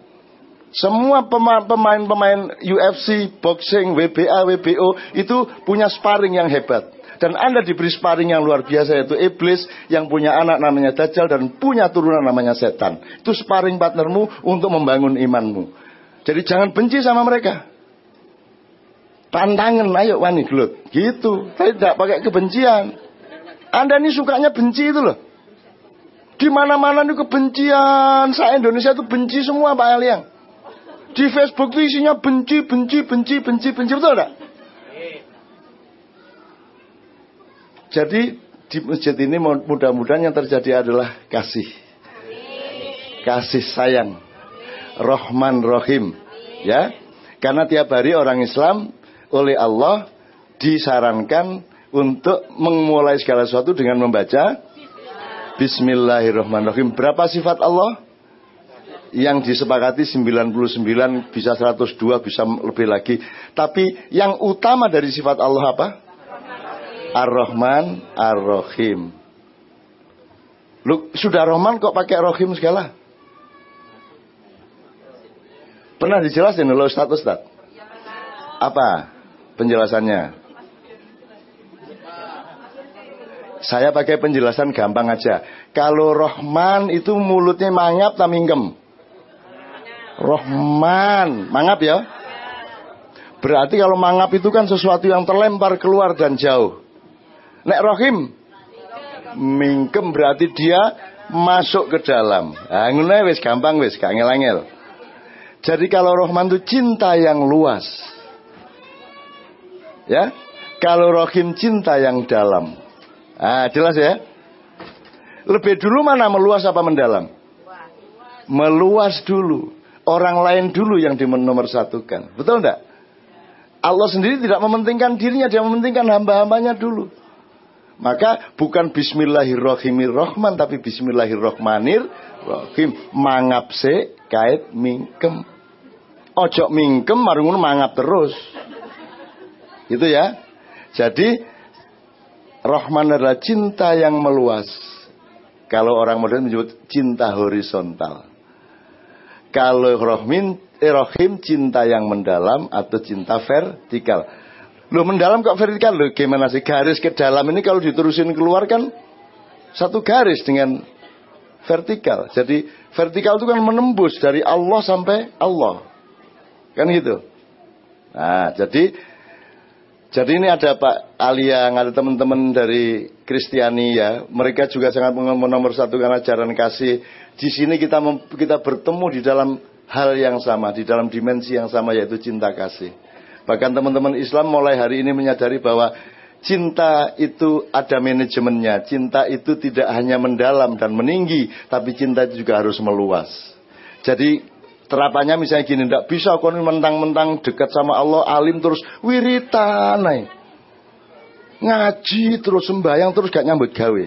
Semua pemain-pemain UFC, boxing, WBA, WBO itu punya sparring yang hebat. Dan Anda diberi sparring yang luar biasa yaitu iblis yang punya anak namanya Dajjal dan punya turunan namanya setan. Itu sparring partnermu untuk membangun imanmu. Jadi jangan benci sama mereka. Tantangan, ayo wani gelut. Gitu. Saya tidak pakai kebencian. Anda ini sukanya benci itu loh. Di mana-mana itu kebencian. Saya Indonesia itu benci semua Pak Eliang. Di Facebook itu isinya benci, benci, benci, benci, benci. Betul enggak? Jadi di masjid ini mudah-mudahan yang terjadi adalah kasih. Kasih sayang. Rohman Rohim. Ya. Karena tiap hari orang Islam oleh Allah disarankan untuk memulai segala sesuatu dengan membaca Bismillahirrahmanirrahim. Berapa sifat Allah? Yang disepakati 99, bisa 102, bisa lebih lagi. Tapi yang utama dari sifat Allah apa? Ar-Rahman, Ar-Rahim. Sudah Rahman kok pakai Rahim segala? Pernah dijelasin lo Ustaz Ustaz? Apa penjelasannya? Saya pakai penjelasan gampang aja. Kalau Rahman itu mulutnya mangap tak minggem. Rahman, mangap ya? Berarti kalau mangap itu kan sesuatu yang terlempar keluar dan jauh. Nek rohim mingkem berarti dia masuk ke dalam. Ah ngono wis gampang wis, gak ngel Jadi kalau Rahman itu cinta yang luas. Ya. Kalau Rohim cinta yang dalam. Ah, jelas ya? Lebih dulu mana meluas apa mendalam? Meluas dulu. Orang lain dulu yang satukan. Betul enggak? Allah sendiri tidak mementingkan dirinya, dia mementingkan hamba-hambanya dulu. Maka bukan Bismillahirrahmanirrahim tapi Bismillahirrahmanirrahim. Mangapse kait mingkem. Ojo mingkem marungun mangap terus. Itu ya. Jadi Rahman adalah cinta yang meluas. Kalau orang modern menyebut cinta horizontal. Kalau rohmin, eh, cinta yang mendalam atau cinta vertikal. Lo mendalam kok vertikal lo gimana sih garis ke dalam ini kalau diterusin keluar kan satu garis dengan vertikal. Jadi vertikal itu kan menembus dari Allah sampai Allah. Kan gitu. Nah, jadi jadi ini ada Pak Alia, ada teman-teman dari Kristiani ya. Mereka juga sangat menomor satu karena ajaran kasih. Di sini kita kita bertemu di dalam hal yang sama, di dalam dimensi yang sama yaitu cinta kasih. Bahkan teman-teman Islam mulai hari ini menyadari bahwa cinta itu ada manajemennya. Cinta itu tidak hanya mendalam dan meninggi, tapi cinta itu juga harus meluas. Jadi terapannya misalnya gini, tidak bisa kau mentang-mentang dekat sama Allah, alim terus wiritan, ngaji terus sembahyang terus gak nyambut gawe.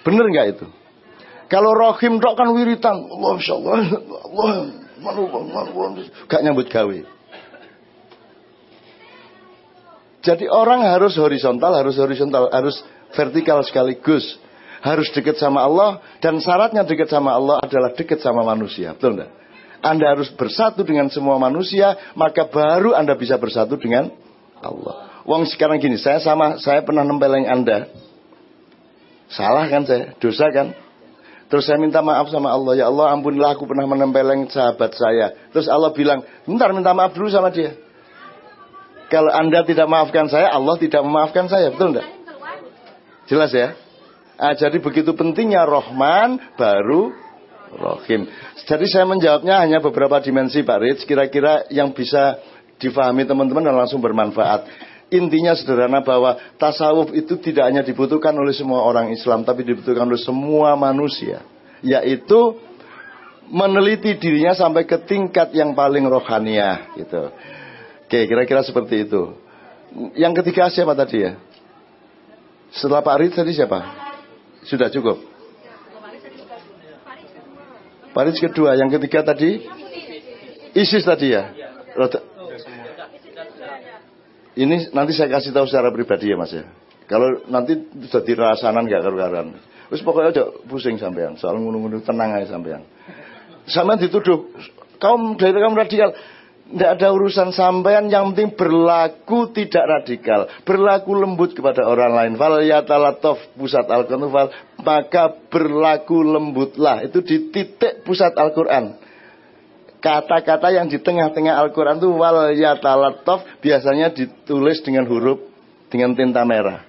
Bener nggak itu? Kalau rohim dok kan wiritan, Allah Allah, Allah, Allah, gak nyambut gawe. Jadi orang harus horizontal, harus horizontal, harus vertikal sekaligus. Harus dekat sama Allah dan syaratnya dekat sama Allah adalah dekat sama manusia. Betul enggak? Anda harus bersatu dengan semua manusia, maka baru Anda bisa bersatu dengan Allah. Wong sekarang gini, saya sama saya pernah nempeleng Anda. Salah kan saya? Dosa kan? Terus saya minta maaf sama Allah, ya Allah ampunilah aku pernah menempeleng sahabat saya. Terus Allah bilang, bentar minta maaf dulu sama dia. Kalau Anda tidak maafkan saya, Allah tidak memaafkan saya. Betul enggak? Jelas ya? Ah, jadi begitu pentingnya Rohman baru Rohim. Jadi saya menjawabnya hanya beberapa dimensi Pak Rich. Kira-kira yang bisa difahami teman-teman dan langsung bermanfaat. Intinya sederhana bahwa tasawuf itu tidak hanya dibutuhkan oleh semua orang Islam, tapi dibutuhkan oleh semua manusia. Yaitu meneliti dirinya sampai ke tingkat yang paling rohaniah gitu. Oke, kira-kira seperti itu. Yang ketiga siapa tadi ya? Setelah Pak Aris tadi siapa? Sudah cukup. Paris kedua, yang ketiga tadi ISIS tadi ya. Ini nanti saya kasih tahu secara pribadi ya Mas ya. Kalau nanti sudah dirasakan gak karuan. Terus pokoknya aja pusing sampean. Soal ngunung-ngunung tenang aja sampean. Sampean dituduh kaum dari kaum radikal. Tidak ada urusan sampean yang penting berlaku tidak radikal. Berlaku lembut kepada orang lain. Fal yatalatov pusat Al-Quran. Maka berlaku lembutlah. Itu di titik pusat Al-Quran. Kata-kata yang di tengah-tengah Al-Quran itu wal yatalatov biasanya ditulis dengan huruf dengan tinta merah.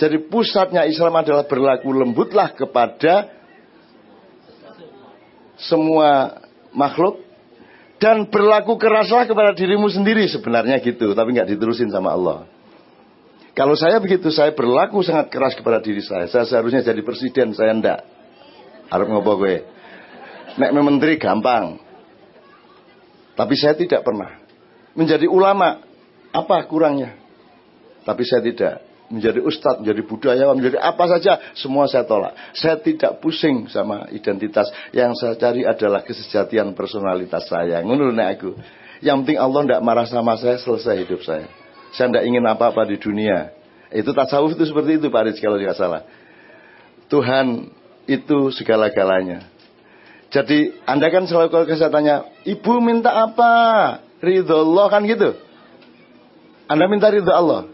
Jadi pusatnya Islam adalah berlaku lembutlah kepada semua makhluk dan berlaku keraslah kepada dirimu sendiri sebenarnya gitu, tapi nggak diterusin sama Allah. Kalau saya begitu, saya berlaku sangat keras kepada diri saya. Saya seharusnya jadi presiden, saya ndak. Harap ngopo gue. Nek menteri gampang. Tapi saya tidak pernah. Menjadi ulama, apa kurangnya? Tapi saya tidak menjadi ustadz, menjadi budayawan, menjadi apa saja, semua saya tolak. Saya tidak pusing sama identitas. Yang saya cari adalah kesejatian personalitas saya. Ngono aku. Yang penting Allah tidak marah sama saya, selesai hidup saya. Saya tidak ingin apa-apa di dunia. Itu tasawuf itu seperti itu Pak Riz kalau tidak salah. Tuhan itu segala-galanya. Jadi Anda kan selalu kalau saya tanya, Ibu minta apa? Ridho Allah kan gitu. Anda minta ridho Allah.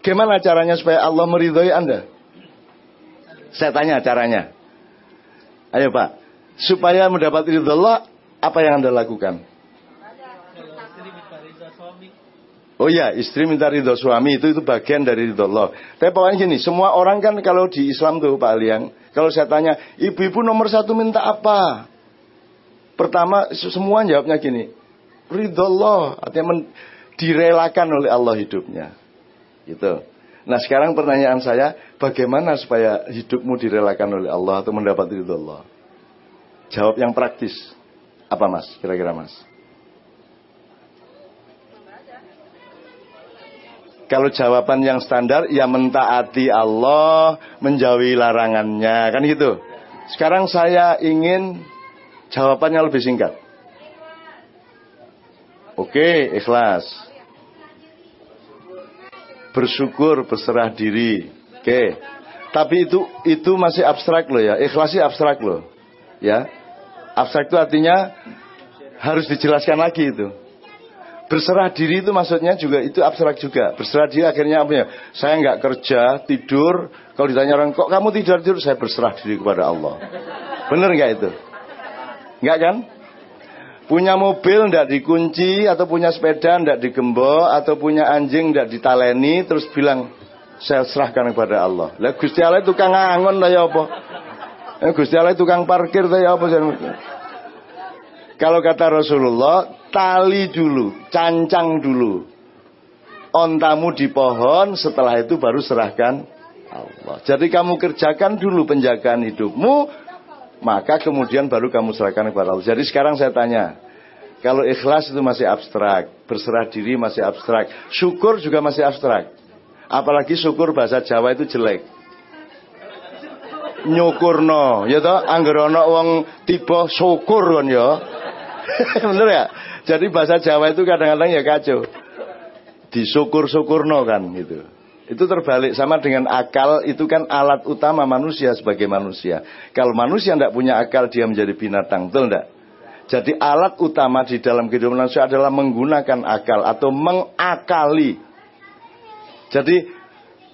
Gimana caranya supaya Allah meridhoi Anda? Saya tanya caranya. Ayo Pak, supaya mendapat ridho Allah, apa yang Anda lakukan? Oh iya, istri minta ridho suami itu itu bagian dari ridho Allah. Tapi pokoknya gini, semua orang kan kalau di Islam tuh Pak Aliang, kalau saya tanya, ibu-ibu nomor satu minta apa? Pertama, semua jawabnya gini, ridho Allah, artinya direlakan oleh Allah hidupnya. Gitu. Nah sekarang pertanyaan saya, bagaimana supaya hidupmu direlakan oleh Allah atau mendapat ridho Allah? Jawab yang praktis. Apa mas? Kira-kira mas? Kalau jawaban yang standar, ya mentaati Allah, menjauhi larangannya, kan gitu. Sekarang saya ingin jawabannya lebih singkat. Oke, ikhlas bersyukur, berserah diri. Oke. Tapi itu itu masih abstrak loh ya. Ikhlas abstrak loh. Ya. Abstrak itu artinya harus dijelaskan lagi itu. Berserah diri itu maksudnya juga itu abstrak juga. Berserah diri akhirnya apa ya? Saya nggak kerja, tidur. Kalau ditanya orang kok kamu tidur tidur, saya berserah diri kepada Allah. Bener nggak itu? Nggak kan? Punya mobil ndak dikunci atau punya sepeda ndak digembok atau punya anjing ndak ditaleni terus bilang saya serahkan kepada Allah. Lah Gusti Allah tukang angon lah ya apa? Eh, Gusti Allah tukang parkir lah ya apa? Kalau kata Rasulullah, tali dulu, cancang dulu. Ontamu di pohon, setelah itu baru serahkan Allah. Jadi kamu kerjakan dulu penjagaan hidupmu, maka kemudian baru kamu serahkan kepada Allah. Jadi sekarang saya tanya, kalau ikhlas itu masih abstrak, berserah diri masih abstrak, syukur juga masih abstrak. Apalagi syukur bahasa Jawa itu jelek. Nyukurno, ya toh, angger ana wong tiba syukur kan ya. Bener ya? Jadi bahasa Jawa itu kadang-kadang ya kacau. Disyukur-syukurno kan gitu. Itu terbalik sama dengan akal itu kan alat utama manusia sebagai manusia. Kalau manusia tidak punya akal dia menjadi binatang, betul tidak? Jadi alat utama di dalam kehidupan manusia adalah menggunakan akal atau mengakali. Jadi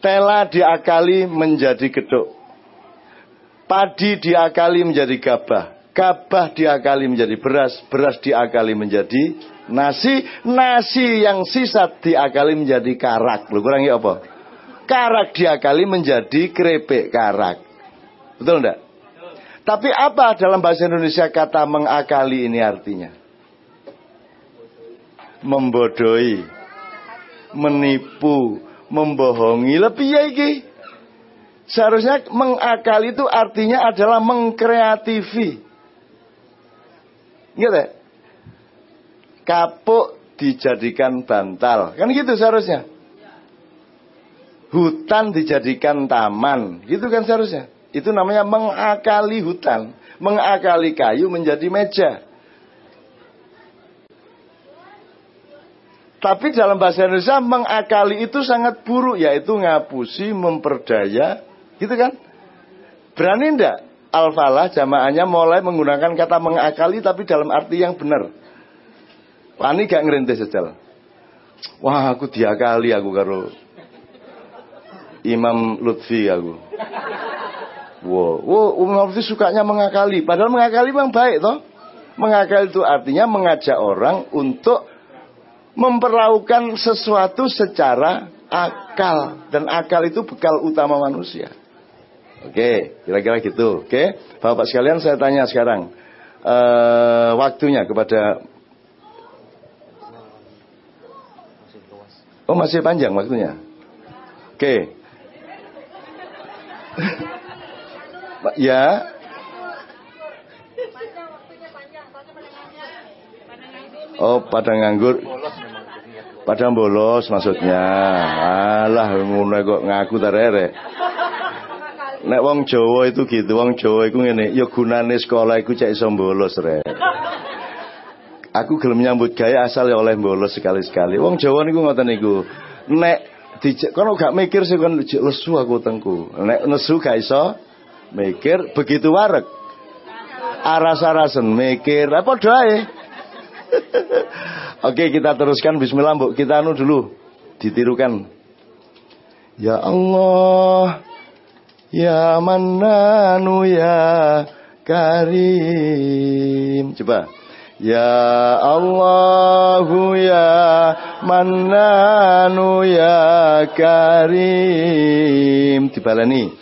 tela diakali menjadi geduk. Padi diakali menjadi gabah. Gabah diakali menjadi beras. Beras diakali menjadi nasi. Nasi yang sisa diakali menjadi karak. Lu kurang ya apa? Karak diakali menjadi kerepek karak. Betul enggak? Tapi apa dalam bahasa Indonesia kata mengakali ini artinya? Membodohi, menipu, membohongi. Lebih ya iki. Seharusnya mengakali itu artinya adalah mengkreatifi. Gitu? Kapuk dijadikan bantal. Kan gitu seharusnya. Hutan dijadikan taman. Gitu kan seharusnya. Itu namanya mengakali hutan. Mengakali kayu menjadi meja. Tapi dalam bahasa Indonesia mengakali itu sangat buruk. Yaitu ngapusi, memperdaya, Gitu kan? Berani ndak Al-Falah jamaahnya mulai menggunakan kata mengakali tapi dalam arti yang benar. Wani gak ngerintis sejal. Wah aku diakali aku karo Imam Lutfi aku. Wow, wow Imam Lutfi sukanya mengakali. Padahal mengakali memang baik toh. Mengakali itu artinya mengajak orang untuk memperlakukan sesuatu secara akal dan akal itu bekal utama manusia. Oke, kira-kira gitu. Oke, Bapak sekalian saya tanya sekarang uh, waktunya kepada Oh masih panjang waktunya. Oke. ya. Oh, pada nganggur. Pada bolos maksudnya. Alah, ngono kok ngaku tarere. Nek wong Jawa itu gitu, wong Jawa iku ngene, ya gunane sekolah iku cek iso bolos rek. Aku gelem nyambut gawe asal ya oleh bolos sekali-sekali. Wong Jawa niku ngoten niku. Nek dijek kono gak mikir sih kan lesu aku tengku. Nek nesu gak iso mikir begitu warek. Aras-arasen mikir apa doae. Oke kita teruskan Bismillah Bu kita anu dulu ditirukan Ya Allah Ya Mannanu ya Karim. Coba. Ya Allahu ya Mannanu ya Karim. Dibalani.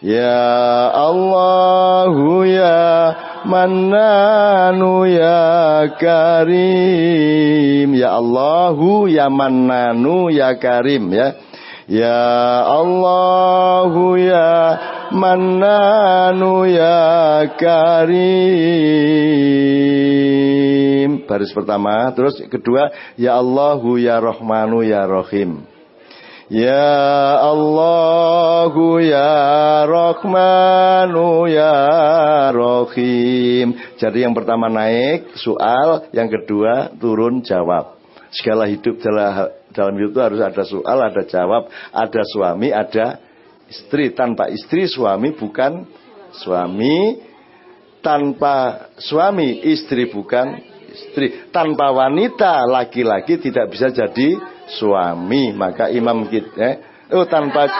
Ya Allahu ya Mannanu ya Karim. Ya Allahu ya Mannanu ya Karim ya. Ya Allah ya Mannanu ya Karim. Baris pertama Terus kedua Ya Allah ya Rahmanu ya Rahim. Ya Allah ya Rahmanu ya Rahim. Jadi yang pertama naik soal Yang kedua turun jawab. Segala hidup adalah dalam hidup itu harus ada soal, ada jawab, ada suami, ada istri. Tanpa istri, suami bukan suami. Tanpa suami, istri bukan istri. Tanpa wanita, laki-laki tidak bisa jadi suami. Maka imam kita, eh, oh tanpa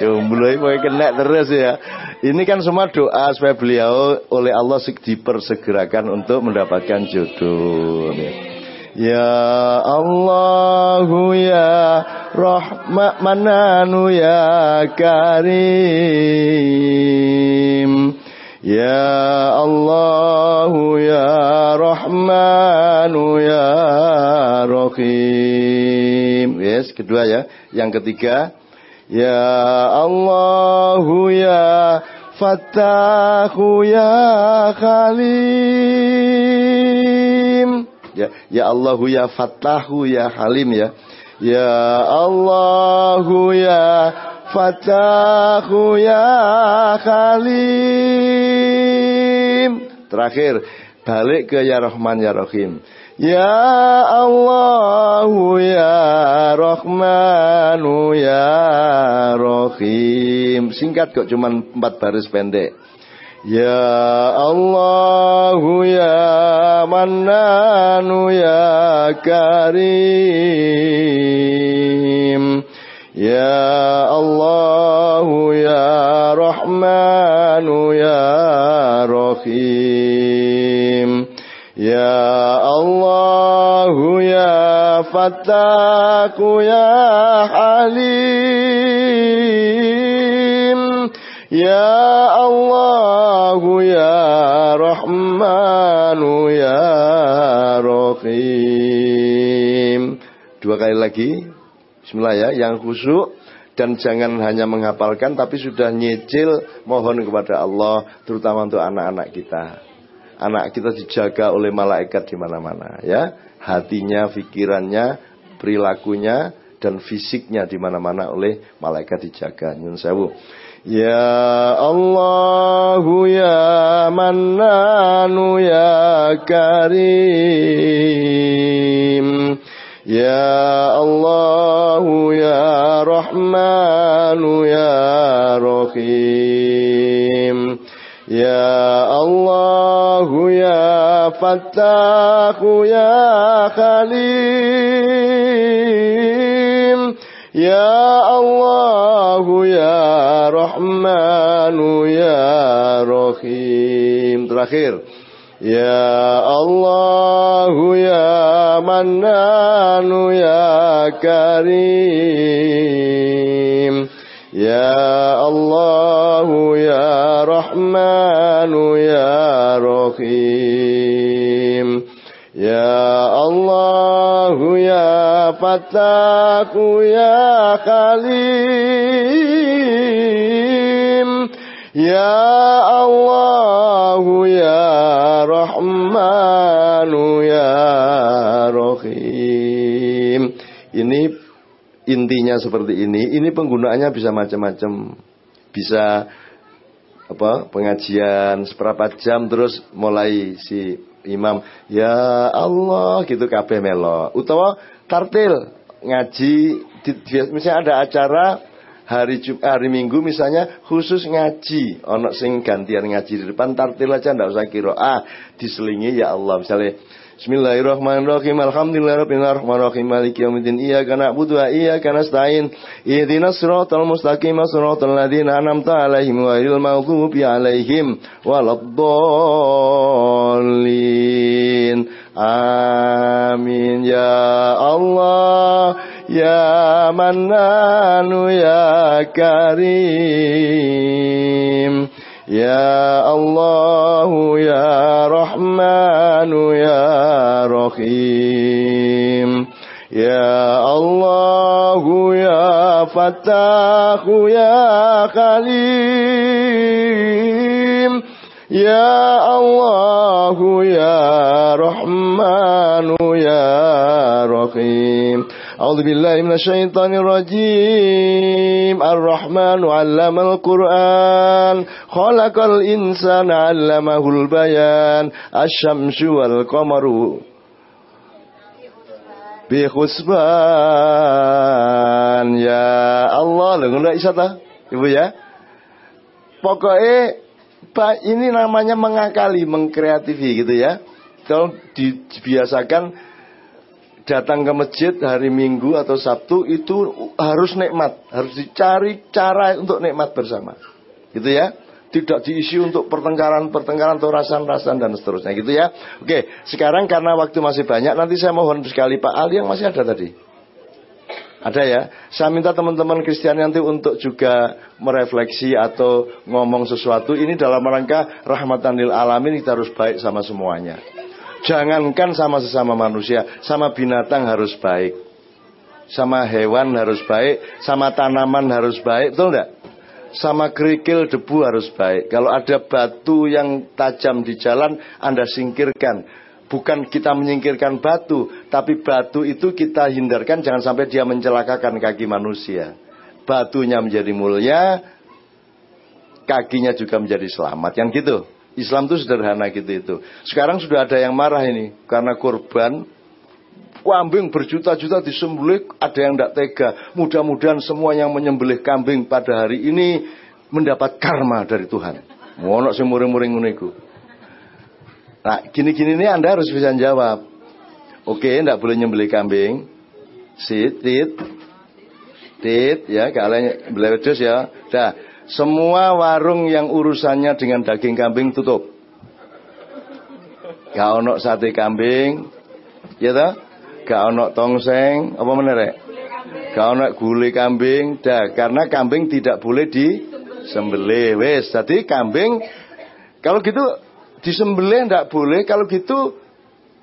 jomblo itu kena terus ya. Ini kan semua doa supaya beliau oleh Allah dipersegerakan untuk mendapatkan jodoh. Ya Allahu ya Rahmananu ya Karim Ya Allah ya Rahman ya Rahim. Yes, kedua ya. Yang ketiga, Ya Allah ya Fattah ya Halim. Ya, ya Allah ya Fattah ya Halim ya. Ya Allah ya Fatahu ya Khalim. Terakhir, balik ke Ya Rahman Ya Rahim. Ya Allah ya Rahmanu ya Rahim. Singkat kok cuman empat baris pendek. Ya Allah ya Mannanu ya Karim. Ya Allah ya Rahman ya Rahim Ya Allah ya Fattah ya Halim Ya Allah ya Rahman ya Rahim Dua kali lagi Bismillah ya, yang khusyuk dan jangan hanya menghafalkan tapi sudah nyicil mohon kepada Allah terutama untuk anak-anak kita. Anak kita dijaga oleh malaikat di mana-mana ya. Hatinya, pikirannya, perilakunya dan fisiknya di mana-mana oleh malaikat dijaga. Nyun sewu. Ya Allah ya Mannanu ya Karim Ya Allah ya Rahman ya Rahim Ya Allah ya Fattah ya Khalim Ya Allah ya Rahman ya Rahim. Terakhir. Ya Allah ya Mannanu ya Karim. Ya Allah ya Rahmanu ya Rahim Ya Allah ya Fattah ya Khalim Ya Allah ya Rahmanu ya Rahim. Ini intinya seperti ini. Ini penggunaannya bisa macam-macam. Bisa apa pengajian seberapa jam terus mulai si imam. Ya Allah gitu kabeh melo utawa tartil ngaji di, misalnya ada acara hari hari Minggu misalnya khusus ngaji, ono sing gantian ngaji di depan tartil aja ndak usah kira ah diselingi ya Allah. Misalnya Bismillahirrahmanirrahim. Alhamdulillahirrahmanirrahim. Maliki yaumiddin. Iyyaka na'budu wa iyyaka nasta'in. Ihdinas siratal mustaqim. Siratal ladzina an'amta 'alaihim ghairil maghdubi 'alaihim waladdallin. Amin ya Allah ya Mannanu ya Karim. Ya Allah ya Rahman ya Rahim Ya Allah ya Fattah ya Kalim Ya Allah ya Rahman ya Rahim أعوذ بالله من الشيطان الرجيم الرحمن علم القرآن خلق الإنسان علمه البيان الشمس والقمر bihusban ya Allah lho ngono iso ta Ibu ya pokoknya Pak ini namanya mengakali mengkreatifi gitu ya kalau dibiasakan datang ke masjid hari Minggu atau Sabtu itu harus nikmat, harus dicari cara untuk nikmat bersama. Gitu ya. Tidak diisi untuk pertengkaran-pertengkaran atau rasan-rasan dan seterusnya gitu ya. Oke, sekarang karena waktu masih banyak nanti saya mohon sekali Pak Ali yang masih ada tadi. Ada ya. Saya minta teman-teman Kristen nanti untuk juga merefleksi atau ngomong sesuatu. Ini dalam rangka rahmatan lil alamin kita harus baik sama semuanya. Jangankan sama sesama manusia, sama binatang harus baik. Sama hewan harus baik, sama tanaman harus baik, betul enggak? Sama kerikil debu harus baik. Kalau ada batu yang tajam di jalan, Anda singkirkan bukan kita menyingkirkan batu, tapi batu itu kita hindarkan jangan sampai dia mencelakakan kaki manusia. Batunya menjadi mulia, kakinya juga menjadi selamat. Yang gitu. Islam itu sederhana gitu itu. Sekarang sudah ada yang marah ini karena korban kambing berjuta-juta disembelih, ada yang tidak tega. Mudah-mudahan semua yang menyembelih kambing pada hari ini mendapat karma dari Tuhan. Mau sing muring-muring Nah, gini-gini ini Anda harus bisa jawab. Oke, tidak boleh nyembeli kambing. Sit, tit, tit, ya, kalian beli ya. Dah, semua warung yang urusannya dengan daging kambing tutup. Gak ono sate kambing, ya toh? Gak ono tongseng, apa mana rek? Gak ono gulai kambing, dah, karena kambing tidak boleh disembelih. Wes, jadi kambing kalau gitu disembelih ndak boleh, kalau gitu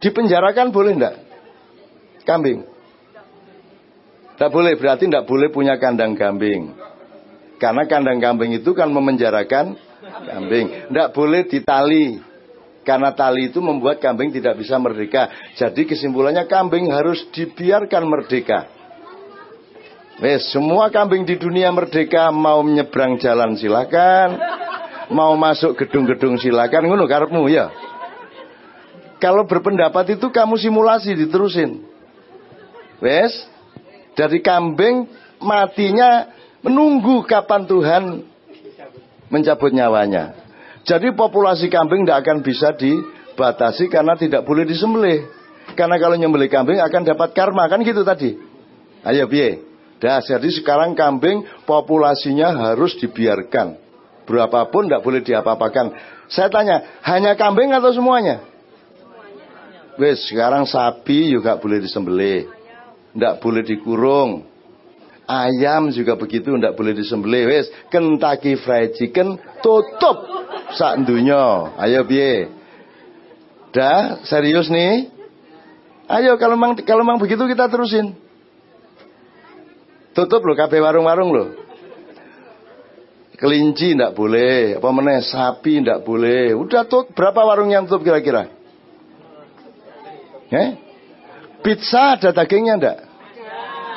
dipenjarakan boleh ndak? Kambing. Tidak boleh, berarti tidak boleh punya kandang kambing. Karena kandang kambing itu kan memenjarakan kambing. Tidak boleh ditali. Karena tali itu membuat kambing tidak bisa merdeka. Jadi kesimpulannya kambing harus dibiarkan merdeka. Wes, semua kambing di dunia merdeka mau menyeberang jalan silakan mau masuk gedung-gedung silakan ngono karepmu ya. Kalau berpendapat itu kamu simulasi diterusin. Wes, dari kambing matinya menunggu kapan Tuhan mencabut nyawanya. Jadi populasi kambing tidak akan bisa dibatasi karena tidak boleh disembelih. Karena kalau nyembelih kambing akan dapat karma kan gitu tadi. Ayo biye. Dah, jadi sekarang kambing populasinya harus dibiarkan. Berapapun tidak boleh diapa-apakan. Saya tanya, hanya kambing atau semuanya? Wes, sekarang sapi juga boleh disembelih. Tidak boleh dikurung. Ayam juga begitu, tidak boleh disembelih. Wes, Kentucky Fried Chicken tutup sak dunya. Ayo biye. Dah, serius nih? Ayo kalau memang kalau memang begitu kita terusin. Tutup loh kabeh warung-warung loh. Kelinci tidak boleh, apa meneh sapi tidak boleh. Udah tuh berapa warung yang tutup kira-kira? Eh? Pizza ada dagingnya enggak?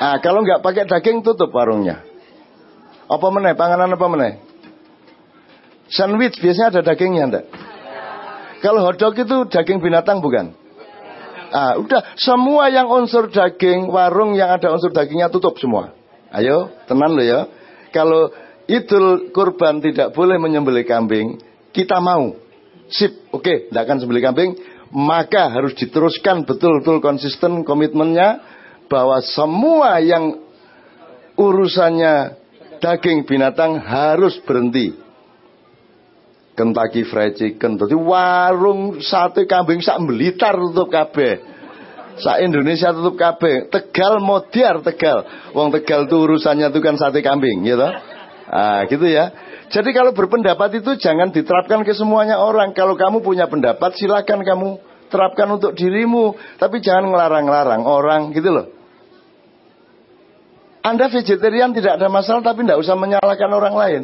Ah, kalau nggak pakai daging tutup warungnya. Apa meneh? Panganan apa meneh? Sandwich biasanya ada dagingnya enggak? Kalau hotdog itu daging binatang bukan? Ah, udah semua yang unsur daging, warung yang ada unsur dagingnya tutup semua. Ayo, tenang lo ya. Kalau idul kurban tidak boleh menyembelih kambing, kita mau. Sip, oke, okay, tidak akan sembelih kambing, maka harus diteruskan betul-betul konsisten komitmennya bahwa semua yang urusannya daging binatang harus berhenti. Kentucky Fried Chicken, jadi warung sate kambing sak melitar tutup kabeh. Sa Indonesia tutup kabeh. Tegal modiar Tegal. Wong Tegal tuh urusannya tuh kan sate kambing, gitu. Ah, gitu ya. Jadi kalau berpendapat itu jangan diterapkan ke semuanya orang. Kalau kamu punya pendapat silakan kamu terapkan untuk dirimu, tapi jangan ngelarang-larang orang gitu loh. Anda vegetarian tidak ada masalah tapi tidak usah menyalahkan orang lain.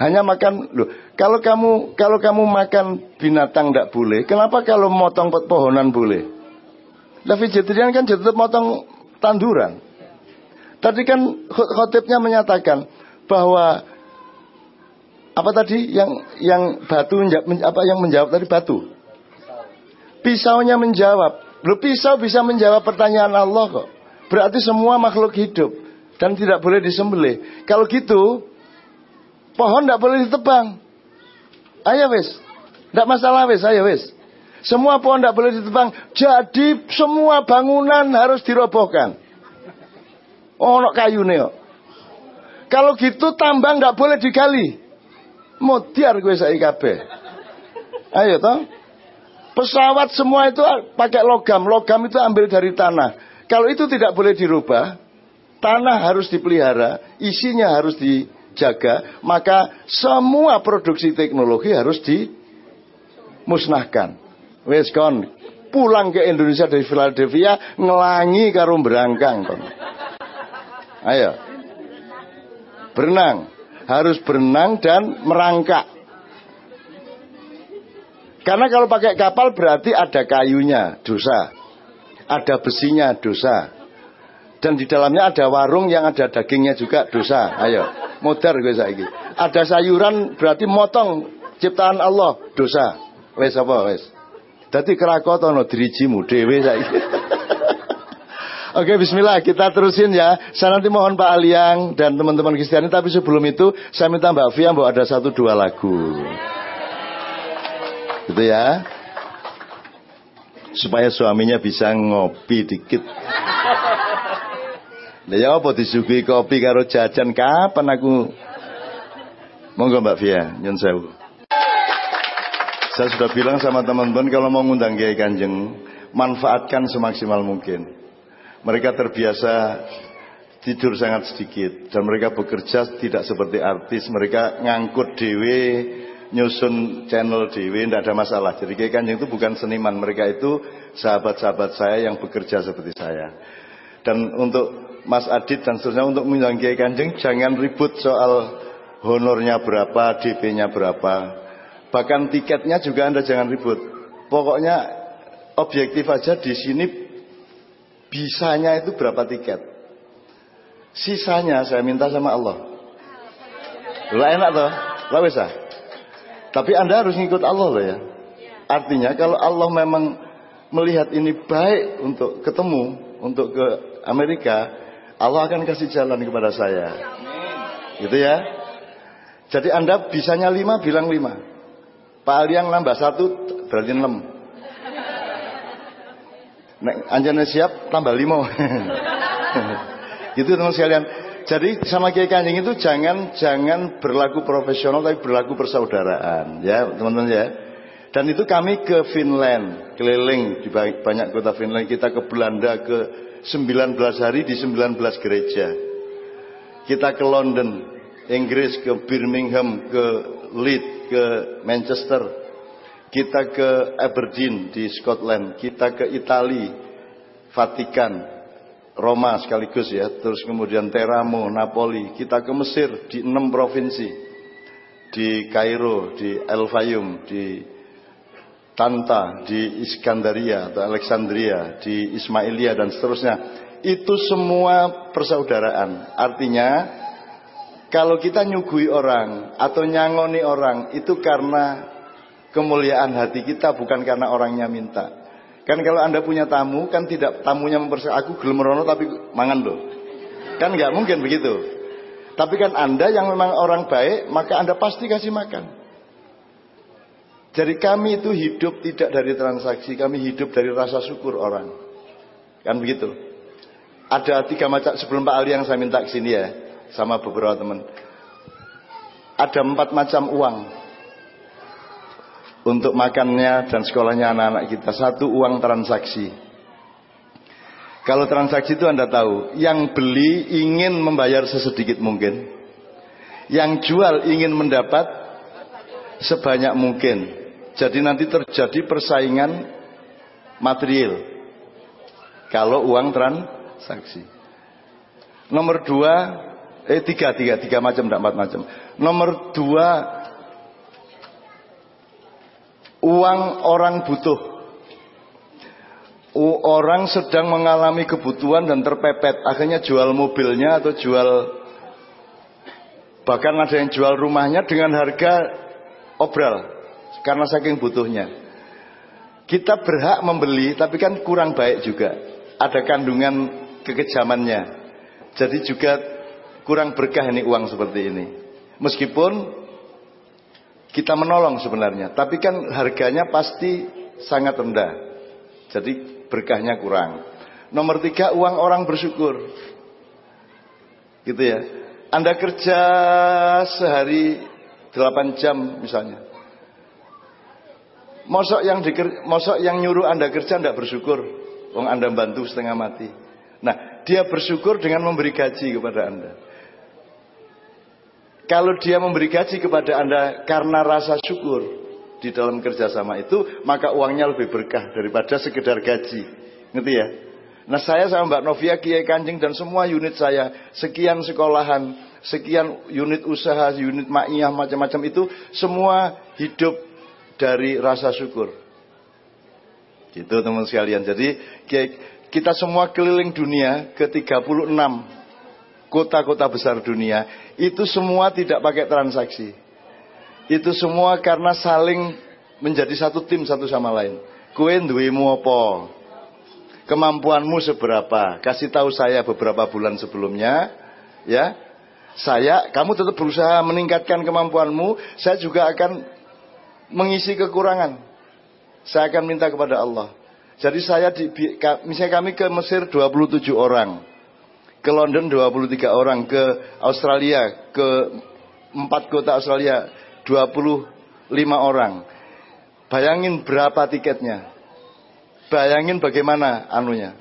Hanya makan loh. Kalau kamu kalau kamu makan binatang tidak boleh, kenapa kalau motong pohonan boleh? Nah vegetarian kan tetap motong tanduran. Tadi kan khotibnya menyatakan bahwa apa tadi yang yang batu apa yang menjawab tadi batu. Pisaunya menjawab. Lu pisau bisa menjawab pertanyaan Allah kok. Berarti semua makhluk hidup dan tidak boleh disembelih. Kalau gitu pohon tidak boleh ditebang. Ayo wes. Tidak masalah wes, ayo wes. Semua pohon tidak boleh ditebang. Jadi semua bangunan harus dirobohkan. Ono kayune kok. Kalau gitu tambang nggak boleh digali. Modiar gue saya. Ayo toh. Pesawat semua itu pakai logam. Logam itu ambil dari tanah. Kalau itu tidak boleh dirubah, tanah harus dipelihara, isinya harus dijaga, maka semua produksi teknologi harus dimusnahkan. Wes kon, pulang ke Indonesia dari Philadelphia ngelangi karo berangkang. Ayo. Berenang, harus berenang dan merangkak. Karena kalau pakai kapal berarti ada kayunya, dosa. Ada besinya, dosa. Dan di dalamnya ada warung yang ada dagingnya juga, dosa. Ayo, modar gue saiki. Ada sayuran berarti motong ciptaan Allah, dosa. Wes apa wes? Dadi kerakotono dirijimu dhewe saiki. Oke bismillah kita terusin ya Saya nanti mohon Pak Aliang dan teman-teman Kristiani Tapi sebelum itu saya minta Mbak Fia Mbak ada satu dua lagu Gitu ya. Supaya suaminya bisa ngopi dikit. Lah ya apa disuguhi kopi karo jajan kapan aku Monggo Mbak Via, nyun sewu. Saya sudah bilang sama teman-teman kalau mau ngundang Kiai Kanjeng, manfaatkan semaksimal mungkin. Mereka terbiasa tidur sangat sedikit dan mereka bekerja tidak seperti artis, mereka ngangkut dewe nyusun channel dewi tidak ada masalah. Jadi Kiai Kanjeng itu bukan seniman, mereka itu sahabat-sahabat saya yang bekerja seperti saya. Dan untuk Mas Adit dan seterusnya untuk mengundang Kanjeng jangan ribut soal honornya berapa, DP-nya berapa. Bahkan tiketnya juga Anda jangan ribut. Pokoknya objektif aja di sini bisanya itu berapa tiket. Sisanya saya minta sama Allah. Lah enak toh? Lah bisa. Tapi Anda harus ngikut Allah loh ya. Artinya kalau Allah memang melihat ini baik untuk ketemu, untuk ke Amerika, Allah akan kasih jalan kepada saya. Gitu ya. Jadi Anda bisanya lima, bilang lima. Pak Aliang nambah satu, berarti enam. Nek anjana siap, tambah lima. gitu teman sekalian. Jadi sama Kiai Kanjeng itu jangan jangan berlaku profesional tapi berlaku persaudaraan ya teman-teman ya. Dan itu kami ke Finland, keliling di banyak kota Finland, kita ke Belanda ke 19 hari di 19 gereja. Kita ke London, Inggris, ke Birmingham, ke Leeds, ke Manchester. Kita ke Aberdeen di Scotland, kita ke Italia, Vatikan, Roma sekaligus ya, terus kemudian Teramo, Napoli, kita ke Mesir di enam provinsi, di Kairo, di El Fayum, di Tanta, di Iskandaria atau Alexandria, di Ismailia dan seterusnya. Itu semua persaudaraan. Artinya kalau kita nyugui orang atau nyangoni orang itu karena kemuliaan hati kita bukan karena orangnya minta. Kan kalau anda punya tamu, kan tidak tamunya mempersiapkan aku gelem merono tapi mangan loh. Kan nggak mungkin begitu. Tapi kan anda yang memang orang baik, maka anda pasti kasih makan. Jadi kami itu hidup tidak dari transaksi, kami hidup dari rasa syukur orang. Kan begitu. Ada tiga macam sebelum Pak Ali yang saya minta ke sini ya, sama beberapa teman. Ada empat macam uang untuk makannya dan sekolahnya anak-anak kita. Satu uang transaksi. Kalau transaksi itu Anda tahu, yang beli ingin membayar sesedikit mungkin. Yang jual ingin mendapat sebanyak mungkin. Jadi nanti terjadi persaingan material. Kalau uang transaksi. Nomor dua, eh tiga, tiga, tiga macam, tidak empat macam. Nomor dua, uang orang butuh. Orang sedang mengalami kebutuhan dan terpepet, akhirnya jual mobilnya atau jual bahkan ada yang jual rumahnya dengan harga obral karena saking butuhnya. Kita berhak membeli, tapi kan kurang baik juga. Ada kandungan kekejamannya. Jadi juga kurang berkah ini uang seperti ini. Meskipun kita menolong sebenarnya, tapi kan harganya pasti sangat rendah. Jadi berkahnya kurang. Nomor tiga, uang orang bersyukur. Gitu ya. Anda kerja sehari 8 jam misalnya. Mosok yang diker, mosok yang nyuruh Anda kerja tidak bersyukur. Wong Anda bantu setengah mati. Nah, dia bersyukur dengan memberi gaji kepada Anda. Kalau dia memberi gaji kepada Anda karena rasa syukur di dalam kerjasama itu, maka uangnya lebih berkah daripada sekedar gaji. Ngerti ya? Nah saya sama Mbak Novia, Kiai Kanjeng dan semua unit saya, sekian sekolahan, sekian unit usaha, unit ma'iyah, macam-macam itu, semua hidup dari rasa syukur. Gitu teman sekalian. Jadi kita semua keliling dunia ke 36 kota-kota besar dunia, itu semua tidak pakai transaksi. Itu semua karena saling menjadi satu tim satu sama lain. Kue duwemu apa? Kemampuanmu seberapa? Kasih tahu saya beberapa bulan sebelumnya, ya. Saya, kamu tetap berusaha meningkatkan kemampuanmu, saya juga akan mengisi kekurangan. Saya akan minta kepada Allah. Jadi saya di, misalnya kami ke Mesir 27 orang. Ke London 23 orang, ke Australia, ke empat kota Australia 25 orang. Bayangin berapa tiketnya? Bayangin bagaimana anunya.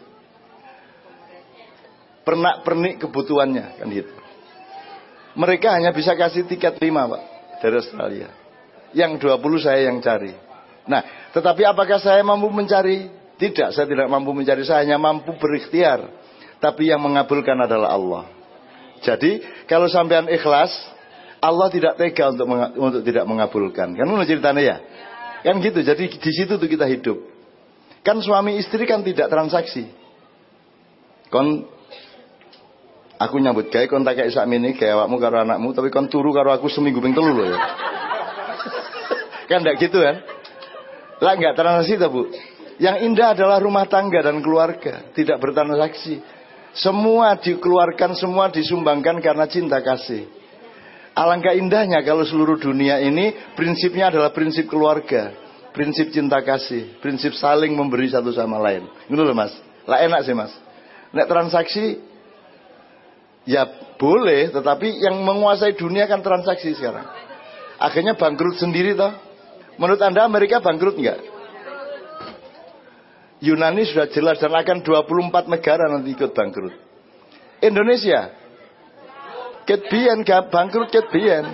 Pernak-pernik kebutuhannya kan gitu. Mereka hanya bisa kasih tiket 5 Pak dari Australia. Yang 20 saya yang cari. Nah, tetapi apakah saya mampu mencari? Tidak, saya tidak mampu mencari, saya hanya mampu berikhtiar. Tapi yang mengabulkan adalah Allah. Jadi, kalau sampean ikhlas, Allah tidak tega untuk untuk tidak mengabulkan. Kan ceritanya ya? Kan gitu. Jadi di situ tuh kita hidup. Kan suami istri kan tidak transaksi. Kon aku nyambut gawe kon tak kayak ini kayak awakmu karo anakmu tapi kon turu karo aku seminggu ping telu loh ya. kan enggak gitu kan? Lah enggak transaksi tuh Bu. Yang indah adalah rumah tangga dan keluarga, tidak bertransaksi. Semua dikeluarkan, semua disumbangkan karena cinta kasih. Alangkah indahnya kalau seluruh dunia ini prinsipnya adalah prinsip keluarga prinsip cinta kasih, prinsip saling memberi satu sama lain. Gitu loh mas. Lah enak sih mas. Nek transaksi ya boleh, tetapi yang menguasai dunia kan transaksi sekarang. Akhirnya bangkrut sendiri toh. Menurut anda Amerika bangkrut nggak? Yunani sudah jelas dan akan 24 negara nanti ikut bangkrut. Indonesia, ketbian bangkrut ketbian.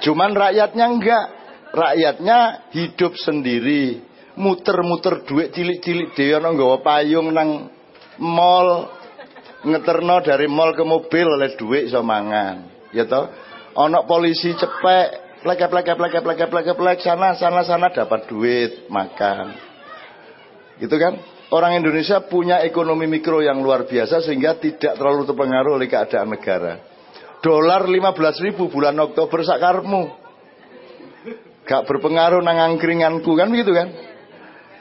Cuman rakyatnya enggak rakyatnya hidup sendiri, muter-muter duit cilik-cilik dhewe ana payung nang mall ngeterno dari mall ke mobil oleh duit iso mangan. Ya toh? Ana polisi cepek, plek-plek plek plek plek plek sana sana sana dapat duit makan. Gitu kan? Orang Indonesia punya ekonomi mikro yang luar biasa sehingga tidak terlalu terpengaruh oleh keadaan negara. Dolar 15 ribu bulan Oktober sakarmu. Gak berpengaruh nang angkringanku kan begitu kan?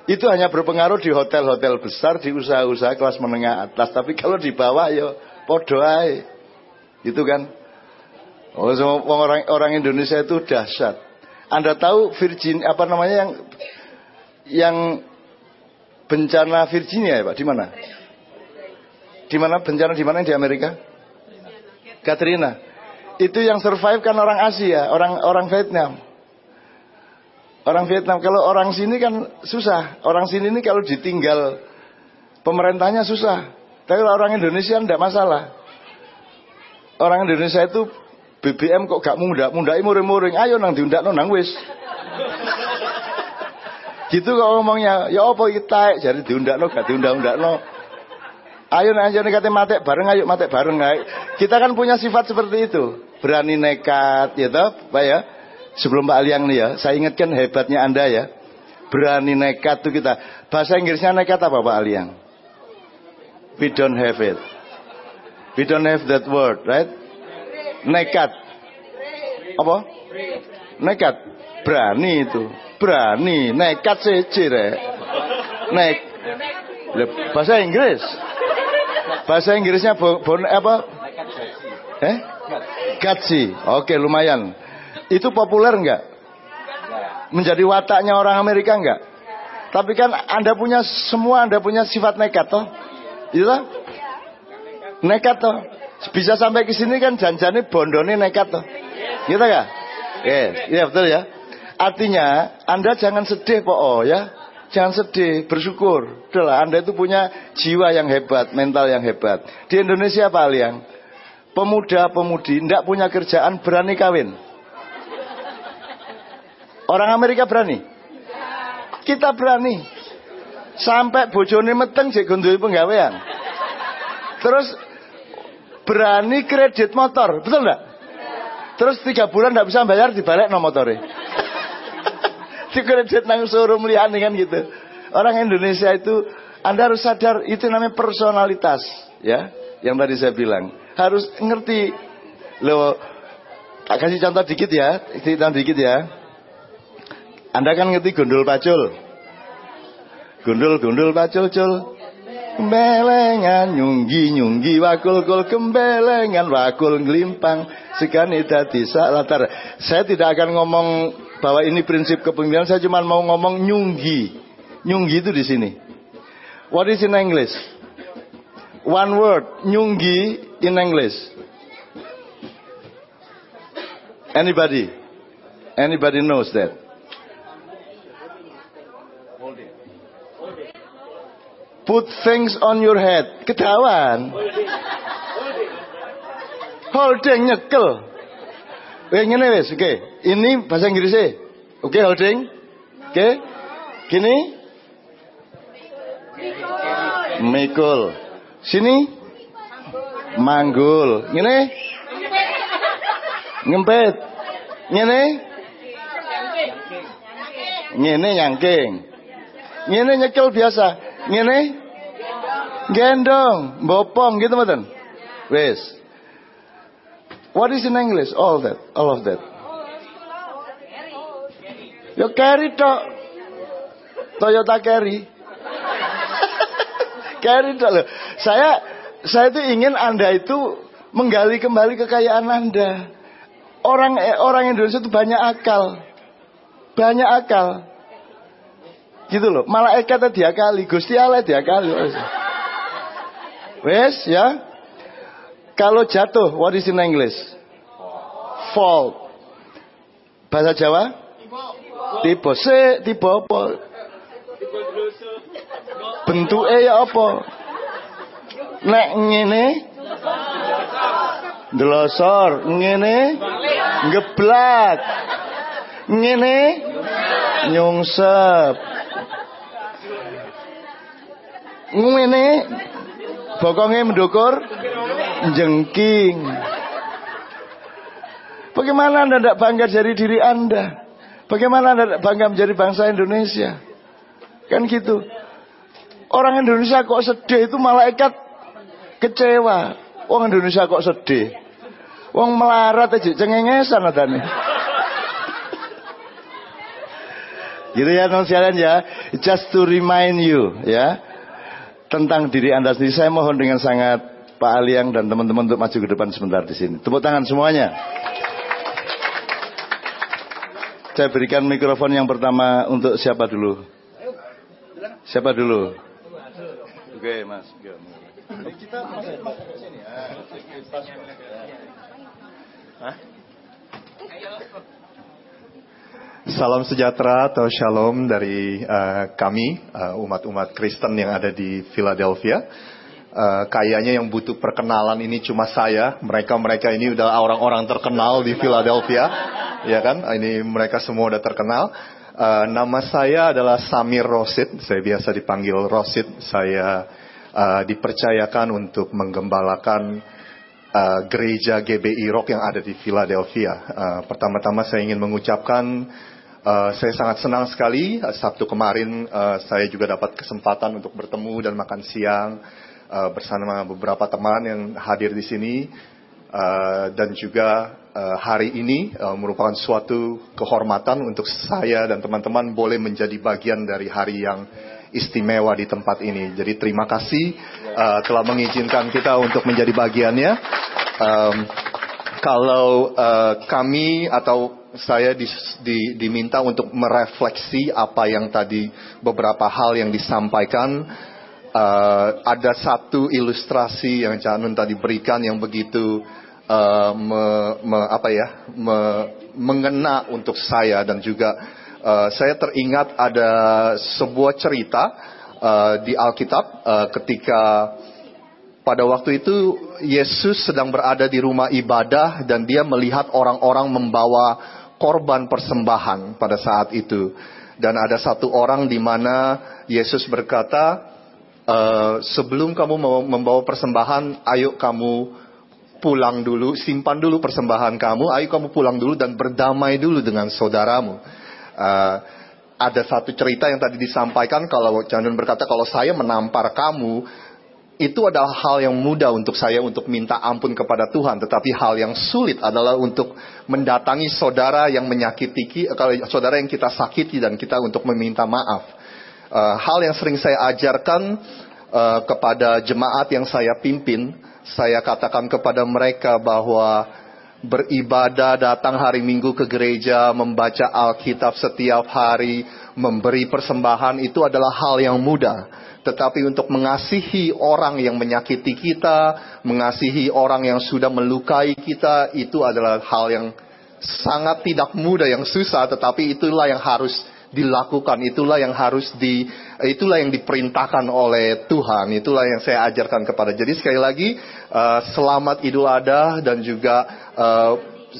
Itu hanya berpengaruh di hotel-hotel besar, di usaha-usaha kelas menengah atas. Tapi kalau di bawah ya podo ae. Gitu kan? Orang orang Indonesia itu dahsyat. Anda tahu Virgin apa namanya yang yang bencana Virginia ya Pak? Di mana? Di mana bencana di mana di Amerika? Katrina. Itu yang survive kan orang Asia, orang orang Vietnam. Orang Vietnam, kalau orang sini kan susah. Orang sini ini kalau ditinggal pemerintahnya susah. Tapi orang Indonesia tidak masalah. Orang Indonesia itu BBM kok gak muda, mundai muring-muring. Ayo nang diundak nang wis. Gitu kok ngomongnya, ya apa kita jadi diundak no, gak diundak-undak no. Ayo nang aja kate mate bareng, ayo mate bareng. Kita kan punya sifat seperti itu, berani nekat, ya toh, Pak ya. Sebelum Pak Aliang nih ya, saya ingatkan hebatnya Anda ya. Berani nekat tuh kita. Bahasa Inggrisnya nekat apa Pak Aliang? We don't have it. We don't have that word, right? Nekat. Apa? Nekat. Berani itu. Berani. Nekat sih rek. Nek. Bahasa Inggris. Bahasa Inggrisnya bon, bon apa? Eh? Gatsi. Oke, lumayan. Itu populer enggak? Menjadi wataknya orang Amerika enggak? Tapi kan Anda punya semua Anda punya sifat nekat toh. Iya Nekat toh. Bisa sampai ke sini kan janjane bondone nekat toh. Gitu ya? Iya, iya betul ya. Artinya Anda jangan sedih oh ya. Jangan sedih, bersyukur. Udahlah, Anda itu punya jiwa yang hebat, mental yang hebat. Di Indonesia Pak Aliang, pemuda-pemudi tidak punya kerjaan berani kawin. Orang Amerika berani. Kita berani. Sampai bojone meteng jek gondol penggawean. Terus berani kredit motor, betul enggak? Terus tiga bulan nggak bisa bayar dibalik no motornya. Di kredit nang showroom liane kan gitu. Orang Indonesia itu Anda harus sadar itu namanya personalitas, ya. Yang tadi saya bilang harus ngerti. Lo kasih contoh dikit ya, cerita dikit ya. Anda kan ngerti gondol pacul. Gondol gondol pacul cul. Belengan nyunggi nyunggi wakul kul kembelengan wakul ngelimpang sekali dadi latar. Saya tidak akan ngomong bahwa ini prinsip kepemimpinan, saya cuma mau ngomong nyunggi. Nyunggi itu di sini. What is in English? One word, nyunggi in English. Anybody? Anybody knows that? Put things on your head. Ketahuan. Holding nyekel. Eh ngene wis, oke. Ini bahasa Inggrisnya. Oke, okay, holding. Oke. Gini. Mikul. Sini. Manggul. Ngene. Ngempet. Ngene. Ngene nyangking. Ngene nyekel biasa. Ngene. Gendong, bopong gitu mboten. Wes. What is in English? All that, all of that. Yo carry tok. Toyota carry. carry tok loh. Saya saya itu ingin Anda itu menggali kembali kekayaan Anda. Orang eh, orang Indonesia itu banyak akal. Banyak akal. Gitu loh. Malaikat diakali, Gusti Allah diakali. Wes ya. Kalau jatuh, what is in English? Fall. Bahasa Jawa? Tiba. Se, tiba apa? Bentuknya ya apa? Nek ngene Delosor ngene ngeblak ngene nyungsep ngene bokongnya mendukur jengking. Bagaimana Anda tidak bangga dari diri Anda? Bagaimana Anda tidak bangga menjadi bangsa Indonesia? Kan gitu. Orang Indonesia kok sedih itu malaikat kecewa. Orang Indonesia kok sedih. Wong melarat aja cengengesan adane. gitu ya non sekalian ya. Just to remind you ya tentang diri Anda sendiri. Saya mohon dengan sangat Pak Aliang dan teman-teman untuk maju ke depan sebentar di sini. Tepuk tangan semuanya. Saya berikan mikrofon yang pertama untuk siapa dulu? Siapa dulu? Oke, Mas. Kita ke sini. Salam sejahtera atau shalom dari uh, kami uh, umat-umat Kristen yang ada di Philadelphia uh, kayaknya yang butuh perkenalan ini cuma saya. Mereka-mereka ini udah orang-orang terkenal di Philadelphia, ya kan? Ini mereka semua udah terkenal. Uh, nama saya adalah Samir Rosid. Saya biasa dipanggil Rosid. Saya uh, dipercayakan untuk menggembalakan uh, gereja GBI Rock yang ada di Philadelphia. Uh, pertama-tama saya ingin mengucapkan Uh, saya sangat senang sekali uh, Sabtu kemarin uh, saya juga dapat kesempatan untuk bertemu dan makan siang uh, bersama beberapa teman yang hadir di sini uh, dan juga uh, hari ini uh, merupakan suatu kehormatan untuk saya dan teman-teman boleh menjadi bagian dari hari yang istimewa di tempat ini. Jadi terima kasih uh, telah mengizinkan kita untuk menjadi bagiannya. Um, kalau uh, kami atau saya di, di, diminta untuk merefleksi apa yang tadi beberapa hal yang disampaikan. Uh, ada satu ilustrasi yang Cak Nun tadi berikan yang begitu uh, me, me, apa ya me, mengena untuk saya dan juga uh, saya teringat ada sebuah cerita uh, di Alkitab uh, ketika pada waktu itu Yesus sedang berada di rumah ibadah dan dia melihat orang-orang membawa korban persembahan pada saat itu. Dan ada satu orang di mana Yesus berkata, e, sebelum kamu membawa persembahan, ayo kamu pulang dulu, simpan dulu persembahan kamu, ayo kamu pulang dulu dan berdamai dulu dengan saudaramu. Uh, ada satu cerita yang tadi disampaikan kalau Janun berkata kalau saya menampar kamu, itu adalah hal yang mudah untuk saya untuk minta ampun kepada Tuhan, tetapi hal yang sulit adalah untuk mendatangi saudara yang menyakiti kalau saudara yang kita sakiti dan kita untuk meminta maaf. Uh, hal yang sering saya ajarkan uh, kepada jemaat yang saya pimpin, saya katakan kepada mereka bahwa beribadah, datang hari Minggu ke gereja, membaca Alkitab setiap hari, memberi persembahan itu adalah hal yang mudah tetapi untuk mengasihi orang yang menyakiti kita, mengasihi orang yang sudah melukai kita, itu adalah hal yang sangat tidak mudah, yang susah, tetapi itulah yang harus dilakukan, itulah yang harus di, itulah yang diperintahkan oleh Tuhan, itulah yang saya ajarkan kepada. Jadi sekali lagi, uh, selamat Idul Adha dan juga uh,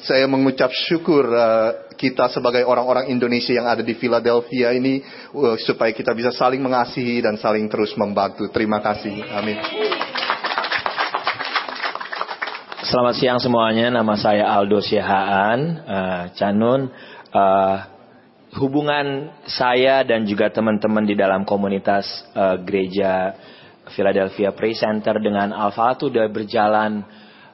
saya mengucap syukur uh, kita sebagai orang-orang Indonesia yang ada di Philadelphia ini uh, supaya kita bisa saling mengasihi dan saling terus membantu. Terima kasih. Amin. Selamat siang semuanya. Nama saya Aldo Syahaan, uh, Canun. Uh, hubungan saya dan juga teman-teman di dalam komunitas uh, gereja Philadelphia Praise Center dengan Alpha itu udah berjalan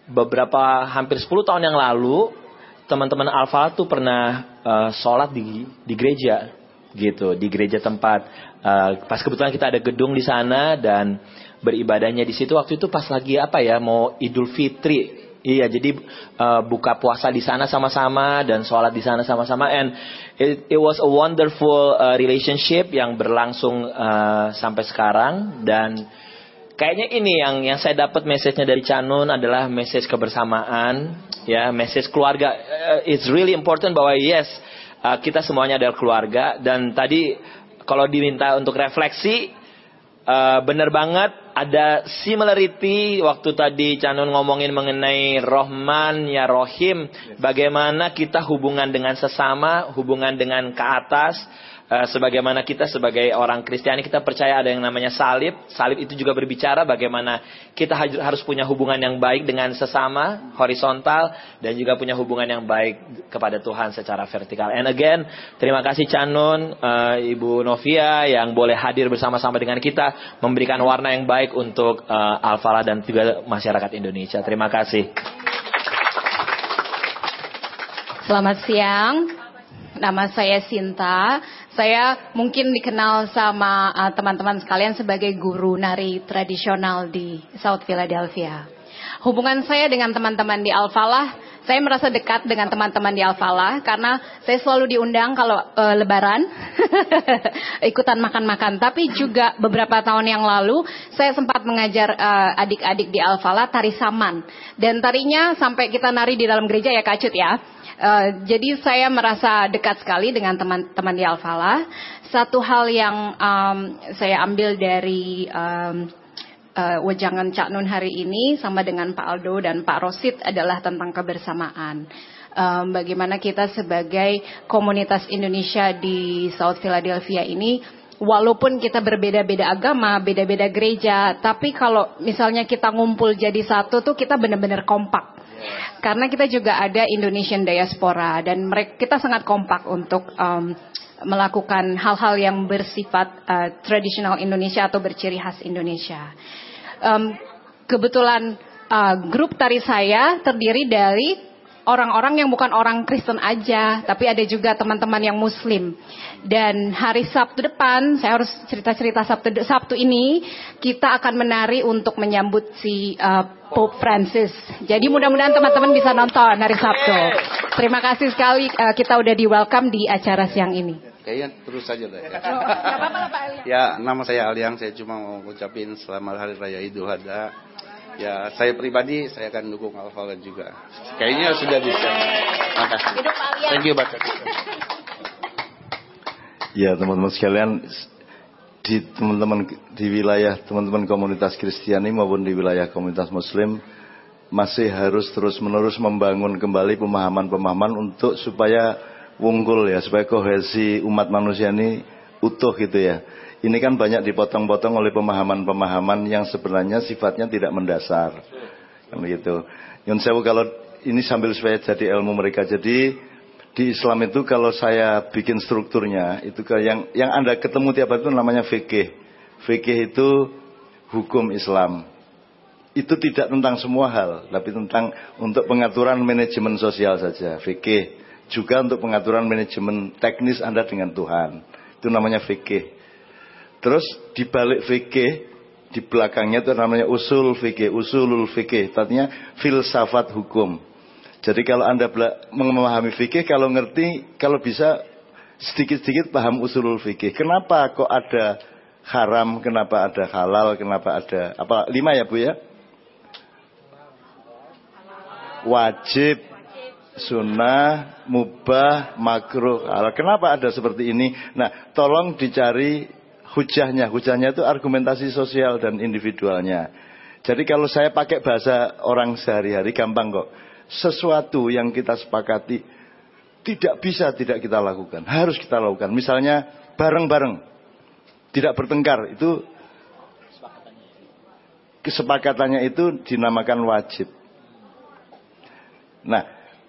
beberapa hampir 10 tahun yang lalu teman-teman Alfa tuh pernah uh, sholat di di gereja gitu di gereja tempat. Uh, pas kebetulan kita ada gedung di sana dan beribadahnya di situ waktu itu pas lagi apa ya mau Idul Fitri. Iya, jadi uh, buka puasa di sana sama-sama dan sholat di sana sama-sama, and it, it was a wonderful uh, relationship yang berlangsung uh, sampai sekarang. Dan Kayaknya ini yang yang saya dapat message-nya dari Canun adalah message kebersamaan, ya, message keluarga. Uh, it's really important bahwa yes, uh, kita semuanya adalah keluarga. Dan tadi kalau diminta untuk refleksi uh, benar banget ada similarity waktu tadi Canun ngomongin mengenai Rohman ya Rohim, bagaimana kita hubungan dengan sesama, hubungan dengan ke atas sebagaimana kita sebagai orang Kristiani kita percaya ada yang namanya salib. Salib itu juga berbicara bagaimana kita harus punya hubungan yang baik dengan sesama, horizontal dan juga punya hubungan yang baik kepada Tuhan secara vertikal. And again, terima kasih Canun, uh, Ibu Novia yang boleh hadir bersama-sama dengan kita memberikan warna yang baik untuk uh, Alfala dan juga masyarakat Indonesia. Terima kasih. Selamat siang. Nama saya Sinta. Saya mungkin dikenal sama uh, teman-teman uh, sekalian sebagai guru nari tradisional di South Philadelphia. Hubungan saya dengan teman-teman di Alfalah, saya merasa dekat dengan teman-teman di Alfalah karena saya selalu diundang kalau uh, lebaran ikutan makan-makan. Tapi juga beberapa tahun yang lalu saya sempat mengajar uh, adik-adik di Alfalah tari saman dan tarinya sampai kita nari di dalam gereja ya Kacut ya. Uh, jadi saya merasa dekat sekali dengan teman-teman di Alfala. Satu hal yang um, saya ambil dari um, uh, wejangan Cak Nun hari ini sama dengan Pak Aldo dan Pak Rosid adalah tentang kebersamaan. Um, bagaimana kita sebagai komunitas Indonesia di South Philadelphia ini walaupun kita berbeda-beda agama, beda-beda gereja, tapi kalau misalnya kita ngumpul jadi satu tuh kita benar-benar kompak. Karena kita juga ada Indonesian diaspora dan mereka kita sangat kompak untuk um, melakukan hal-hal yang bersifat uh, tradisional Indonesia atau berciri khas Indonesia. Um, kebetulan uh, grup tari saya terdiri dari orang-orang yang bukan orang Kristen aja, tapi ada juga teman-teman yang Muslim. Dan hari Sabtu depan, saya harus cerita-cerita Sabtu Sabtu ini kita akan menari untuk menyambut si uh, Pope Francis. Jadi mudah-mudahan teman-teman bisa nonton hari Sabtu. Terima kasih sekali uh, kita udah di welcome di acara siang ini. Kayaknya terus saja lah ya. Ya, nama saya Aliang, saya cuma mau ngucapin selamat hari raya Idul Adha ya saya pribadi saya akan dukung Alfa juga. Kayaknya sudah bisa. Makasih. Thank you Bapak. Ya teman-teman sekalian di teman-teman di wilayah teman-teman komunitas Kristiani maupun di wilayah komunitas Muslim masih harus terus-menerus membangun kembali pemahaman-pemahaman untuk supaya wunggul ya supaya kohesi umat manusia ini utuh gitu ya. Ini kan banyak dipotong-potong oleh pemahaman-pemahaman yang sebenarnya sifatnya tidak mendasar. Kan gitu. Yun sewu kalau ini sambil supaya jadi ilmu mereka. Jadi di Islam itu kalau saya bikin strukturnya itu ke yang yang Anda ketemu tiap hari itu namanya fikih. Fikih itu hukum Islam. Itu tidak tentang semua hal, tapi tentang untuk pengaturan manajemen sosial saja, fikih. Juga untuk pengaturan manajemen teknis Anda dengan Tuhan. Itu namanya fikih. Terus di balik fikih di belakangnya itu namanya usul fikih, usulul fikih, artinya filsafat hukum. Jadi kalau Anda memahami fikih, kalau ngerti, kalau bisa sedikit-sedikit paham usulul fikih. Kenapa kok ada haram, kenapa ada halal, kenapa ada apa lima ya Bu ya? Wajib, sunnah, mubah, makruh. Kenapa ada seperti ini? Nah, tolong dicari hujahnya. Hujahnya itu argumentasi sosial dan individualnya. Jadi kalau saya pakai bahasa orang sehari-hari gampang kok sesuatu yang kita sepakati tidak bisa tidak kita lakukan, harus kita lakukan. Misalnya bareng-bareng, tidak bertengkar, itu kesepakatannya itu dinamakan wajib. Nah,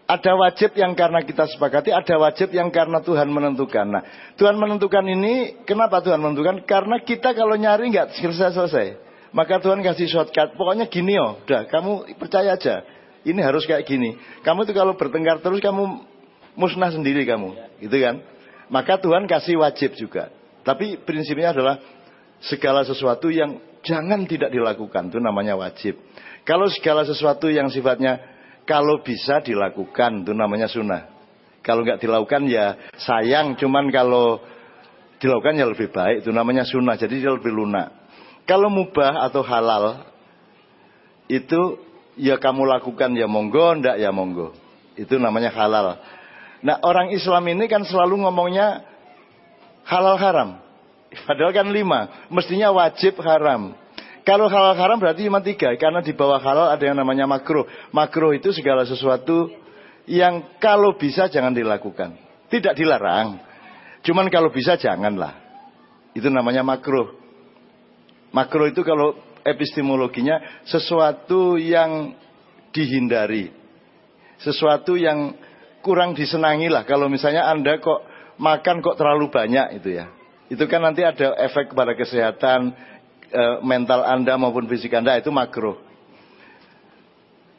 ada wajib yang karena kita sepakati, ada wajib yang karena Tuhan menentukan. Nah, Tuhan menentukan ini, kenapa Tuhan menentukan? Karena kita kalau nyari nggak selesai-selesai. Maka Tuhan kasih shortcut, pokoknya gini oh, udah kamu percaya aja ini harus kayak gini. Kamu tuh kalau bertengkar terus kamu musnah sendiri kamu, gitu kan? Maka Tuhan kasih wajib juga. Tapi prinsipnya adalah segala sesuatu yang jangan tidak dilakukan itu namanya wajib. Kalau segala sesuatu yang sifatnya kalau bisa dilakukan itu namanya sunnah. Kalau nggak dilakukan ya sayang, cuman kalau dilakukan ya lebih baik itu namanya sunnah. Jadi dia lebih lunak. Kalau mubah atau halal itu ya kamu lakukan ya monggo, ndak ya monggo. Itu namanya halal. Nah orang Islam ini kan selalu ngomongnya halal haram. Padahal kan lima, mestinya wajib haram. Kalau halal haram berarti cuma tiga, karena di bawah halal ada yang namanya makruh. Makruh itu segala sesuatu yang kalau bisa jangan dilakukan. Tidak dilarang. Cuman kalau bisa janganlah. Itu namanya makruh. Makruh itu kalau epistemologinya sesuatu yang dihindari. Sesuatu yang kurang disenangi lah. Kalau misalnya Anda kok makan kok terlalu banyak itu ya. Itu kan nanti ada efek kepada kesehatan e, mental Anda maupun fisik Anda itu makro.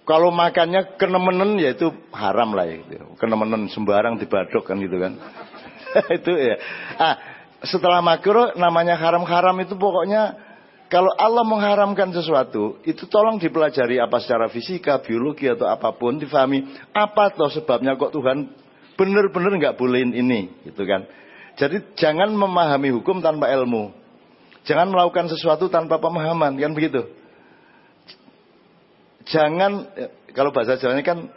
Kalau makannya kenemenen ya itu haram lah ya. Gitu. Kenemenen sembarang dibadok kan gitu kan. itu ya. Ah, setelah makro namanya haram-haram itu pokoknya kalau Allah mengharamkan sesuatu, itu tolong dipelajari apa secara fisika, biologi atau apa pun, difahami apa toh sebabnya kok Tuhan benar-benar nggak bolehin ini, gitu kan? Jadi jangan memahami hukum tanpa ilmu, jangan melakukan sesuatu tanpa pemahaman, kan begitu? Jangan ya, kalau bahasa Jawa ini kan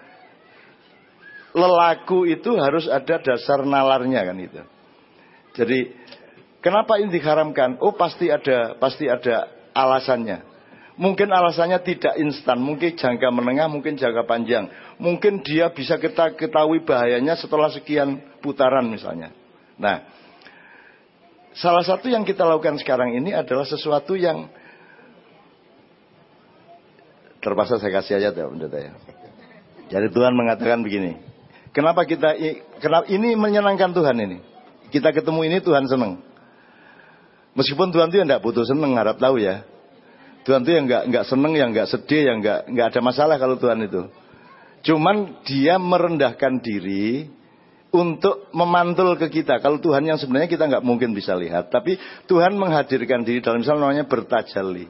lelaku itu harus ada dasar nalarnya kan itu. Jadi Kenapa ini diharamkan? Oh pasti ada, pasti ada alasannya. Mungkin alasannya tidak instan, mungkin jangka menengah, mungkin jangka panjang. Mungkin dia bisa kita ketahui bahayanya setelah sekian putaran misalnya. Nah, salah satu yang kita lakukan sekarang ini adalah sesuatu yang terpaksa saya kasih aja ya pendeta ya. Jadi Tuhan mengatakan begini, kenapa kita kenapa ini menyenangkan Tuhan ini? Kita ketemu ini Tuhan senang. Meskipun Tuhan itu yang tidak butuh seneng, harap tahu ya. Tuhan itu yang nggak nggak seneng, yang nggak sedih, yang nggak nggak ada masalah kalau Tuhan itu. Cuman dia merendahkan diri untuk memantul ke kita. Kalau Tuhan yang sebenarnya kita nggak mungkin bisa lihat, tapi Tuhan menghadirkan diri dalam misalnya namanya bertajali.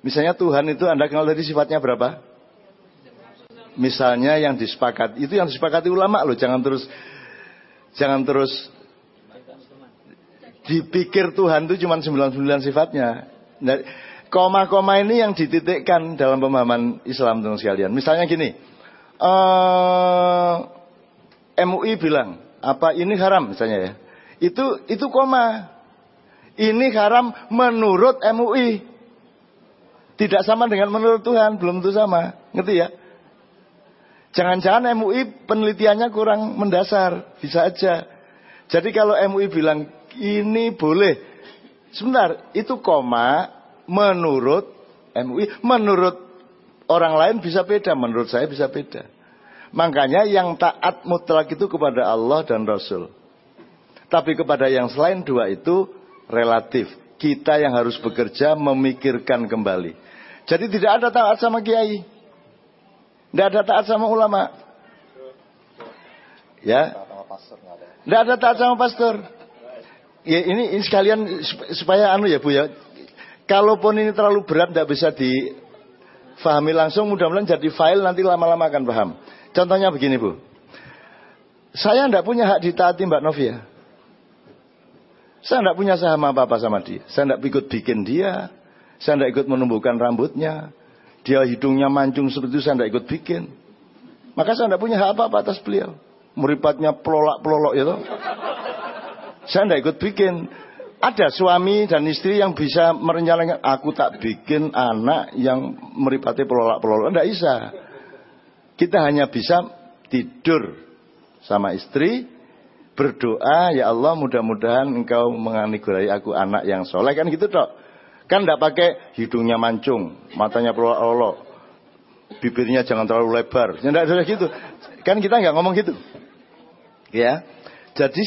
Misalnya Tuhan itu Anda kenal tadi sifatnya berapa? Misalnya yang disepakati, itu yang disepakati ulama loh, jangan terus jangan terus dipikir Tuhan itu cuma 99 sifatnya. Nah, koma-koma ini yang dititikkan dalam pemahaman Islam teman sekalian. Misalnya gini, uh, MUI bilang apa ini haram misalnya ya. Itu itu koma. Ini haram menurut MUI. Tidak sama dengan menurut Tuhan, belum tentu sama. Ngerti ya? Jangan-jangan MUI penelitiannya kurang mendasar, bisa aja. Jadi kalau MUI bilang ini boleh, sebentar, itu koma menurut MUI, menurut orang lain bisa beda, menurut saya bisa beda. Makanya yang taat mutlak itu kepada Allah dan Rasul. Tapi kepada yang selain dua itu relatif. Kita yang harus bekerja memikirkan kembali. Jadi tidak ada taat sama kiai. Tidak ada taat sama ulama. Ya. Tidak ada taat sama pastor. Ya ini, ini sekalian supaya anu ya Bu ya. Kalaupun ini terlalu berat tidak bisa difahami langsung mudah-mudahan jadi file nanti lama-lama akan paham. Contohnya begini Bu. Saya tidak punya hak ditaati Mbak Novia. Saya tidak punya saham apa-apa sama dia. Saya tidak ikut bikin dia. Saya tidak ikut menumbuhkan rambutnya. Dia hidungnya mancung seperti itu saya tidak ikut bikin. Maka saya tidak punya hak apa-apa atas beliau. Meripatnya pelolak-pelolok itu. Saya tidak ikut bikin. Ada suami dan istri yang bisa merencanakan. Aku tak bikin anak yang meripati pelolak-pelolok. Tidak bisa. Kita hanya bisa tidur sama istri. Berdoa, ya Allah mudah-mudahan engkau menganugerahi aku anak yang soleh. Kan gitu dok. Kan tidak pakai hidungnya mancung, matanya pelolok, bibirnya jangan terlalu lebar. Tidak ada gitu. Kan kita nggak ngomong gitu. Ya. Jadi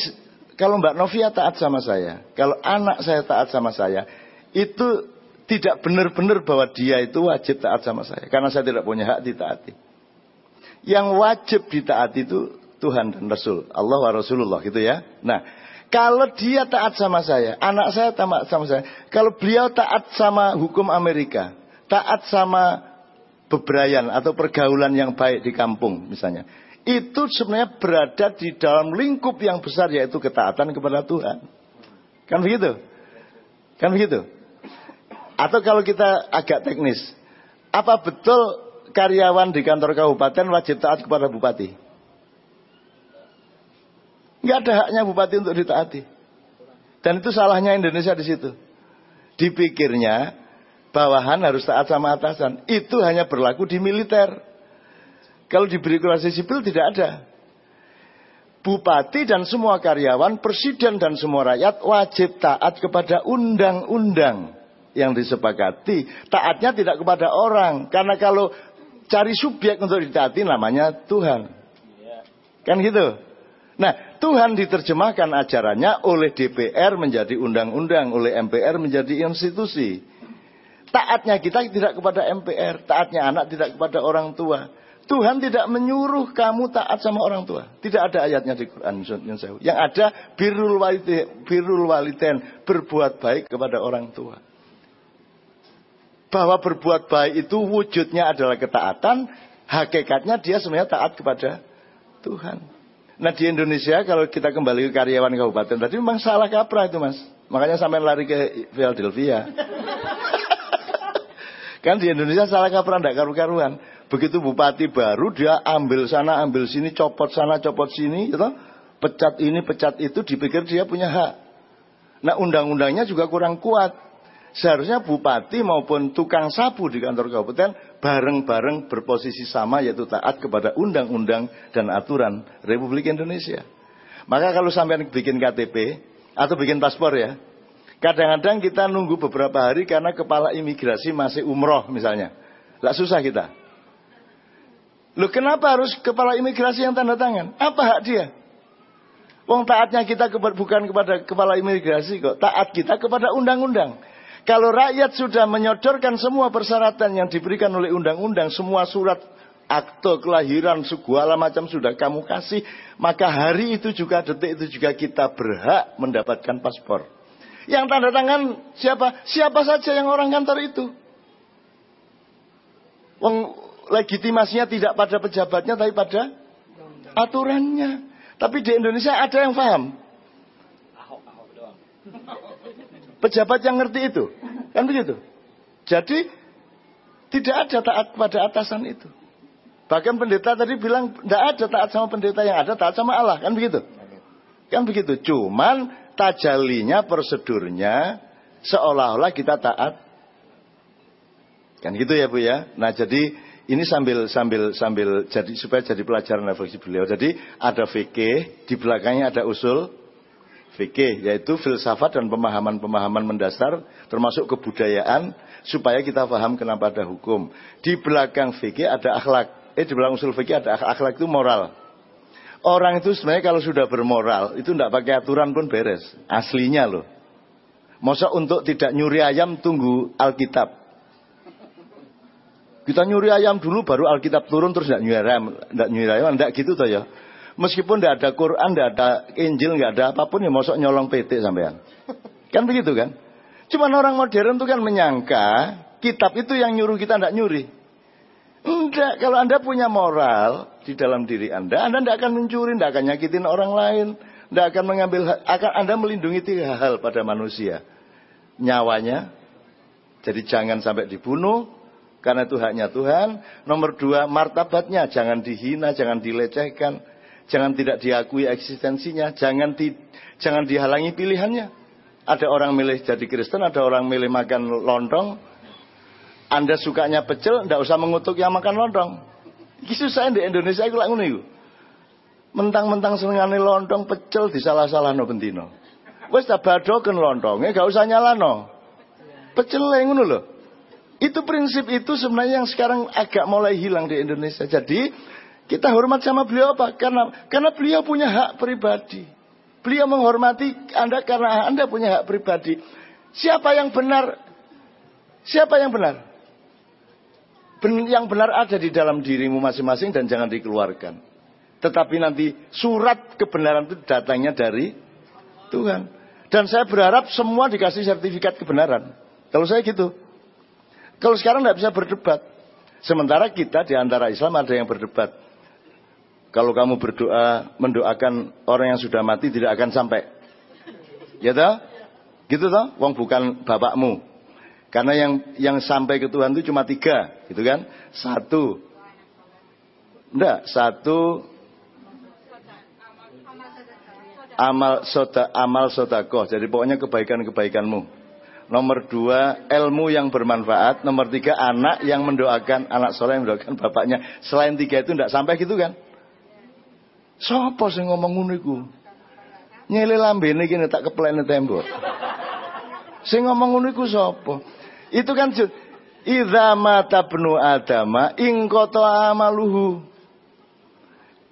kalau Mbak Novia taat sama saya, kalau anak saya taat sama saya, itu tidak benar-benar bahwa dia itu wajib taat sama saya. Karena saya tidak punya hak ditaati. Yang wajib ditaati itu Tuhan dan Rasul. Allah wa Rasulullah gitu ya. Nah, kalau dia taat sama saya, anak saya taat sama saya. Kalau beliau taat sama hukum Amerika, taat sama bebrayan atau pergaulan yang baik di kampung misalnya. Itu sebenarnya berada di dalam lingkup yang besar yaitu ketaatan kepada Tuhan. Kan begitu? Kan begitu? Atau kalau kita agak teknis, apa betul karyawan di kantor kabupaten wajib taat kepada bupati? Nggak ada haknya bupati untuk ditaati. Dan itu salahnya Indonesia di situ. Dipikirnya bawahan harus taat sama atasan. Itu hanya berlaku di militer. Kalau di birokrasi sipil tidak ada. Bupati dan semua karyawan, presiden dan semua rakyat wajib taat kepada undang-undang yang disepakati. Taatnya tidak kepada orang. Karena kalau cari subjek untuk ditaati namanya Tuhan. Kan gitu. Nah, Tuhan diterjemahkan ajarannya oleh DPR menjadi undang-undang, oleh MPR menjadi institusi. Taatnya kita tidak kepada MPR, taatnya anak tidak kepada orang tua. Tuhan tidak menyuruh kamu taat sama orang tua. Tidak ada ayatnya di Quran. Yang ada birrul waliden, birrul waliden berbuat baik kepada orang tua. Bahwa berbuat baik itu wujudnya adalah ketaatan, hakikatnya dia sebenarnya taat kepada Tuhan. Nah di Indonesia kalau kita kembali ke karyawan kabupaten tadi memang salah kaprah itu mas. Makanya sampai lari ke Philadelphia. kan di Indonesia salah kaprah tidak karu-karuan. Begitu bupati baru dia ambil sana ambil sini copot sana copot sini gitu. Pecat ini pecat itu dipikir dia punya hak. Nah undang-undangnya juga kurang kuat. Seharusnya bupati maupun tukang sapu di kantor kabupaten bareng-bareng berposisi sama yaitu taat kepada undang-undang dan aturan Republik Indonesia. Maka kalau sampai bikin KTP atau bikin paspor ya, kadang-kadang kita nunggu beberapa hari karena kepala imigrasi masih umroh misalnya. Lah susah kita. Loh kenapa harus kepala imigrasi yang tanda tangan? Apa hak dia? Wong taatnya kita bukan kepada kepala imigrasi kok. Taat kita kepada undang-undang. Kalau rakyat sudah menyodorkan semua persyaratan yang diberikan oleh undang-undang, semua surat akte kelahiran segala macam sudah kamu kasih, maka hari itu juga detik itu juga kita berhak mendapatkan paspor. Yang tanda tangan siapa? Siapa saja yang orang kantor itu. Wong legitimasinya tidak pada pejabatnya tapi pada aturannya. Tapi di Indonesia ada yang paham. Pejabat yang ngerti itu. Kan begitu. Jadi tidak ada taat pada atasan itu. Bahkan pendeta tadi bilang tidak ada taat sama pendeta yang ada taat sama Allah. Kan begitu. Kan begitu. Cuman tajalinya, prosedurnya seolah-olah kita taat. Kan gitu ya Bu ya. Nah, jadi ini sambil sambil sambil jadi supaya jadi pelajaran refleksi beliau. Jadi ada fikih, di belakangnya ada usul fikih yaitu filsafat dan pemahaman-pemahaman mendasar termasuk kebudayaan supaya kita paham kenapa ada hukum. Di belakang fikih ada akhlak. Eh di belakang usul fikih ada akhlak, akhlak itu moral. Orang itu sebenarnya kalau sudah bermoral itu tidak pakai aturan pun beres. Aslinya loh. Masa untuk tidak nyuri ayam tunggu Alkitab. Kita nyuri ayam dulu baru Alkitab turun terus tidak nyuri ayam, tidak nyuri ayam, tidak gitu toh ya. Meskipun tidak ada Quran, tidak ada Injil, nggak ada apa pun ya mosok nyolong PT sampean. Kan begitu kan? Cuman orang modern itu kan menyangka kitab itu yang nyuruh kita tidak nyuri. Enggak, kalau Anda punya moral di dalam diri Anda, Anda tidak akan mencuri, tidak akan nyakitin orang lain, tidak akan mengambil, akan Anda melindungi tiga hal pada manusia. Nyawanya, jadi jangan sampai dibunuh, karena itu haknya Tuhan. Nomor dua, martabatnya, jangan dihina, jangan dilecehkan, jangan tidak diakui eksistensinya, jangan di, jangan dihalangi pilihannya. Ada orang milih jadi Kristen, ada orang milih makan lontong, anda sukanya pecel, ndak usah mengutuk yang makan lontong. Iki susah di Indonesia iku lak ngono iku. Mentang-mentang senengane lontong pecel disalah-salah no bentino. Wes tak badoken lontongnya gak usah nyalano. Pecel yang ngono loh. Itu prinsip itu sebenarnya yang sekarang agak mulai hilang di Indonesia. Jadi kita hormat sama beliau apa? Karena karena beliau punya hak pribadi. Beliau menghormati Anda karena Anda punya hak pribadi. Siapa yang benar? Siapa yang benar? yang benar ada di dalam dirimu masing-masing dan jangan dikeluarkan. Tetapi nanti surat kebenaran itu datangnya dari Tuhan. Dan saya berharap semua dikasih sertifikat kebenaran. Kalau saya gitu. Kalau sekarang tidak bisa berdebat. Sementara kita di antara Islam ada yang berdebat. Kalau kamu berdoa, mendoakan orang yang sudah mati tidak akan sampai. Ya toh? Gitu toh? Wong bukan bapakmu, karena yang yang sampai ke Tuhan itu cuma tiga, gitu kan? Satu, enggak, satu amal soda, amal sodako. Jadi pokoknya kebaikan-kebaikanmu. Nomor dua, ilmu yang bermanfaat. Nomor tiga, anak yang mendoakan, anak soleh yang mendoakan bapaknya. Selain tiga itu enggak sampai gitu kan? Sopo sih ngomong ngono iku? Nyele lambene tak keplene tembok. Sing ngomong ngono iku? Itu kan Idza mata bnu adama ingkoto amaluhu.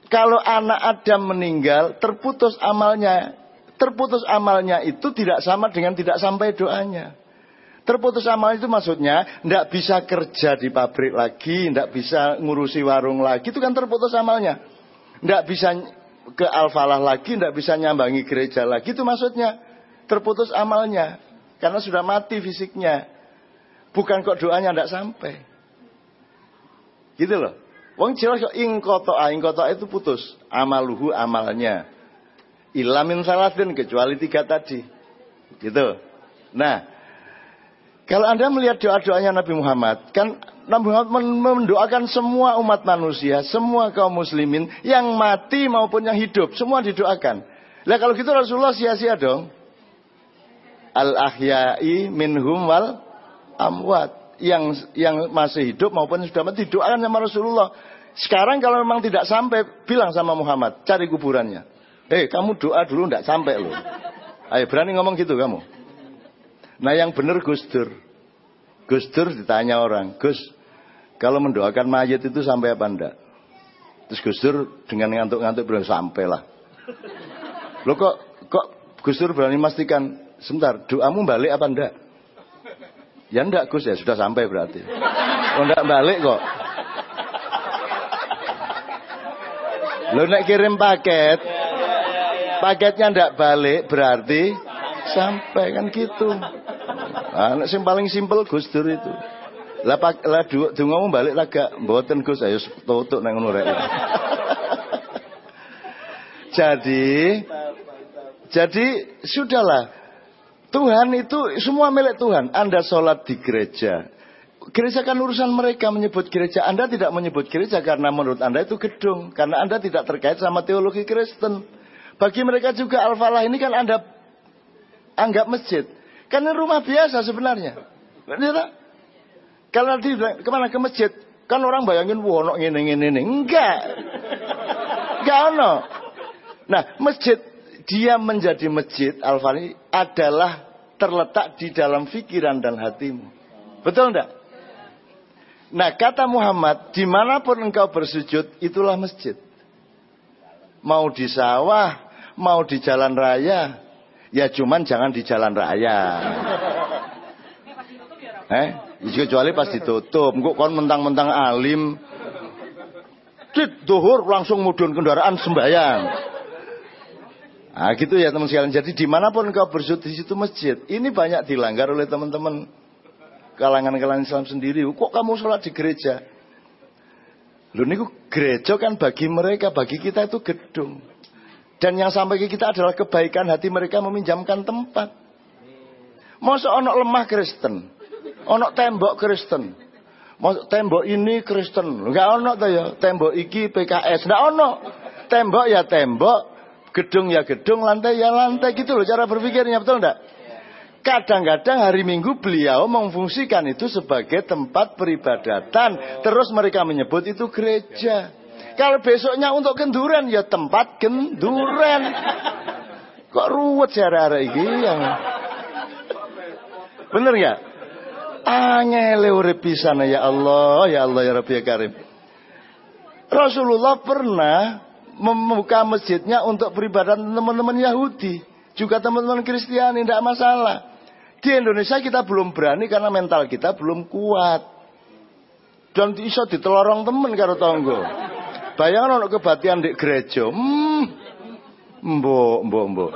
Kalau anak Adam meninggal, terputus amalnya. Terputus amalnya itu tidak sama dengan tidak sampai doanya. Terputus amal itu maksudnya tidak bisa kerja di pabrik lagi, tidak bisa ngurusi warung lagi, itu kan terputus amalnya. Tidak bisa ke Al-Falah lagi, tidak bisa nyambangi gereja lagi, itu maksudnya terputus amalnya. Karena sudah mati fisiknya. Bukan kok doanya tidak sampai. Gitu loh. Wong jelas kok ingkoto ingkoto itu putus. Amaluhu amalnya. Ilamin salatin kecuali tiga tadi. Gitu. Nah, kalau Anda melihat doa-doanya Nabi Muhammad, kan Nabi Muhammad mendoakan semua umat manusia, semua kaum muslimin yang mati maupun yang hidup, semua didoakan. Lah kalau gitu Rasulullah sia-sia dong. Al-ahyai minhum wal amwat yang yang masih hidup maupun yang sudah mati doakan sama Rasulullah. Sekarang kalau memang tidak sampai bilang sama Muhammad cari kuburannya. Eh kamu doa dulu tidak sampai loh. Ayo berani ngomong gitu kamu. Nah yang benar Gus Dur. Gus Dur ditanya orang, Gus kalau mendoakan mayat itu sampai apa enggak? Terus Gus Dur dengan ngantuk-ngantuk bilang sampai lah. Lo kok kok Gus Dur berani memastikan sebentar doamu balik apa enggak? Ya enggak Gus ya sudah sampai berarti. Oh enggak balik kok. Lo naik kirim paket, paketnya enggak balik berarti sampai kan gitu. Anak yang paling simpel Gus Dur itu. Lah pak lah dua ngomong balik lah gak mboten Gus ayo tutuk nang ngono Jadi jadi sudahlah Tuhan itu semua milik Tuhan. Anda sholat di gereja. Gereja kan urusan mereka menyebut gereja. Anda tidak menyebut gereja karena menurut Anda itu gedung. Karena Anda tidak terkait sama teologi Kristen. Bagi mereka juga Al-Falah ini kan Anda anggap masjid. Karena rumah biasa sebenarnya. Benar Kalau nanti ke mana ke masjid, kan orang bayangin wah ono ngene ngene ngene. Enggak. Enggak ono. Nah, masjid dia menjadi masjid Al-Fani adalah terletak di dalam pikiran dan hatimu. Betul enggak? Nah kata Muhammad, di mana pun engkau bersujud, itulah masjid. Mau di sawah, mau di jalan raya, ya cuman jangan di jalan raya. Eh, kecuali pas ditutup. Engkau kon mentang-mentang alim, Tit, duhur langsung mudun kendaraan sembahyang. Nah gitu ya teman sekalian. Jadi di mana pun engkau bersujud di situ masjid. Ini banyak dilanggar oleh teman-teman kalangan-kalangan Islam sendiri. Kok kamu sholat di gereja? Lu niku gereja kan bagi mereka, bagi kita itu gedung. Dan yang sampai ke kita adalah kebaikan hati mereka meminjamkan tempat. Masa onok lemah Kristen, onok tembok Kristen, Masa tembok ini Kristen, enggak onok tuh ya. Tembok iki PKS, enggak onok. Tembok ya tembok, gedung ya gedung, lantai ya lantai gitu loh cara berpikirnya betul enggak? Kadang-kadang hari Minggu beliau memfungsikan itu sebagai tempat peribadatan. Terus mereka menyebut itu gereja. Kalau besoknya untuk kenduran ya tempat kenduran. Kok ruwet cara ini yang Bener ya? Angele urip pisan ya Allah, ya Allah ya Rabbi ya Karim. Rasulullah pernah membuka masjidnya untuk peribadatan teman-teman Yahudi. Juga teman-teman Kristiani, tidak masalah. Di Indonesia kita belum berani karena mental kita belum kuat. Dan iso ditelorong temen karo tonggo. Bayangan ono kebatian di gereja. Hmm. Mbok, mbok, mbok.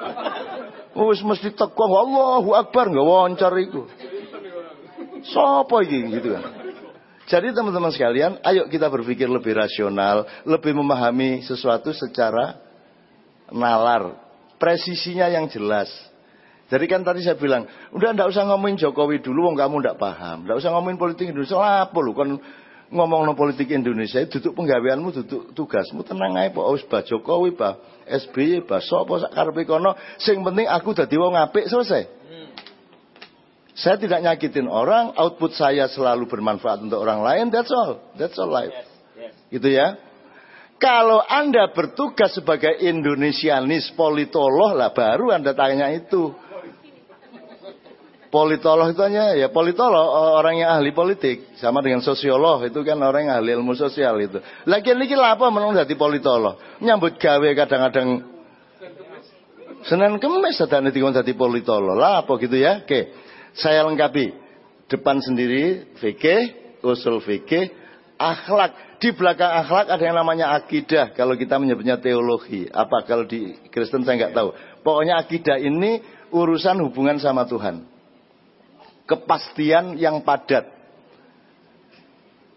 Wis mesti teko Allahu Akbar nggak wawancara iku. Sopo iki gitu kan. Jadi teman-teman sekalian, ayo kita berpikir lebih rasional, lebih memahami sesuatu secara nalar, presisinya yang jelas. Jadi kan tadi saya bilang, udah ndak usah ngomongin Jokowi dulu, wong kamu ndak paham. Ndak usah ngomongin politik Indonesia, apa lu kan ngomong no politik Indonesia, duduk penggaweanmu, duduk tugasmu, tenang aja, Pak. Wis bah Jokowi, bah SBY, sapa sak karepe kono, sing penting aku dadi wong apik selesai. Hmm. Saya tidak nyakitin orang, output saya selalu bermanfaat untuk orang lain, that's all. That's all life. Yes, yes. Gitu ya. Kalau Anda bertugas sebagai Indonesianis politolog lah baru Anda tanya itu politolog itu hanya ya politolog orang yang ahli politik sama dengan sosiolog itu kan orang yang ahli ilmu sosial itu. Lagi ini apa menurut jadi politolog nyambut gawe kadang-kadang Senin Kemis sedang dikon jadi politolog lah apa gitu ya. Oke, saya lengkapi depan sendiri VK, usul VK, akhlak. Di belakang akhlak ada yang namanya akidah. Kalau kita menyebutnya teologi. Apa kalau di Kristen saya nggak tahu. Pokoknya akidah ini urusan hubungan sama Tuhan kepastian yang padat.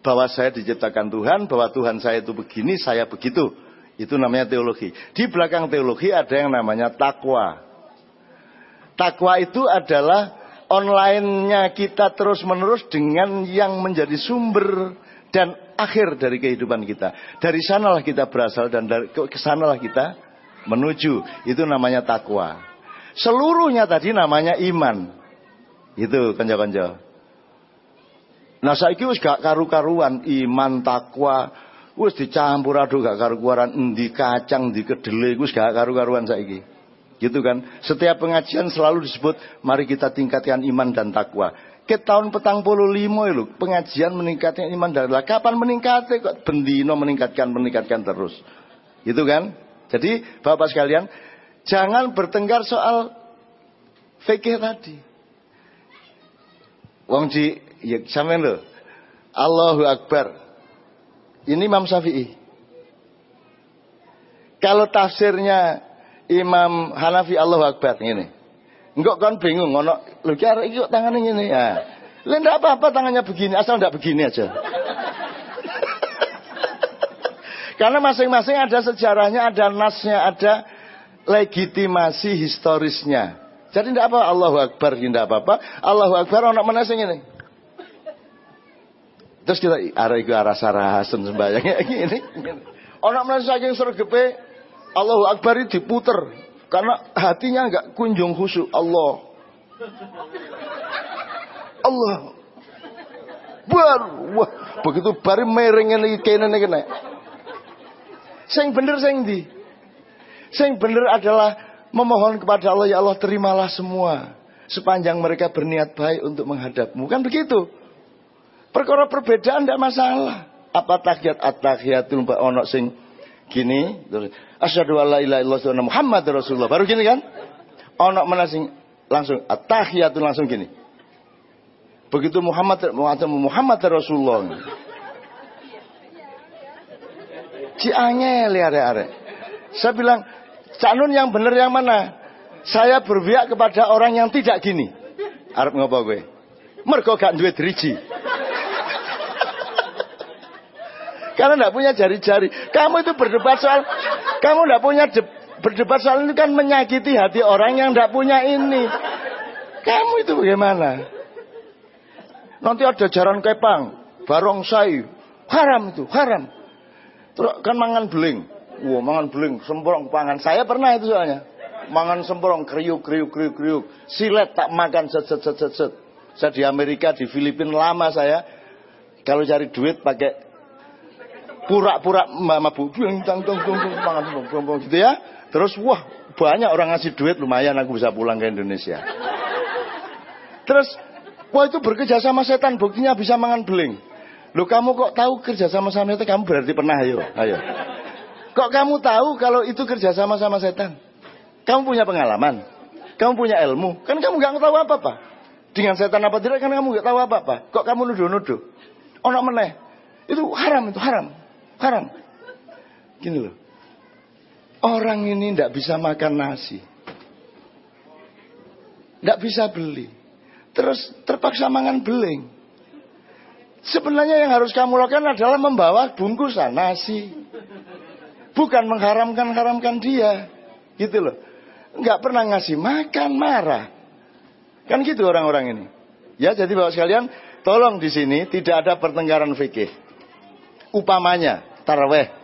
Bahwa saya diciptakan Tuhan, bahwa Tuhan saya itu begini, saya begitu. Itu namanya teologi. Di belakang teologi ada yang namanya takwa. Takwa itu adalah online-nya kita terus-menerus dengan yang menjadi sumber dan akhir dari kehidupan kita. Dari sanalah kita berasal dan dari ke sanalah kita menuju. Itu namanya takwa. Seluruhnya tadi namanya iman. Itu kanca-kanca. Nah saiki wis gak karu-karuan iman takwa wis dicampur aduk gak karu-karuan endi kacang di kedele wis gak karu-karuan saiki. Gitu kan. Setiap pengajian selalu disebut mari kita tingkatkan iman dan takwa. Ke tahun petang puluh limo lho, pengajian meningkatkan iman dan takwa. Kapan meningkatnya kok bendino meningkatkan meningkatkan terus. Gitu kan? Jadi Bapak sekalian, jangan bertengkar soal fikih tadi. Wong di ya sampean lho. Allahu Akbar. Ini Imam Syafi'i. Kalau tafsirnya Imam Hanafi Allahu Akbar ini. Enggak kan bingung ngono lho ki arek tangane ngene ya. Lah apa-apa tangannya begini, asal ndak begini aja. Karena masing-masing ada sejarahnya, ada nasnya, ada legitimasi historisnya. Jadi tidak apa Allahu Akbar tidak apa-apa. Allahu Akbar orang mana sing ini. Terus kita arah itu arah sarahasen sembayangnya ini. Orang mana saking sergepe Allahu Akbar itu diputer karena hatinya enggak kunjung khusyuk Allah. Allah. Bar, wah, begitu bari mereng ini kene kene. Sing bener sing di. Sing bener adalah memohon kepada Allah ya Allah terimalah semua sepanjang mereka berniat baik untuk menghadapmu. Kan begitu. Perkara perbedaan tidak masalah. Apa tahiyat at-tahiyatul mbak ono sing gini asyhadu alla ilaha illallah Muhammad Rasulullah. Baru gini kan? Ono mana sing langsung at-tahiyatul langsung gini. Begitu Muhammad Muhammad Rasulullah. Ci angel ya are Saya bilang, Cak Nun yang benar yang mana? Saya berpihak kepada orang yang tidak gini. Arab ngopo gue? Mergo gak duwe driji. Karena tidak punya jari-jari. Kamu itu berdebat soal, kamu tidak punya de, berdebat soal ini kan menyakiti hati orang yang tidak punya ini. Kamu itu bagaimana? Nanti ada jaran kepang, barongsai, haram itu, haram. Terus kan mangan beling. Wah, mangan beling, semprong pangan. Saya pernah itu soalnya. Mangan semprong, kriuk, kriuk, kriuk, kriuk. Silet tak makan, set, set, set, set, set. Saya di Amerika, di Filipina lama saya. Kalau cari duit pakai pura-pura mabuk. Tang, tang, tang, mangan, gitu ya. Terus, wah, banyak orang ngasih duit, lumayan aku bisa pulang ke Indonesia. Terus Wah itu bekerja sama setan, buktinya bisa mangan beling. Loh kamu kok tahu kerja sama sama setan? Kamu berarti pernah ayo, ayo. Kok kamu tahu kalau itu kerja sama sama setan? Kamu punya pengalaman, kamu punya ilmu, kan kamu nggak tahu apa-apa. Dengan setan apa tidak kan kamu nggak tahu apa-apa. Kok kamu nuduh-nuduh? Ono meneh. Itu haram, itu haram. Haram. Gini loh. Orang ini tidak bisa makan nasi. Tidak bisa beli terus terpaksa mangan beling. Sebenarnya yang harus kamu lakukan adalah membawa bungkusan nasi. Bukan mengharamkan-haramkan dia. Gitu loh. Nggak pernah ngasih makan, marah. Kan gitu orang-orang ini. Ya, jadi Bapak sekalian, tolong di sini tidak ada pertengkaran fikih. Upamanya, taraweh.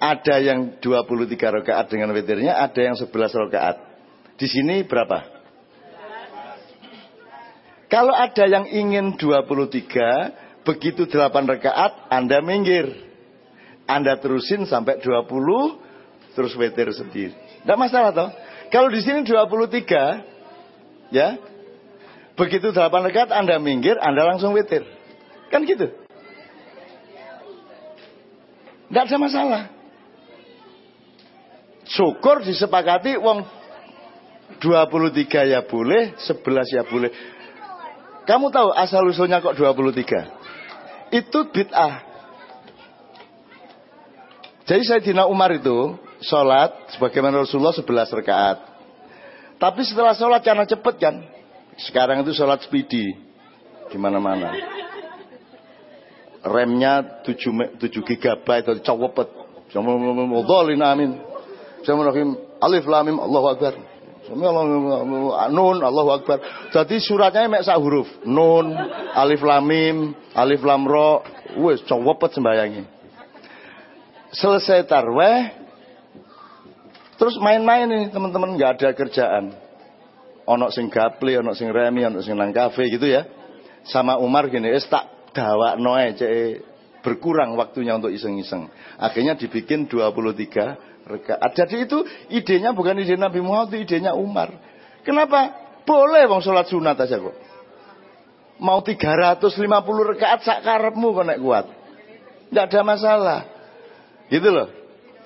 Ada yang 23 rakaat dengan witirnya, ada yang 11 rakaat. Di sini berapa? Kalau ada yang ingin 23, begitu 8 rakaat, Anda minggir. Anda terusin sampai 20, terus wetir sendiri. Tidak masalah toh. Kalau di sini 23, ya, begitu 8 rakaat Anda minggir, Anda langsung wetir. Kan gitu. Tidak ada masalah. Syukur disepakati wong 23 ya boleh, 11 ya boleh. Kamu tahu asal usulnya kok 23? Itu bid'ah. Jadi Sayyidina Umar itu sholat sebagaimana Rasulullah 11 rakaat. Tapi setelah sholat karena cepet kan. Sekarang itu sholat speedy. Gimana-mana. Remnya 7, 7 GB atau cowopet. Amin. Alif lamim Allahu Akbar. Nun Allahu Akbar. Jadi suratnya mek sak huruf. Nun, alif lam mim, alif lam ro. Wis cowopet sembayangi. Selesai tarweh terus main-main nih teman-teman nggak ada kerjaan. Ono sing gaple, ono sing remi, ono sing nang kafe gitu ya. Sama Umar gini, es tak dawa noe cek berkurang waktunya untuk iseng-iseng. Akhirnya dibikin 23 rekaat. Jadi itu idenya bukan ide Nabi Muhammad, itu idenya Umar. Kenapa? Boleh wong sholat sunat aja kok. Mau 350 rekaat sak karepmu kok nek kuat. Tidak ada masalah. Gitu loh.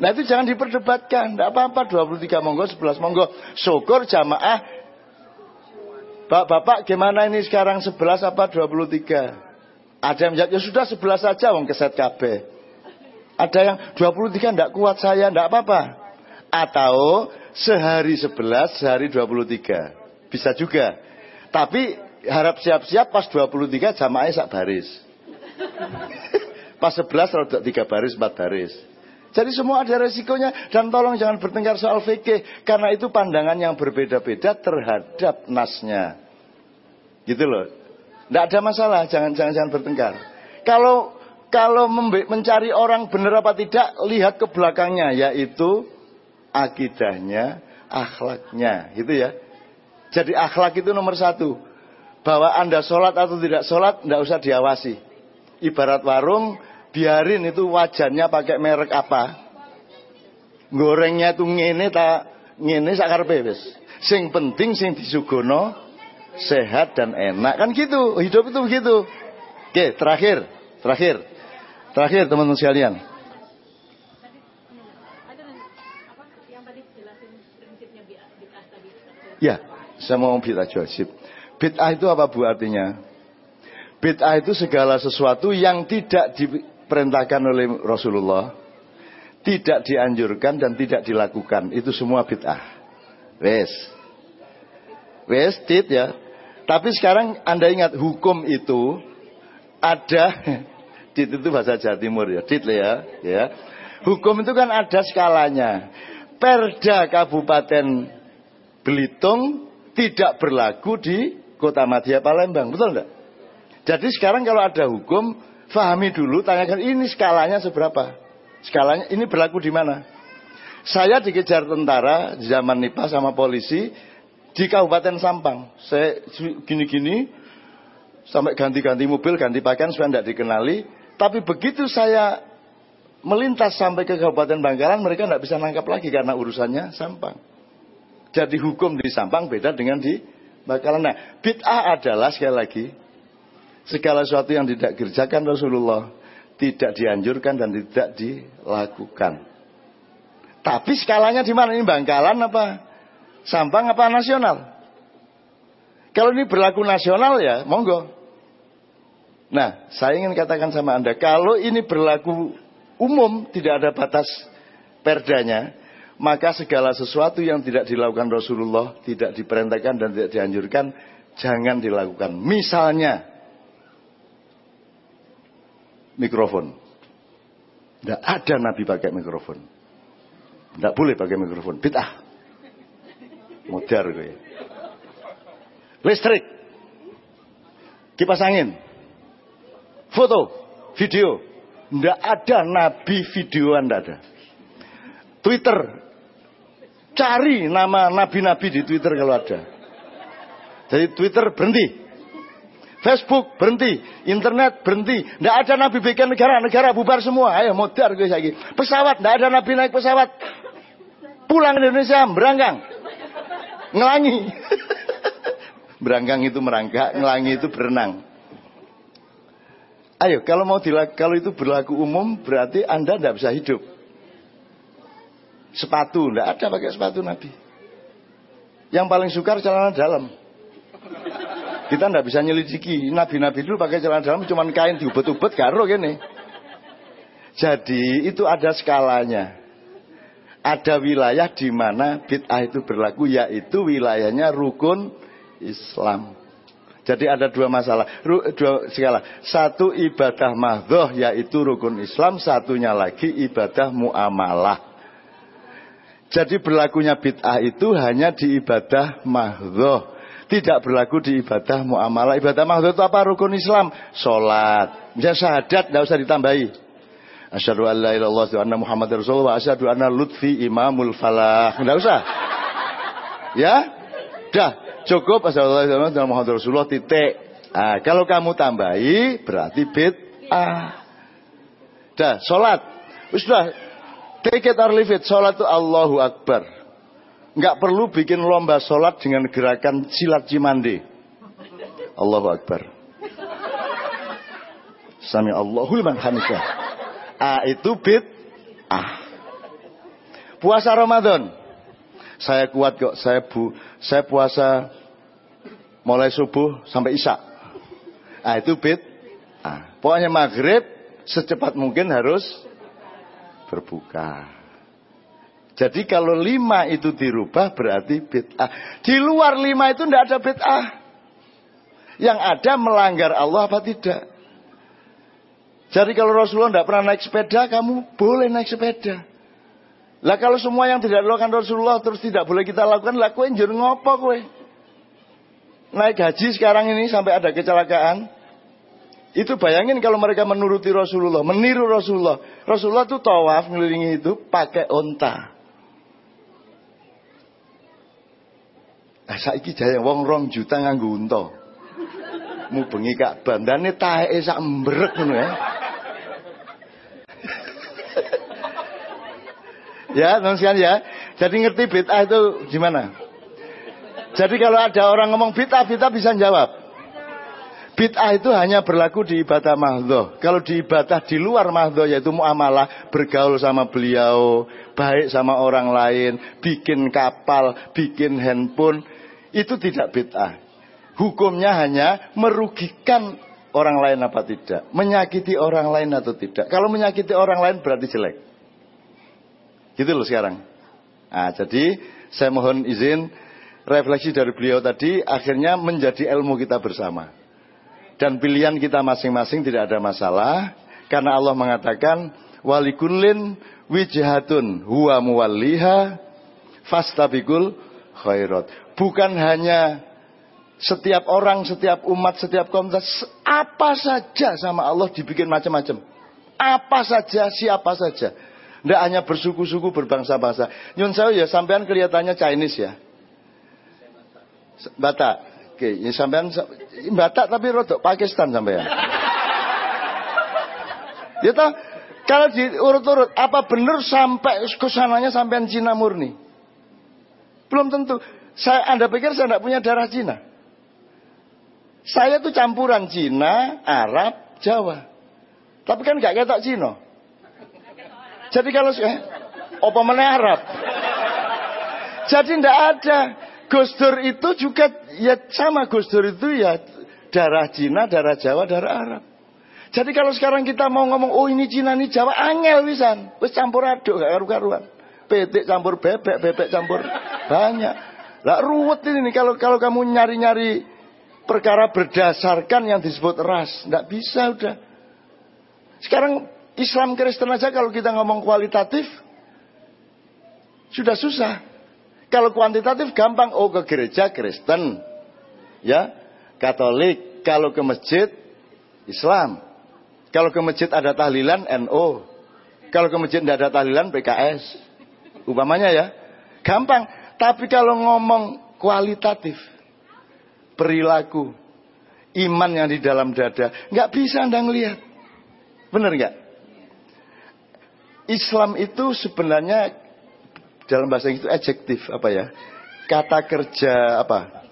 Nah itu jangan diperdebatkan. Tidak apa-apa 23 monggo 11 monggo. Syukur jamaah. Bapak-bapak gimana ini sekarang 11 apa 23? Ada yang menjawab ya sudah 11 saja wong keset kabeh. Ada yang 23 tidak kuat saya, tidak apa-apa. Atau sehari 11, sehari 23. Bisa juga. Tapi harap siap-siap pas 23 jamaahnya sak baris. pas 11 rodok 3 baris, 4 baris. Jadi semua ada resikonya dan tolong jangan bertengkar soal fikih karena itu pandangan yang berbeda-beda terhadap nasnya. Gitu loh. Tidak ada masalah, jangan jangan jangan bertengkar. Kalau kalau mencari orang benar apa tidak, lihat ke belakangnya, yaitu akidahnya, akhlaknya, gitu ya. Jadi akhlak itu nomor satu. Bahwa Anda sholat atau tidak sholat, tidak usah diawasi. Ibarat warung, biarin itu wajannya pakai merek apa. Gorengnya itu ngene tak ngene sakar wis. Sing penting sing disugono sehat dan enak kan gitu. Hidup itu begitu. Oke, terakhir, terakhir. Terakhir teman-teman sekalian. Ya, saya mau bid'ah jawab. Bid'ah itu apa bu artinya? Bid'ah itu segala sesuatu yang tidak diperintahkan oleh Rasulullah, tidak dianjurkan dan tidak dilakukan. Itu semua bid'ah. Wes. Wes, tit ya. Tapi sekarang Anda ingat hukum itu ada dit itu bahasa Jawa Timur ya, dit ya, ya. Hukum itu kan ada skalanya. Perda Kabupaten Belitung tidak berlaku di Kota Madya Palembang, betul enggak? Jadi sekarang kalau ada hukum, fahami dulu, tanyakan ini skalanya seberapa? Skalanya ini berlaku di mana? Saya dikejar tentara zaman Nipa sama polisi di Kabupaten Sampang. Saya gini-gini sampai ganti-ganti mobil, ganti pakaian supaya tidak dikenali. Tapi begitu saya melintas sampai ke Kabupaten Bangkalan, mereka tidak bisa nangkap lagi karena urusannya Sampang. Jadi hukum di Sampang beda dengan di Bangkalan. Nah, bid'ah adalah sekali lagi segala sesuatu yang tidak dikerjakan Rasulullah, tidak dianjurkan dan tidak dilakukan. Tapi skalanya di mana ini Bangkalan apa Sampang apa nasional? Kalau ini berlaku nasional ya, monggo. Nah, saya ingin katakan sama Anda, kalau ini berlaku umum, tidak ada batas perdanya, maka segala sesuatu yang tidak dilakukan Rasulullah, tidak diperintahkan dan tidak dianjurkan, jangan dilakukan. Misalnya, mikrofon. Tidak ada Nabi pakai mikrofon. Tidak boleh pakai mikrofon. Bid'ah. Modar gue. Listrik. Kipas angin. Foto. Video. Tidak ada Nabi videoan. Tidak ada. Twitter. Cari nama nabi-nabi di Twitter kalau ada. Jadi Twitter berhenti. Facebook berhenti, internet berhenti. Tidak ada nabi bikin negara, negara bubar semua. Ayo modar gue lagi. Pesawat, tidak ada nabi naik pesawat. Pulang Indonesia, berangkang. Ngelangi. berangkang itu merangkak, ngelangi itu berenang. Ayo, kalau mau dilak, kalau itu berlaku umum, berarti Anda tidak bisa hidup. Sepatu, tidak ada pakai sepatu Nabi. Yang paling sukar celana dalam. Kita tidak bisa nyelidiki. Nabi-nabi dulu pakai celana dalam cuma kain diubet-ubet karo gini. Jadi itu ada skalanya. Ada wilayah di mana bid'ah itu berlaku yaitu wilayahnya rukun Islam. Jadi ada dua masalah, dua skala. Satu ibadah mahdoh yaitu rukun Islam, satunya lagi ibadah muamalah. Jadi berlakunya bid'ah itu hanya di ibadah mahdoh. Tidak berlaku di ibadah muamalah. Ibadah mahdoh itu apa? Rukun Islam. Sholat. Misalnya syahadat, tidak usah ditambahi. Asyhadu an la ilallah wa anna Muhammad Rasulullah wa asyhadu anna lutfi imamul falah. Tidak usah. Ya? Dah, cukup asyhadu an la Muhammad Rasulullah titik. Nah, kalau kamu tambahi berarti bid'ah. Dah, sholat. Sudah, take it or leave it. Sholat itu Allahu Akbar nggak perlu bikin lomba sholat dengan gerakan silat cimande. Allahu Akbar. Sami Allahu liman hamidah. Ah itu bid ah. Puasa Ramadan. Saya kuat kok. Saya bu, saya puasa mulai subuh sampai isya. Ah itu bid ah. Pokoknya maghrib secepat mungkin harus berbuka. Jadi kalau lima itu dirubah berarti bid'ah. Di luar lima itu tidak ada bid'ah. Yang ada melanggar Allah apa tidak. Jadi kalau Rasulullah tidak pernah naik sepeda, kamu boleh naik sepeda. Lah kalau semua yang tidak dilakukan Rasulullah terus tidak boleh kita lakukan, lakuin jur ngopo kowe. Naik haji sekarang ini sampai ada kecelakaan. Itu bayangin kalau mereka menuruti Rasulullah, meniru Rasulullah. Rasulullah tuh tawaf ngelilingi itu pakai onta. Ah saiki jaya wong rong juta nganggo unta. Mubengi kak bandane taeke sak mbrek ngono ya. ya, teman ya. Jadi ngerti bid'ah itu gimana? Jadi kalau ada orang ngomong bid'ah, bid'ah bisa jawab. Bid'ah itu hanya berlaku di ibadah mahdoh. Kalau di ibadah di luar mahdoh yaitu muamalah, bergaul sama beliau, baik sama orang lain, bikin kapal, bikin handphone, itu tidak bid'ah. Hukumnya hanya merugikan orang lain apa tidak, menyakiti orang lain atau tidak. Kalau menyakiti orang lain berarti jelek. Gitu loh sekarang. Nah, jadi saya mohon izin refleksi dari beliau tadi akhirnya menjadi ilmu kita bersama dan pilihan kita masing-masing tidak ada masalah karena Allah mengatakan walikullin wijhatun huwa muwalliha fastabikul khairat. Bukan hanya setiap orang, setiap umat, setiap komunitas apa saja sama Allah dibikin macam-macam. Apa saja, siapa saja. Tidak hanya bersuku-suku, berbangsa-bangsa. Nyun ya sampean kelihatannya Chinese ya. Batak. Oke, ini sampean Batak tapi rodok Pakistan sampean. ya toh, kalau diurut-urut apa benar sampai ke sananya sampean Cina murni? Belum tentu. Saya Anda pikir saya tidak punya darah Cina? Saya tuh campuran Cina, Arab, Jawa. Tapi kan gak ketok Cina. Jadi kalau eh, apa mana Arab? Jadi tidak ada. Gus Dur itu juga ya sama Gus Dur itu ya darah Cina, darah Jawa, darah Arab. Jadi kalau sekarang kita mau ngomong oh ini Cina ini Jawa angel wisan, wis campur aduk gak karu-karuan. Petik campur bebek, bebek campur banyak. Lah ruwet ini kalau kalau kamu nyari-nyari perkara berdasarkan yang disebut ras, nggak bisa udah. Sekarang Islam Kristen aja kalau kita ngomong kualitatif sudah susah. Kalau kuantitatif gampang, oh ke gereja Kristen. Ya, Katolik. Kalau ke masjid Islam. Kalau ke masjid ada tahlilan NO. Kalau ke masjid tidak ada tahlilan PKS. Upamanya ya. Gampang. Tapi kalau ngomong kualitatif. Perilaku. Iman yang di dalam dada. nggak bisa anda ngelihat. Benar nggak? Islam itu sebenarnya dalam bahasa itu adjektif apa ya? Kata kerja apa?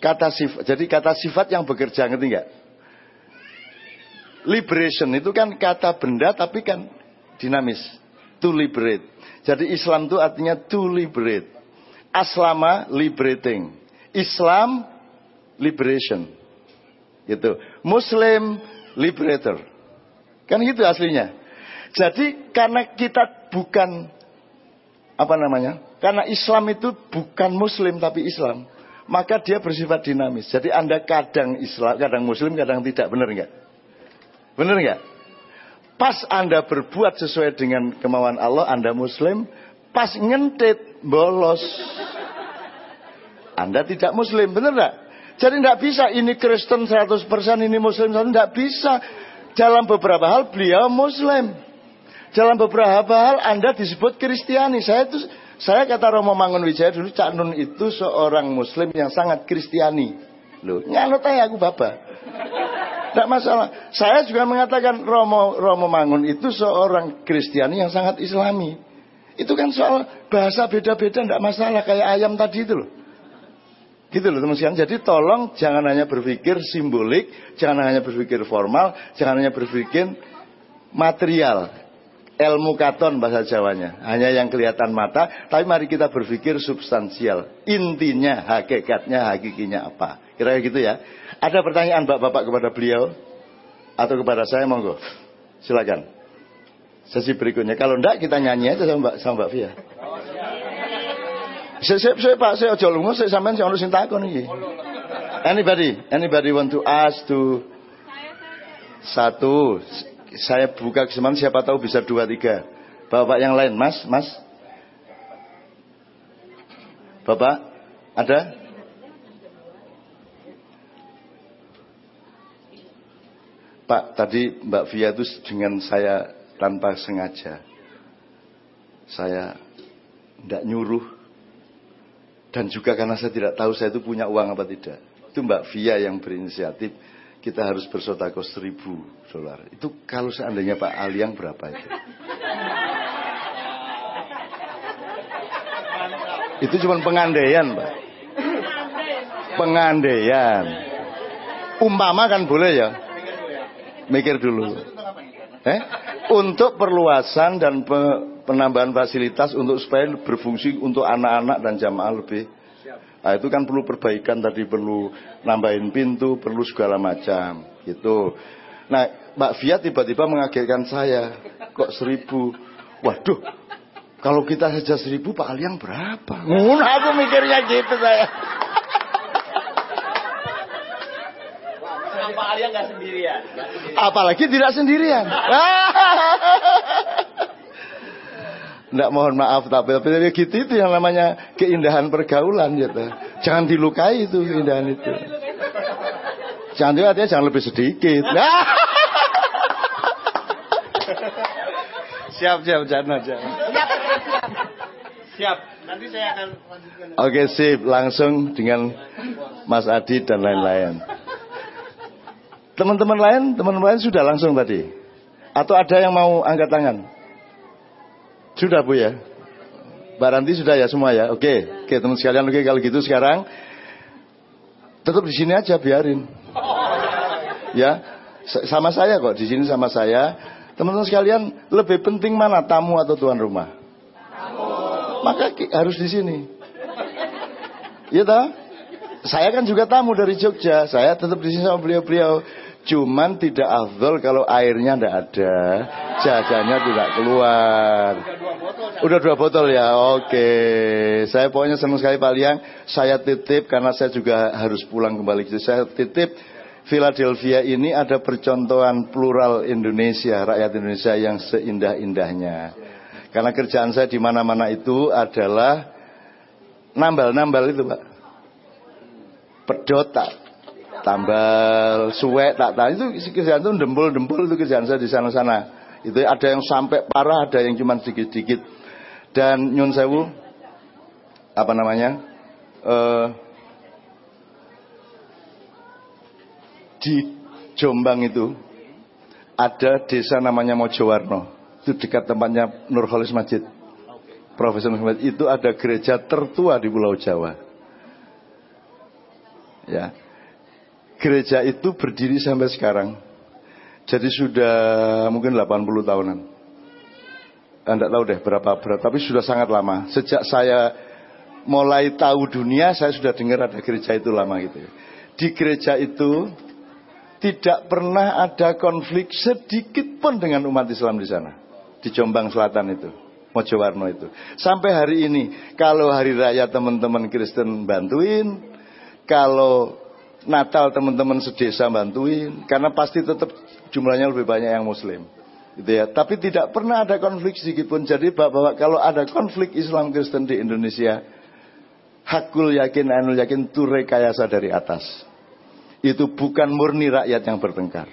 Kata sifat. Jadi kata sifat yang bekerja ngerti nggak? Liberation itu kan kata benda tapi kan dinamis. To liberate. Jadi Islam itu artinya to liberate. Aslama liberating. Islam liberation. Gitu. Muslim liberator. Kan gitu aslinya. Jadi karena kita bukan apa namanya? Karena Islam itu bukan Muslim tapi Islam, maka dia bersifat dinamis. Jadi Anda kadang Islam, kadang Muslim, kadang tidak. Benar nggak? Benar nggak? Pas Anda berbuat sesuai dengan kemauan Allah, Anda Muslim. Pas ngentit, bolos. Anda tidak Muslim, benar nggak? Jadi tidak bisa ini Kristen 100%, ini Muslim, tidak bisa. Dalam beberapa hal beliau Muslim. Dalam beberapa hal Anda disebut Kristiani. Saya itu saya kata Romo Mangun Wijaya dulu Cak Nun itu seorang muslim yang sangat Kristiani. Loh, nyanut aja aku Bapak. Tidak masalah. Saya juga mengatakan Romo Romo Mangun itu seorang Kristiani yang sangat Islami. Itu kan soal bahasa beda-beda tidak masalah kayak ayam tadi itu loh. Gitu loh teman-teman. Jadi tolong jangan hanya berpikir simbolik, jangan hanya berpikir formal, jangan hanya berpikir material ilmu katon bahasa Jawanya. Hanya yang kelihatan mata, tapi mari kita berpikir substansial. Intinya, hakikatnya, hakikinya apa. Kira-kira gitu ya. Ada pertanyaan Bapak-bapak kepada beliau atau kepada saya monggo. Silakan. Sesi berikutnya. Kalau enggak kita nyanyi aja sama Mbak sama Mbak Fia. Saya, saya, Pak, saya ojo lungo, saya sampean saya ono sing takon iki. Anybody, anybody want to ask to satu saya buka kesempatan siapa tahu bisa dua tiga. Bapak yang lain, Mas, Mas. Bapak, ada? Pak, tadi Mbak Via itu dengan saya tanpa sengaja. Saya tidak nyuruh. Dan juga karena saya tidak tahu saya itu punya uang apa tidak. Itu Mbak Via yang berinisiatif. Kita harus bersotako seribu dolar. Itu kalau seandainya Pak Aliang berapa itu? Itu cuma pengandaian, Pak. Pengandaian. Umpama kan boleh ya. Mikir dulu. Eh? Untuk perluasan dan pe penambahan fasilitas untuk supaya berfungsi untuk anak-anak dan jamaah lebih. Nah, itu kan perlu perbaikan tadi perlu nambahin pintu, perlu segala macam gitu. Nah, Mbak Fia tiba-tiba mengagetkan saya. Kok seribu? Waduh, kalau kita saja seribu, Pak Aliang berapa? Ngun, aku mikirnya gitu saya. Pak Aliang nggak sendirian. Apalagi tidak sendirian. Nggak mohon maaf tapi tapi gitu itu yang namanya keindahan pergaulan gitu. Jangan dilukai itu keindahan itu. Jangan juga artinya jangan lebih sedikit. Siap siap jangan aja. Siap, siap. Siap. Nanti saya akan lanjutkan. Oke sip langsung dengan Mas Adi dan lain-lain. Teman-teman lain, teman-teman lain sudah langsung tadi. Atau ada yang mau angkat tangan? Sudah Bu ya? Mbak Ranti sudah ya semua ya? Oke, oke teman sekalian oke kalau gitu sekarang tetap di sini aja biarin. Ya, sama saya kok di sini sama saya. Teman-teman sekalian lebih penting mana tamu atau tuan rumah? Maka harus di sini. Iya toh? Saya kan juga tamu dari Jogja. Saya tetap di sini sama beliau-beliau. Cuman tidak afdol kalau airnya tidak ada, jaganya tidak keluar. Udah dua botol ya, oke. Saya pokoknya senang sekali Pak Liang. Saya titip karena saya juga harus pulang kembali. Jadi saya titip Philadelphia ini ada percontohan plural Indonesia, rakyat Indonesia yang seindah-indahnya. Karena kerjaan saya di mana-mana itu adalah nambal-nambal itu, Pak. Pedot tak tambal, suwek tak tak itu kerjaan itu dempul-dempul itu kerjaan saya di sana-sana. Itu ada yang sampai parah, ada yang cuma sedikit-sedikit. Dan nyun sewu apa namanya? Uh, di Jombang itu ada desa namanya Mojowarno. Itu dekat tempatnya Nurholis Masjid. Profesor Muhammad itu ada gereja tertua di Pulau Jawa. Ya. Gereja itu berdiri sampai sekarang. Jadi sudah mungkin 80 tahunan. Anda tahu deh berapa berapa, tapi sudah sangat lama. Sejak saya mulai tahu dunia, saya sudah dengar ada gereja itu lama gitu. Di gereja itu tidak pernah ada konflik sedikit pun dengan umat Islam di sana. Di Jombang Selatan itu. Mojowarno itu. Sampai hari ini, kalau hari raya teman-teman Kristen bantuin, kalau Natal teman-teman sedesa bantuin, karena pasti tetap jumlahnya lebih banyak yang Muslim. Gitu ya. Tapi tidak pernah ada konflik sedikit pun. Jadi bapak kalau ada konflik Islam Kristen di Indonesia, hakul yakin, anul yakin, itu rekayasa dari atas. Itu bukan murni rakyat yang bertengkar.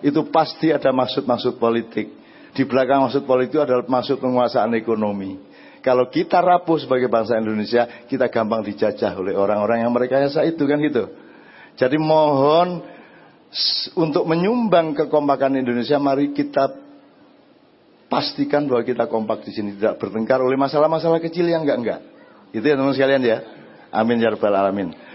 Itu pasti ada maksud-maksud politik. Di belakang maksud politik adalah maksud penguasaan ekonomi. Kalau kita rapuh sebagai bangsa Indonesia, kita gampang dijajah oleh orang-orang yang merekayasa itu kan gitu. Jadi mohon untuk menyumbang kekompakan Indonesia, mari kita pastikan bahwa kita kompak di sini tidak bertengkar oleh masalah-masalah kecil yang enggak-enggak. Itu ya teman sekalian ya. Amin ya rabbal alamin.